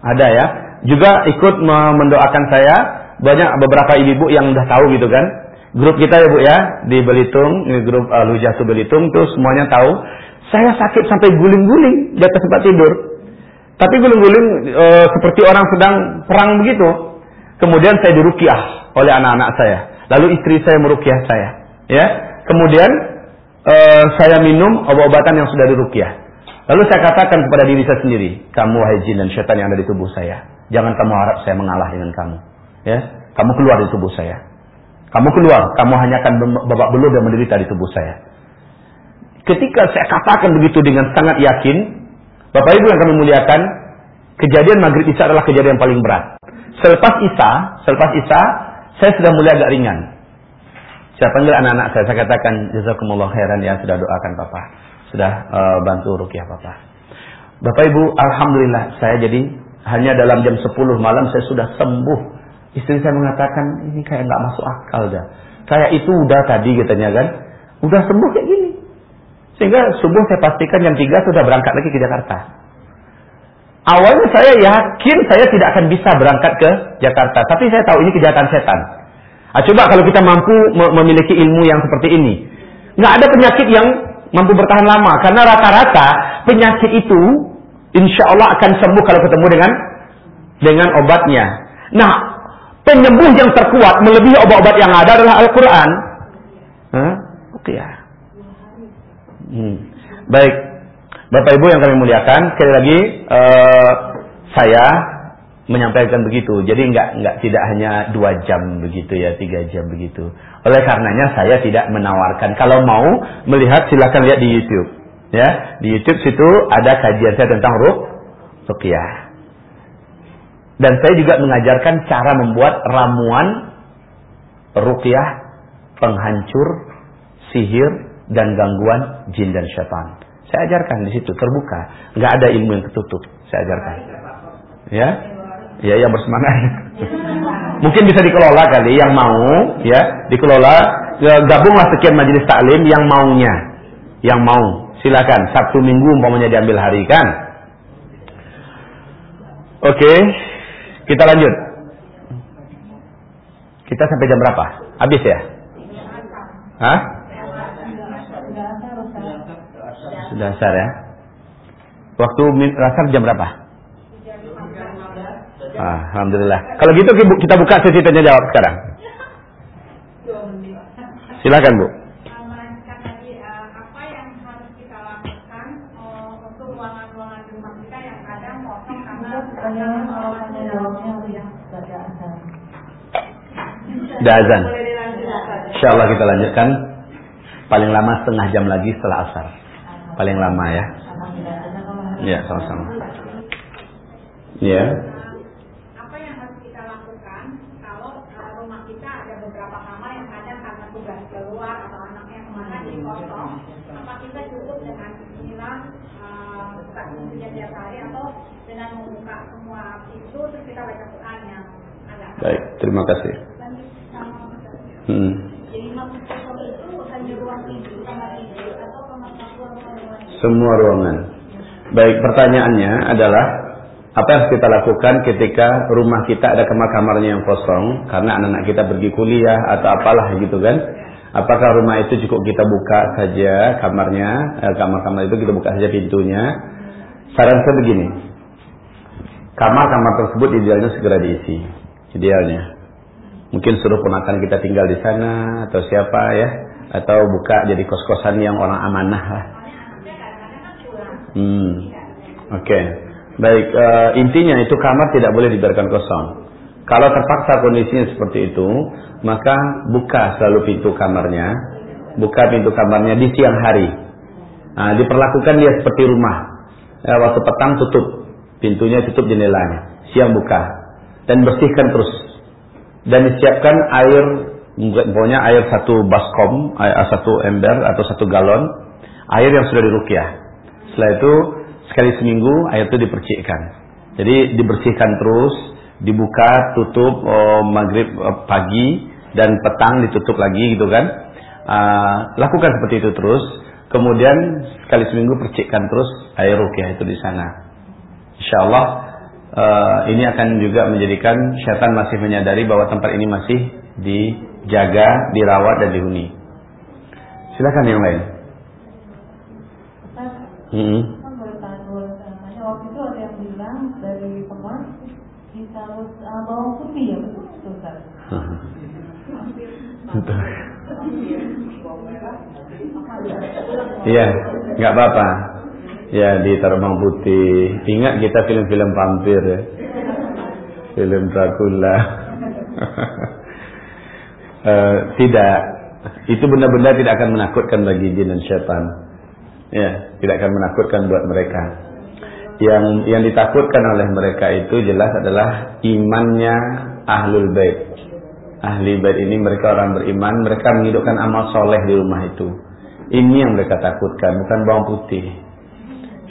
ada ya. Juga ikut mendoakan saya. Banyak beberapa ibu-ibu yang udah tahu gitu kan. Grup kita ya Bu ya di Belitung, grup uh, Lujatu Belitung tuh semuanya tahu. Saya sakit sampai guling-guling di atas tempat tidur. Tapi guling-guling e, seperti orang sedang perang begitu. Kemudian saya dirukiah oleh anak-anak saya. Lalu istri saya merukiah saya. Ya. Kemudian e, saya minum obat-obatan yang sudah dirukiah. Lalu saya katakan kepada diri saya sendiri, kamu wahai jin dan syaitan yang ada di tubuh saya, jangan kamu harap saya mengalah dengan kamu. Ya, kamu keluar dari tubuh saya. Kamu keluar, kamu hanya akan babak belur dan menderita di tubuh saya. Ketika saya katakan begitu dengan sangat yakin, Bapak Ibu yang kami muliakan, kejadian maghrib Isya adalah kejadian yang paling berat. Selepas Isya, selepas Isya, saya sudah mulai agak ringan. Saya panggil anak-anak saya, saya katakan, Jazakumullah khairan ya, sudah doakan Papa. Sudah uh, bantu rukyah Papa. Bapak Ibu, Alhamdulillah, saya jadi hanya dalam jam 10 malam saya sudah sembuh. Istri saya mengatakan, ini kayak nggak masuk akal dah. Kayak itu udah tadi katanya kan. Udah sembuh kayak gini. Sehingga subuh saya pastikan jam 3 sudah berangkat lagi ke Jakarta. Awalnya saya yakin saya tidak akan bisa berangkat ke Jakarta. Tapi saya tahu ini kejahatan setan. Nah, coba kalau kita mampu memiliki ilmu yang seperti ini. Nggak ada penyakit yang mampu bertahan lama. Karena rata-rata penyakit itu insya Allah akan sembuh kalau ketemu dengan dengan obatnya. Nah, penyembuh yang terkuat melebihi obat-obat yang ada adalah Al-Quran. Oke ya. Hmm. Baik, Bapak Ibu yang kami muliakan, sekali lagi uh, saya menyampaikan begitu. Jadi enggak enggak tidak hanya dua jam begitu ya, tiga jam begitu. Oleh karenanya saya tidak menawarkan. Kalau mau melihat silakan lihat di YouTube. Ya, di YouTube situ ada kajian saya tentang ruh ruqyah. Dan saya juga mengajarkan cara membuat ramuan ruqyah penghancur sihir dan gangguan jin dan syaitan. Saya ajarkan di situ terbuka, nggak ada ilmu yang tertutup. Saya ajarkan. Ya, ya yang bersemangat. Mungkin bisa dikelola kali yang mau, ya dikelola. Ya, gabunglah sekian majelis taklim yang maunya, yang mau. Silakan Sabtu Minggu umpamanya diambil hari kan. Oke, kita lanjut. Kita sampai jam berapa? Habis ya? Hah? Sudah asar ya. Waktu asar jam berapa? Ah, Alhamdulillah. Kalau gitu kita buka sesi tanya jawab sekarang. Silakan Bu. Sudah azan. Insya Allah kita lanjutkan. Paling lama setengah jam lagi setelah asar paling lama ya. Ya, sama-sama. Ya. Apa yang harus kita lakukan kalau rumah kita ada beberapa kamar yang kadang karena tugas keluar atau anaknya ke mana jadi kosong? Apa kita cukup dengan inilah buka pintunya tiap hari atau dengan membuka semua pintu terus kita baca Quran yang agak Baik, terima kasih. Hmm. semua ruangan. Baik, pertanyaannya adalah apa yang kita lakukan ketika rumah kita ada kamar-kamarnya yang kosong karena anak-anak kita pergi kuliah atau apalah gitu kan? Apakah rumah itu cukup kita buka saja kamarnya, eh, kamar-kamar itu kita buka saja pintunya. Saran saya begini, kamar-kamar tersebut idealnya segera diisi, idealnya. Mungkin suruh ponakan kita tinggal di sana atau siapa ya, atau buka jadi kos-kosan yang orang amanah lah. Hmm, oke. Okay. Baik, uh, intinya itu kamar tidak boleh dibiarkan kosong. Kalau terpaksa kondisinya seperti itu, maka buka selalu pintu kamarnya, buka pintu kamarnya di siang hari. Nah, diperlakukan dia seperti rumah. Ya, waktu petang tutup pintunya, tutup jendelanya. Siang buka dan bersihkan terus. Dan disiapkan air, pokoknya air satu baskom, air satu ember atau satu galon, air yang sudah dirukyah. Setelah itu sekali seminggu air itu dipercikkan. Jadi dibersihkan terus, dibuka, tutup oh, maghrib oh, pagi dan petang ditutup lagi gitu kan. Uh, lakukan seperti itu terus. Kemudian sekali seminggu percikkan terus air rukyah itu di sana. Insya Allah uh, ini akan juga menjadikan syaitan masih menyadari bahwa tempat ini masih dijaga, dirawat dan dihuni. Silakan yang lain. Mm -hmm. waktu itu ada yang bilang dari teman bisa uh, bawang putih ya betul Ustaz? Iya, nggak apa-apa. Ya di bawang putih. Ingat kita film-film vampir ya. Film Dracula. uh, tidak. Itu benar-benar tidak akan menakutkan bagi jin dan syaitan. Ya, tidak akan menakutkan buat mereka. Yang yang ditakutkan oleh mereka itu jelas adalah imannya ahlul bait. Ahli bait ini mereka orang beriman, mereka menghidupkan amal soleh di rumah itu. Ini yang mereka takutkan, bukan bawang putih.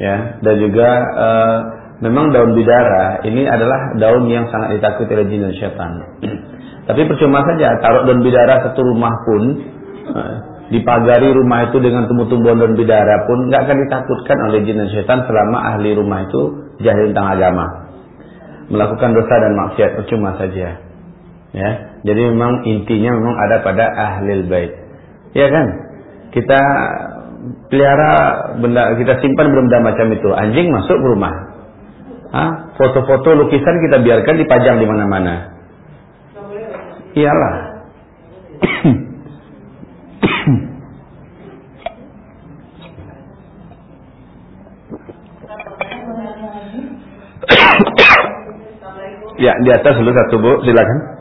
Ya, dan juga uh, memang daun bidara ini adalah daun yang sangat ditakuti oleh jin dan syaitan. Tapi percuma saja taruh daun bidara satu rumah pun uh, dipagari rumah itu dengan tumbuh-tumbuhan daun bidara pun nggak akan ditakutkan oleh jin dan syaitan selama ahli rumah itu jahil tentang agama. Melakukan dosa dan maksiat percuma saja. Ya, jadi memang intinya memang ada pada ahli bait. Ya kan? Kita pelihara benda kita simpan benda macam itu. Anjing masuk ke rumah. Foto-foto lukisan kita biarkan dipajang di mana-mana. Iyalah. ya, di atas dulu satu Bu, silakan.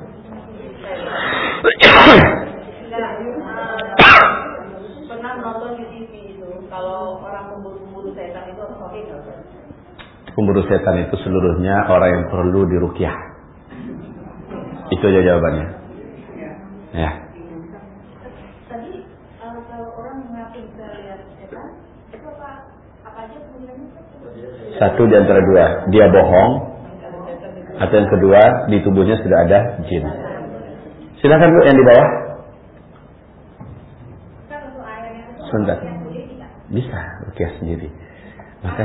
Pernah nonton di TV itu kalau orang pemburu-pemburu setan itu sahih nggak? Pemburu setan itu seluruhnya orang yang perlu dirukyah. Itu aja jawabannya. Ya. Kemudiannya? Satu di antara dua, dia bohong. Atau yang kedua, di tubuhnya sudah ada jin. Silakan Bu yang di bawah. Sebentar. tidak. Bisa rukyah sendiri. Maka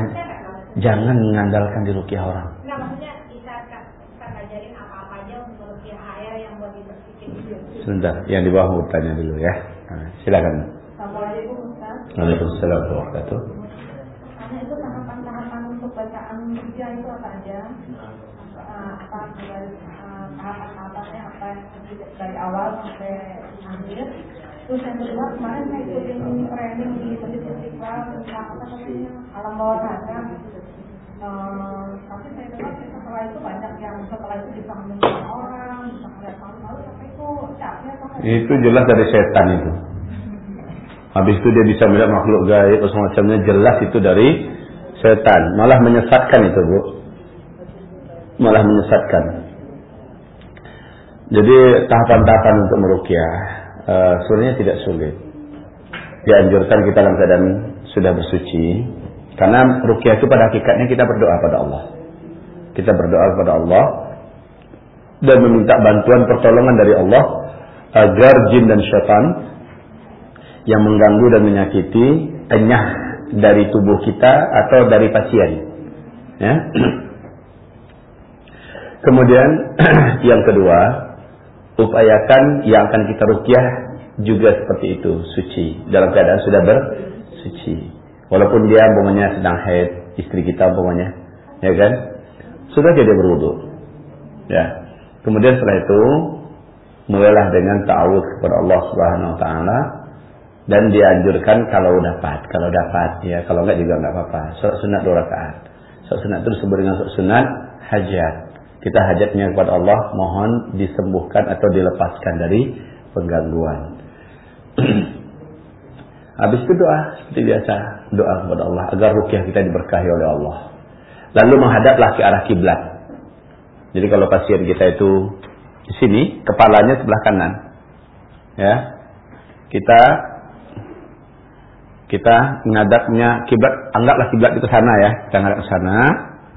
jangan mengandalkan di rukyah orang. Enggak maksudnya bisa kita ngajarin apa-apa aja untuk rupiah air yang buat dibersihin. Sebentar, yang di bawah mau tanya dulu ya. Nah, silakan. Assalamualaikum Ustaz. Waalaikumsalam wabarakatuh. Karena itu tahapan-tahapan untuk bacaan rupiah itu apa aja? Uh, apa dari uh, tahapan-tahapannya apa dari awal sampai akhir? Terus yang kedua kemarin saya ikutin training di Masjid Istiqlal tentang apa namanya alam bawah sadar. Uh, tapi saya dengar setelah itu banyak yang setelah itu bisa menyembuhkan orang, bisa melihat malu-malu, tapi itu atau Itu jelas dari setan itu. Habis itu dia bisa melihat makhluk gaib atau semacamnya jelas itu dari setan. Malah menyesatkan itu, Bu. Malah menyesatkan. Jadi tahapan-tahapan untuk merukyah uh, sebenarnya tidak sulit. Dianjurkan kita dalam keadaan sudah bersuci. Karena rukyah itu pada hakikatnya kita berdoa pada Allah. Kita berdoa kepada Allah dan meminta bantuan pertolongan dari Allah agar jin dan syaitan yang mengganggu dan menyakiti enyah dari tubuh kita atau dari pasien. Ya. Kemudian yang kedua, upayakan yang akan kita rukyah juga seperti itu, suci. Dalam keadaan sudah bersuci. Walaupun dia umpamanya sedang haid, istri kita umpamanya, ya kan? Sudah jadi berwudu. Ya. Kemudian setelah itu mulailah dengan ta'awudz kepada Allah Subhanahu wa taala dan dianjurkan kalau dapat, kalau dapat ya, kalau enggak juga enggak apa-apa. Salat sunat dua rakaat. Salat sunat itu disebut dengan salat sunat hajat. Kita hajatnya kepada Allah mohon disembuhkan atau dilepaskan dari penggangguan. Habis itu doa seperti biasa, doa kepada Allah agar rukyah kita diberkahi oleh Allah. Lalu menghadaplah ke arah kiblat. Jadi kalau pasien kita itu di sini, kepalanya sebelah kanan. Ya. Kita kita menghadapnya kiblat, anggaplah kiblat itu sana ya, kita ke sana.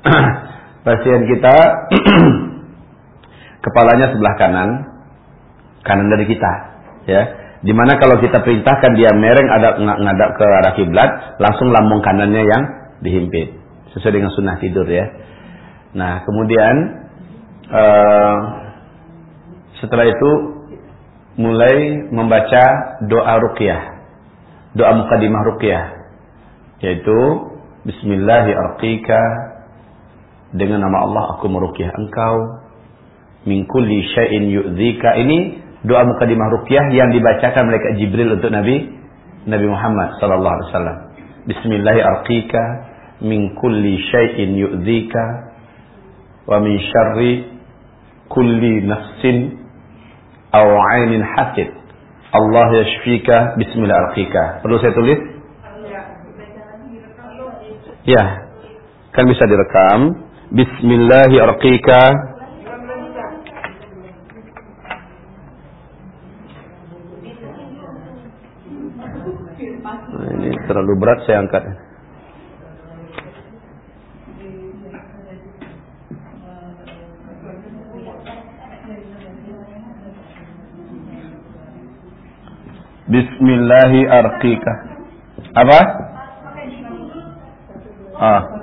pasien kita kepalanya sebelah kanan, kanan dari kita, ya. Di mana kalau kita perintahkan dia mereng ada ngadap ke arah kiblat, langsung lambung kanannya yang dihimpit, sesuai dengan sunnah tidur ya. Nah kemudian uh, setelah itu mulai membaca doa ruqyah, doa mukadimah ruqyah, yaitu Bismillahirrahmanirrahim. Dengan nama Allah aku meruqyah engkau. Min kulli syai'in yu'dzika. Ini doa mukadimah ruqyah yang dibacakan malaikat Jibril untuk Nabi Nabi Muhammad sallallahu alaihi wasallam. Bismillahirrahmanirrahim. Min kulli syai'in yu'dzika wa min syarri kulli nafsin aw 'ainin hasid Allah yashfika. Bismillahirrahmanirrahim. Perlu saya tulis? Ya. Kan bisa direkam. Bismillahirrahmanirrahim. Nah, ini terlalu berat saya angkat. Bismillahirrahmanirrahim. Apa? Ah.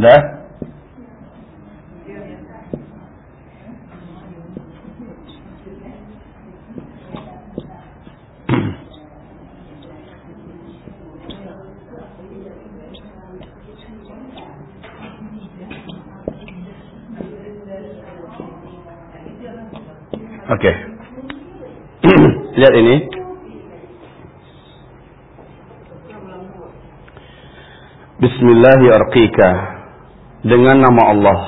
Udah? Oke. Okay. Lihat ini. Bismillahirrahmanirrahim. Dengan nama Allah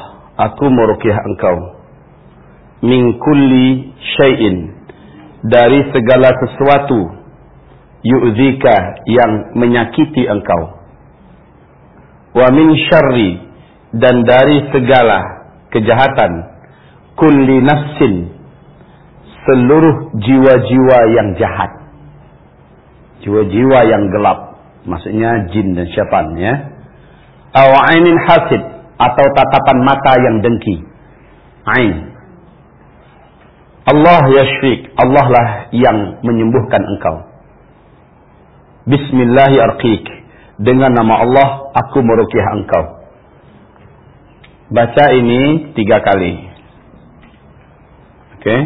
aku meruqyah engkau. Min kulli syai'in. Dari segala sesuatu yu'zika yang menyakiti engkau. Wa min syarri dan dari segala kejahatan kulli nafsin seluruh jiwa-jiwa yang jahat jiwa-jiwa yang gelap maksudnya jin dan syaitan ya ainin hasid atau tatapan mata yang dengki. Ain. Allah yashfik. Allah lah yang menyembuhkan engkau. Bismillahirrahmanirrahim. Dengan nama Allah, aku merukiah engkau. Baca ini tiga kali. Oke. Okay.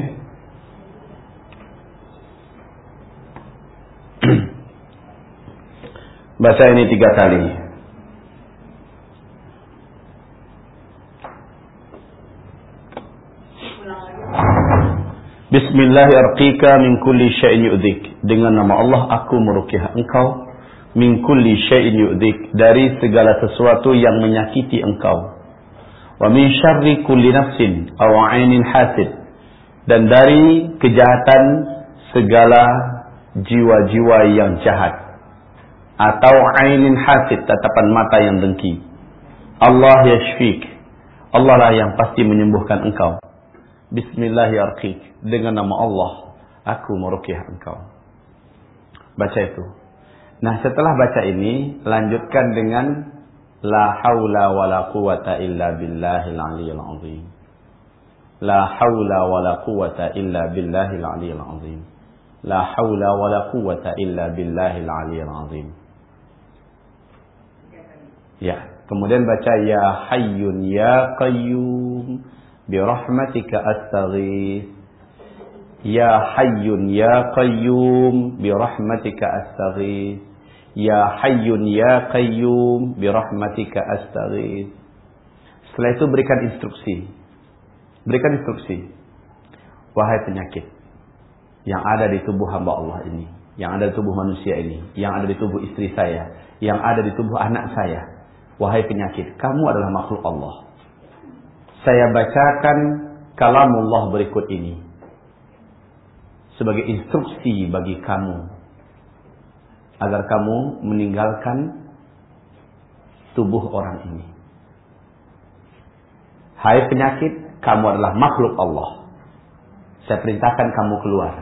Baca ini tiga kali. Bismillahirrahmanirrahim min kulli syai'in yu'dhik. Dengan nama Allah aku meruqyah engkau min kulli syai'in yu'dhik dari segala sesuatu yang menyakiti engkau. Wa min syarri kulli nafsin aw 'ainin hasid. Dan dari kejahatan segala jiwa-jiwa yang jahat atau ainin hasid tatapan mata yang dengki. Allah yashfik. Allah lah yang pasti menyembuhkan engkau. Bismillahirrahmanirrahim. Dengan nama Allah, aku meruqyah engkau. Baca itu. Nah, setelah baca ini, lanjutkan dengan La haula wa la quwata illa billahil aliyyil azim. La haula wa la quwata illa billahil aliyyil azim. La haula wa la quwata illa billahil aliyyil azim. Ya, kemudian baca ya hayyun ya qayyum bi rahmatika astaghith. Ya hayyun ya qayyum bi rahmatika astaghith. Ya hayyun ya qayyum bi rahmatika astaghith. Setelah itu berikan instruksi. Berikan instruksi. Wahai penyakit yang ada di tubuh hamba Allah ini, yang ada di tubuh manusia ini, yang ada di tubuh istri saya, yang ada di tubuh anak saya, Wahai penyakit, kamu adalah makhluk Allah. Saya bacakan kalamullah berikut ini. Sebagai instruksi bagi kamu. Agar kamu meninggalkan tubuh orang ini. Hai penyakit, kamu adalah makhluk Allah. Saya perintahkan kamu keluar.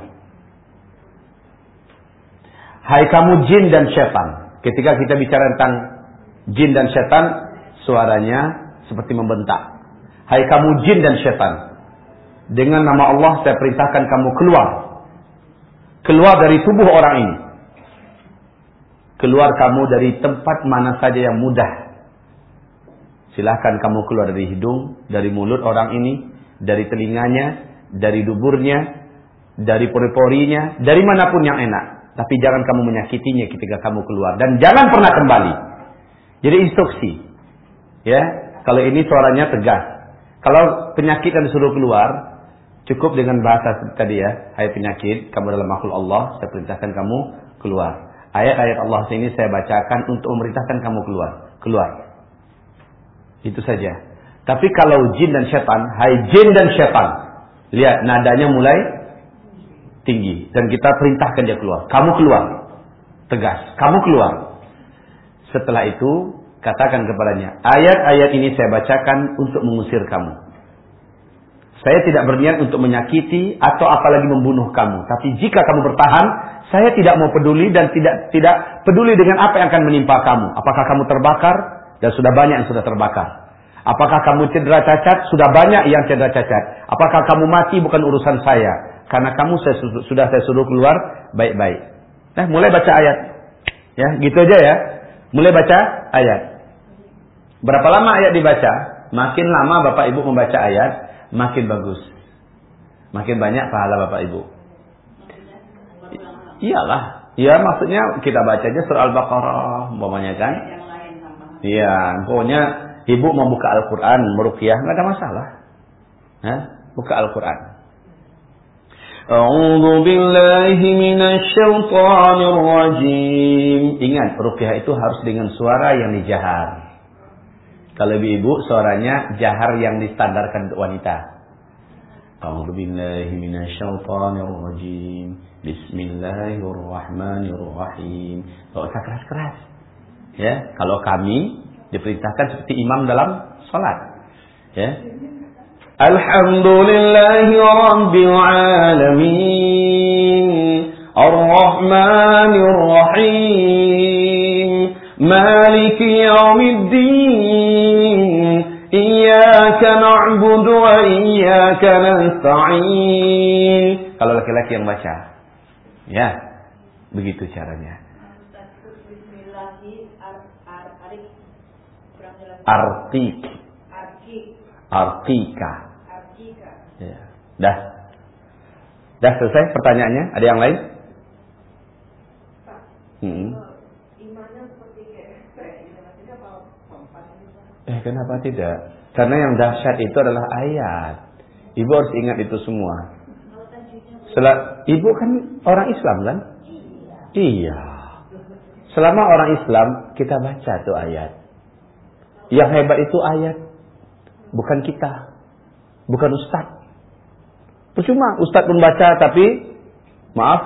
Hai kamu jin dan syaitan. Ketika kita bicara tentang Jin dan setan suaranya seperti membentak. Hai kamu jin dan setan. Dengan nama Allah saya perintahkan kamu keluar. Keluar dari tubuh orang ini. Keluar kamu dari tempat mana saja yang mudah. Silahkan kamu keluar dari hidung, dari mulut orang ini, dari telinganya, dari duburnya, dari pori-porinya, dari mana pun yang enak. Tapi jangan kamu menyakitinya ketika kamu keluar. Dan jangan pernah kembali. Jadi instruksi. Ya, kalau ini suaranya tegas. Kalau penyakit yang disuruh keluar, cukup dengan bahasa tadi ya. Hai penyakit, kamu adalah makhluk Allah, saya perintahkan kamu keluar. Ayat-ayat Allah ini saya bacakan untuk memerintahkan kamu keluar. Keluar. Itu saja. Tapi kalau jin dan setan, hai jin dan setan. Lihat nadanya mulai tinggi dan kita perintahkan dia keluar. Kamu keluar. Tegas. Kamu keluar. Setelah itu, katakan kepadanya, ayat-ayat ini saya bacakan untuk mengusir kamu. Saya tidak berniat untuk menyakiti atau apalagi membunuh kamu. Tapi jika kamu bertahan, saya tidak mau peduli dan tidak tidak peduli dengan apa yang akan menimpa kamu. Apakah kamu terbakar? Dan sudah banyak yang sudah terbakar. Apakah kamu cedera cacat? Sudah banyak yang cedera cacat. Apakah kamu mati? Bukan urusan saya. Karena kamu saya, sudah saya suruh keluar baik-baik. Nah, mulai baca ayat. Ya, gitu aja ya. Mulai baca ayat. Berapa lama ayat dibaca? Makin lama Bapak Ibu membaca ayat, makin bagus. Makin banyak pahala Bapak Ibu. Iyalah. Ya maksudnya kita baca aja surah Al-Baqarah, umpamanya kan? Iya, pokoknya ibu mau buka Al-Quran, meruqyah, nggak ada masalah. Hah? Buka Al-Quran. A'udzu billahi minasyaitonir rajim. Ingat, ruqyah itu harus dengan suara yang dijahar. Kalau ibu suaranya jahar yang distandarkan untuk wanita. A'udzu billahi minasyaitonir rajim. Bismillahirrahmanirrahim. Enggak usah keras-keras. Ya, kalau kami diperintahkan seperti imam dalam salat. Ya, الحمد لله رب العالمين الرحمن الرحيم مالك يوم الدين إياك نعبد وإياك نستعين kalau laki-laki yang baca ya begitu caranya artik Artika. Artika. Ya. Dah. Dah selesai pertanyaannya? Ada yang lain? Hmm. Eh kenapa tidak? Karena yang dahsyat itu adalah ayat. Ibu harus ingat itu semua. Sel Ibu kan orang Islam kan? Iya. iya. Selama orang Islam kita baca tuh ayat. Yang hebat itu ayat. Bukan kita. Bukan ustaz. Percuma ustaz pun baca tapi maaf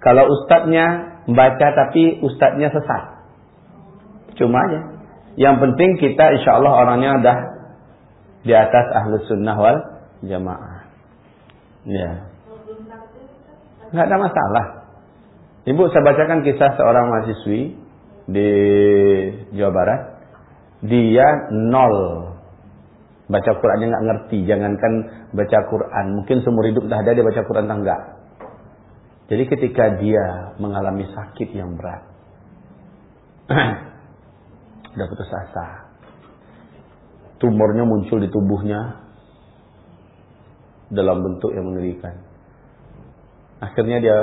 kalau ustaznya membaca tapi ustaznya sesat. Cuma aja. Yang penting kita insya Allah orangnya dah di atas ahlus sunnah wal jamaah. Ya. Nggak ada masalah. Ibu saya bacakan kisah seorang mahasiswi di Jawa Barat. Dia nol baca Qurannya nggak ngerti. Jangankan baca Quran, mungkin seumur hidup dah ada dia baca Quran enggak. Jadi ketika dia mengalami sakit yang berat, udah putus asa, tumornya muncul di tubuhnya dalam bentuk yang mengerikan. Akhirnya dia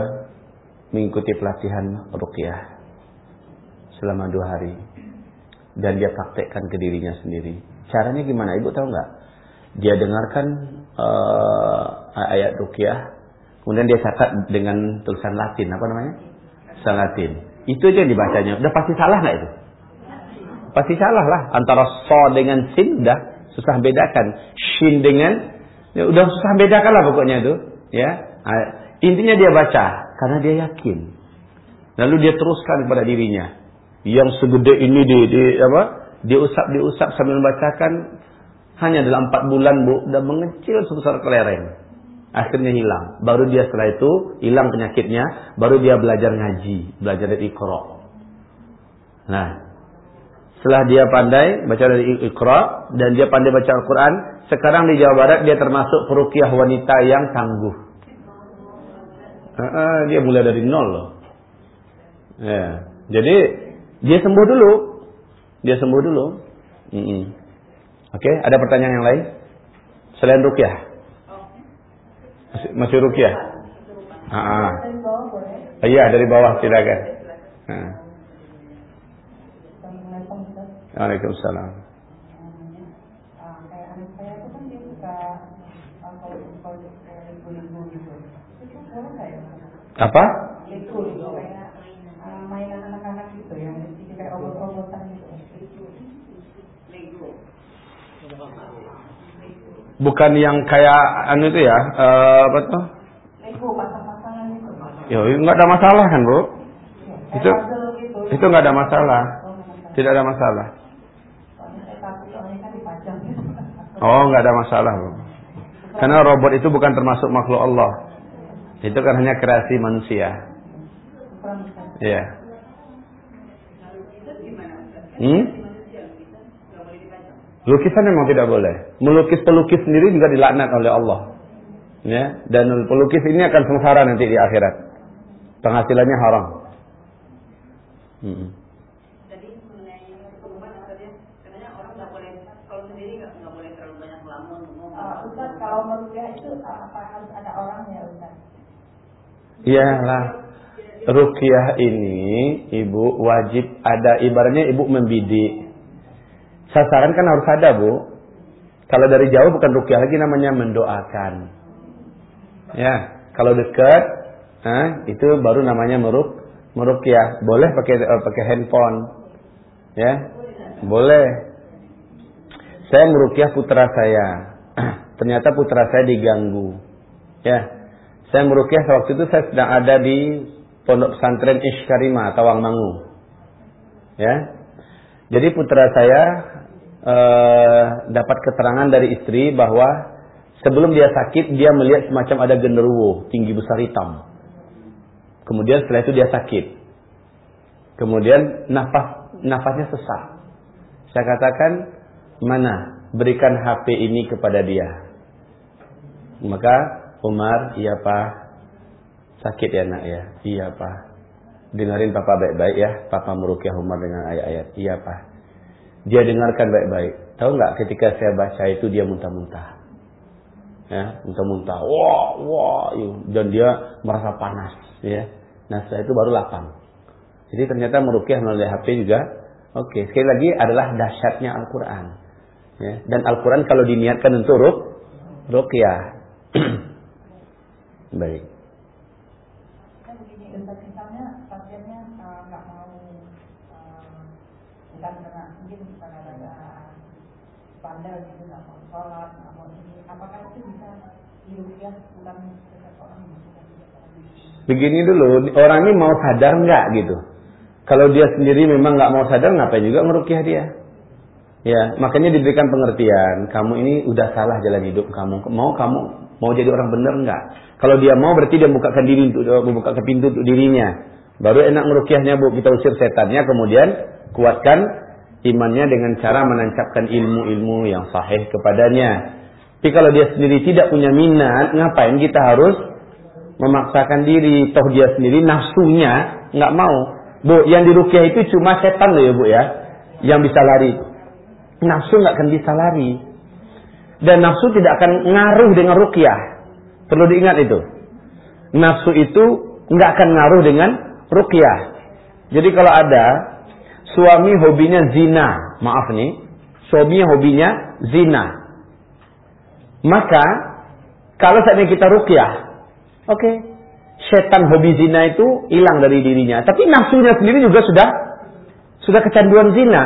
mengikuti pelatihan ruqyah selama dua hari dan dia praktekkan ke dirinya sendiri. Caranya gimana? Ibu tahu nggak? Dia dengarkan uh, ayat ruqyah Kemudian dia catat dengan tulisan Latin, apa namanya? Tulisan Latin. Itu aja yang dibacanya. Udah pasti salah nggak itu? Pasti salah lah. Antara so dengan sin udah susah bedakan. Shin dengan ya udah susah bedakan lah pokoknya itu. Ya. Intinya dia baca karena dia yakin. Lalu dia teruskan kepada dirinya. Yang segede ini di, di apa? Dia usap diusap sambil membacakan hanya dalam empat bulan bu dan mengecil sebesar kelereng akhirnya hilang. Baru dia setelah itu hilang penyakitnya, baru dia belajar ngaji, belajar dari Iqra. Nah, setelah dia pandai baca dari Iqra dan dia pandai baca Al-Qur'an, sekarang di Jawa Barat dia termasuk perukiah wanita yang tangguh. Uh, uh, dia mulai dari nol loh. Ya. Jadi dia sembuh dulu. Dia sembuh dulu. Mm -mm. Oke, okay, ada pertanyaan yang lain? Selain rukyah? Masih, masih rukyah? Ah, Iya, dari bawah silakan. Ah. Waalaikumsalam. Apa? Bukan yang kayak anu itu ya, uh, apa tuh? Ya, nggak ada masalah kan, Bu? Itu itu nggak ada masalah. Tidak ada masalah. Oh, nggak ada masalah, Bu. Karena robot itu bukan termasuk makhluk Allah. Itu kan hanya kreasi manusia. Iya. Hmm? Lukisan memang tidak boleh. Melukis pelukis sendiri juga dilaknat oleh Allah. Ya, dan pelukis ini akan sengsara nanti di akhirat. Penghasilannya haram. Hmm. Jadi mengenai perubahan katanya, katanya orang nggak boleh kalau sendiri nggak nggak boleh terlalu banyak melamun ngomong. Uh, Ustaz, kalau merukyah itu apa harus ada orangnya Ustaz? Iya lah. Rukyah ini ibu wajib ada ibaratnya ibu membidik Sasaran kan harus ada, Bu. Kalau dari jauh bukan rukyah lagi namanya mendoakan. Ya, kalau dekat, nah, itu baru namanya meruk merukyah. Boleh pakai uh, pakai handphone. Ya. Boleh. Saya merukyah putra saya. Ternyata putra saya diganggu. Ya. Saya merukyah waktu itu saya sedang ada di Pondok Pesantren Ishkarima, Tawangmangu. Ya. Jadi putra saya uh, dapat keterangan dari istri bahwa sebelum dia sakit dia melihat semacam ada genderuwo tinggi besar hitam. Kemudian setelah itu dia sakit. Kemudian nafas nafasnya sesak. Saya katakan mana berikan HP ini kepada dia. Maka Umar, iya pak, sakit ya nak ya, iya pak. Dengerin papa baik-baik ya, papa merukyah Umar dengan ayat-ayat, iya pak. Dia dengarkan baik-baik. Tahu nggak ketika saya baca itu dia muntah-muntah. Ya, muntah-muntah. Wah, wah, dan dia merasa panas, ya. Nah, setelah itu baru lapang. Jadi ternyata merukyah melalui HP juga oke. Sekali lagi adalah dahsyatnya Al-Qur'an. Ya. Dan Al-Quran kalau diniatkan untuk ruk, ruqyah. Baik. Kan begini, Ustaz, misalnya pasiennya eh, nggak mau eh, bukan karena mungkin karena ada bandel gitu nggak mau sholat mau ini apakah itu bisa seseorang Begini dulu, orang ini mau sadar nggak gitu? Kalau dia sendiri memang nggak mau sadar, ngapain juga merukyah dia? Ya, makanya diberikan pengertian. Kamu ini udah salah jalan hidup kamu. Mau kamu mau jadi orang benar nggak? Kalau dia mau berarti dia bukakan diri untuk membukakan pintu untuk dirinya. Baru enak merukyahnya bu. Kita usir setannya, kemudian kuatkan imannya dengan cara menancapkan ilmu-ilmu yang sahih kepadanya. Tapi kalau dia sendiri tidak punya minat, ngapain kita harus memaksakan diri? Toh dia sendiri nafsunya nggak mau. Bu, yang dirukyah itu cuma setan loh ya bu ya, yang bisa lari nafsu nggak akan bisa lari. Dan nafsu tidak akan ngaruh dengan rukyah. Perlu diingat itu. Nafsu itu nggak akan ngaruh dengan rukyah. Jadi kalau ada suami hobinya zina, maaf nih, suaminya hobinya zina. Maka kalau saatnya kita rukyah, oke, okay, setan hobi zina itu hilang dari dirinya. Tapi nafsunya sendiri juga sudah sudah kecanduan zina.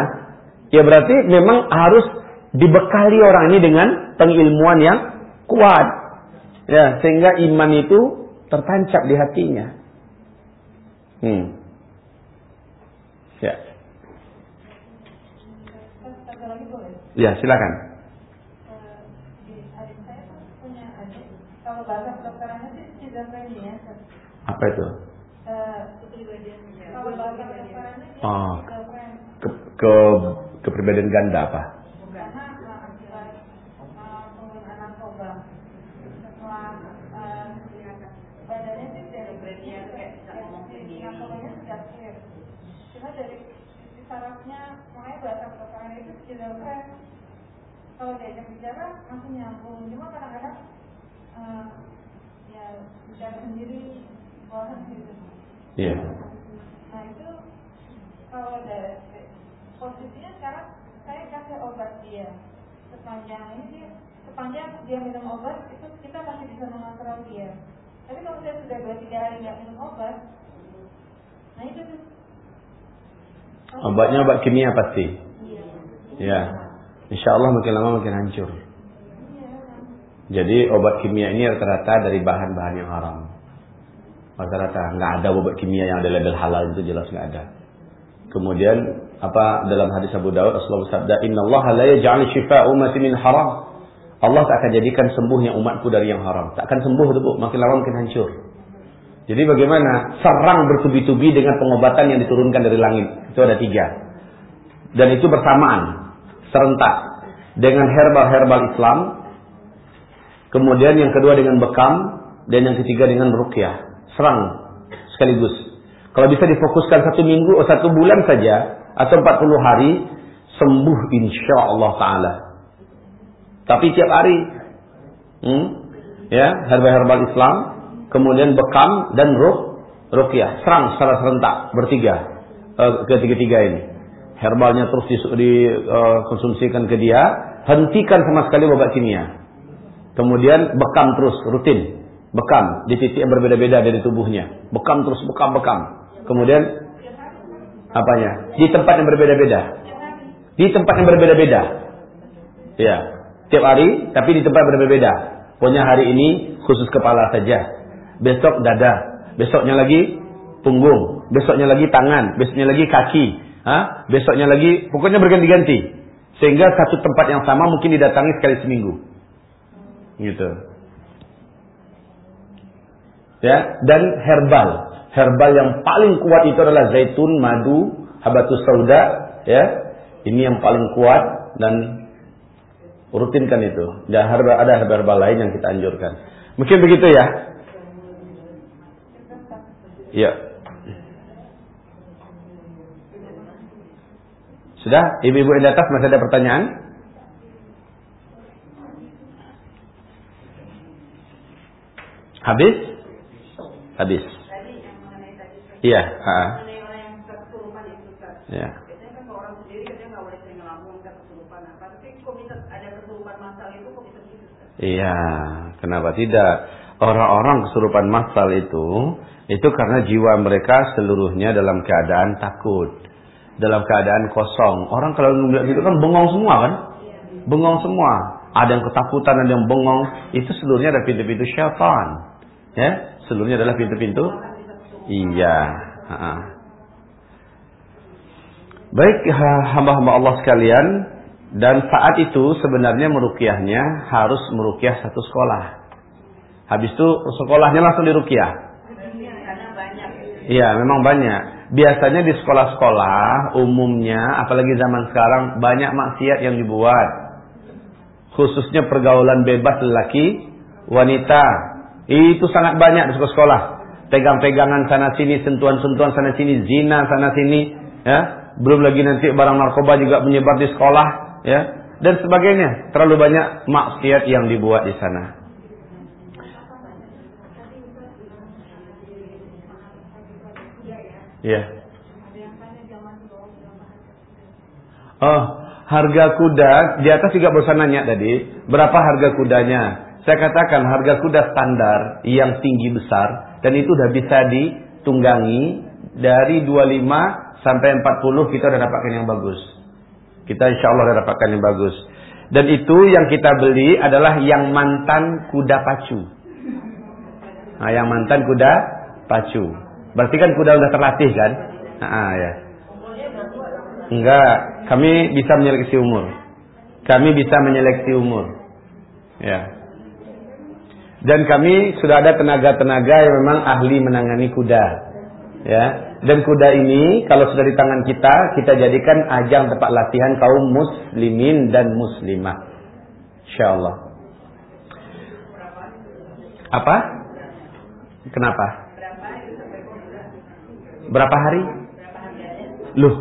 Ya berarti memang harus dibekali orang ini dengan pengilmuan yang kuat. Ya, sehingga iman itu tertancap di hatinya. Hmm. Ya. Ya, silakan. Apa itu? Oh, ke, ke kepribadian ganda apa? Kalau diajak bicara langsung nyambung cuma kadang-kadang uh, ya bicara sendiri bosan gitu Iya. nah itu kalau dari posisinya sekarang saya kasih obat dia sepanjang ini dia sepanjang dia minum obat itu kita masih bisa mengontrol dia tapi kalau saya sudah dua tiga hari nggak minum obat nah itu tuh Obatnya obat kimia pasti. iya Ya. Insya Allah makin lama makin hancur. Jadi obat kimia ini rata-rata dari bahan-bahan yang haram. Rata-rata nggak ada obat kimia yang ada label halal itu jelas nggak ada. Kemudian apa dalam hadis Abu Dawud Rasulullah bersabda, Inna Allah la yaj'al shifa ummati min haram. Allah tak akan jadikan sembuhnya umatku dari yang haram. Tak akan sembuh itu bu, makin lama makin hancur. Jadi bagaimana? Serang bertubi-tubi dengan pengobatan yang diturunkan dari langit. Itu ada tiga. Dan itu bersamaan. Serentak. Dengan herbal-herbal Islam. Kemudian yang kedua dengan bekam. Dan yang ketiga dengan rukyah. Serang sekaligus. Kalau bisa difokuskan satu minggu atau satu bulan saja. Atau 40 hari. Sembuh insya Allah Ta'ala. Tapi tiap hari. Hmm, ya, herbal-herbal Islam kemudian bekam dan ruh rukyah serang secara serentak bertiga uh, ketiga-tiga ini herbalnya terus dikonsumsikan uh, ke dia hentikan sama sekali obat kimia. Kemudian bekam terus rutin. Bekam di titik yang berbeda-beda dari tubuhnya. Bekam terus bekam bekam. Kemudian apanya? Di tempat yang berbeda-beda. Di tempat yang berbeda-beda. Ya tiap hari tapi di tempat yang berbeda pokoknya hari ini khusus kepala saja. Besok dada, besoknya lagi punggung, besoknya lagi tangan, besoknya lagi kaki, ha? besoknya lagi, pokoknya berganti-ganti. Sehingga satu tempat yang sama mungkin didatangi sekali seminggu. Gitu. Ya, dan herbal. Herbal yang paling kuat itu adalah zaitun, madu, habatus sauda, ya. Ini yang paling kuat dan rutinkan itu. Dan ada herbal lain yang kita anjurkan. Mungkin begitu ya. Ya. Sudah? Ibu-ibu yang di atas masih ada pertanyaan? Habis? Habis. Iya. Iya. Iya, kenapa tidak? Orang-orang kesurupan massal itu itu karena jiwa mereka seluruhnya dalam keadaan takut, dalam keadaan kosong. Orang kalau melihat itu kan bengong semua kan? Bengong semua. Ada yang ketakutan, ada yang bengong. Itu seluruhnya ada pintu-pintu syaitan. Ya, seluruhnya adalah pintu-pintu. Iya. Ha -ha. Baik hamba-hamba Allah sekalian, dan saat itu sebenarnya merukiahnya harus merukiah satu sekolah. Habis itu sekolahnya langsung dirukiah. Iya, memang banyak. Biasanya di sekolah-sekolah umumnya, apalagi zaman sekarang banyak maksiat yang dibuat. Khususnya pergaulan bebas lelaki, wanita. Itu sangat banyak di sekolah-sekolah. Pegang-pegangan sana sini, sentuhan-sentuhan sana sini, zina sana sini, ya. Belum lagi nanti barang narkoba juga menyebar di sekolah ya dan sebagainya. Terlalu banyak maksiat yang dibuat di sana. Ya. Oh, harga kuda di atas juga bosan nanya tadi, berapa harga kudanya? Saya katakan harga kuda standar yang tinggi besar dan itu sudah bisa ditunggangi dari 25 sampai 40 kita sudah dapatkan yang bagus. Kita insya Allah dapatkan yang bagus. Dan itu yang kita beli adalah yang mantan kuda pacu. Nah, yang mantan kuda pacu. Berarti kan kuda udah terlatih kan? Nah, ya. Enggak, kami bisa menyeleksi umur. Kami bisa menyeleksi umur. Ya. Dan kami sudah ada tenaga-tenaga yang memang ahli menangani kuda. Ya. Dan kuda ini kalau sudah di tangan kita, kita jadikan ajang tempat latihan kaum muslimin dan muslimah. Insyaallah. Apa? Kenapa? Berapa hari? Loh.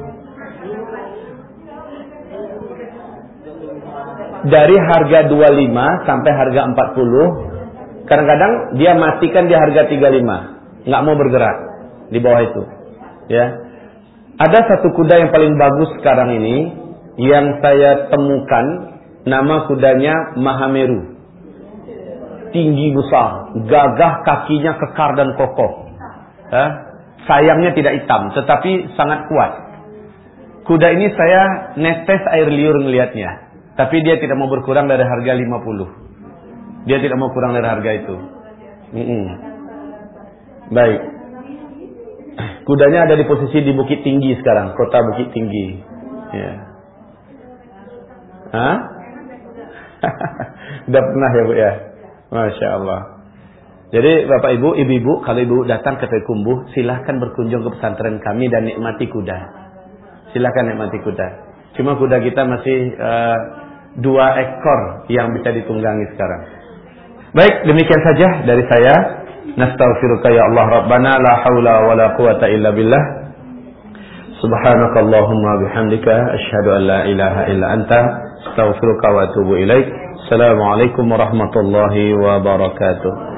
Dari harga 25 sampai harga 40, kadang-kadang dia matikan di harga 35. Nggak mau bergerak di bawah itu. Ya. Ada satu kuda yang paling bagus sekarang ini yang saya temukan nama kudanya Mahameru. Tinggi besar, gagah kakinya kekar dan kokoh. Ya. Sayangnya tidak hitam, tetapi sangat kuat. Kuda ini saya netes air liur melihatnya. Tapi dia tidak mau berkurang dari harga 50. Dia tidak mau kurang dari harga itu. Mm -mm. Baik. Kudanya ada di posisi di Bukit Tinggi sekarang, kota Bukit Tinggi. Ya. Hah? Udah pernah ya Bu ya? Masya Allah. Jadi Bapak Ibu, Ibu-Ibu, kalau Ibu datang ke Tekumbuh, silahkan berkunjung ke pesantren kami dan nikmati kuda. Silahkan nikmati kuda. Cuma kuda kita masih uh, dua ekor yang bisa ditunggangi sekarang. Baik, demikian saja dari saya. Nastaghfiruka ya Allah Rabbana la haula wa la quwata illa billah. Subhanakallahumma bihamdika asyhadu an la ilaha illa anta astaghfiruka wa atubu ilaik. Assalamualaikum warahmatullahi wabarakatuh.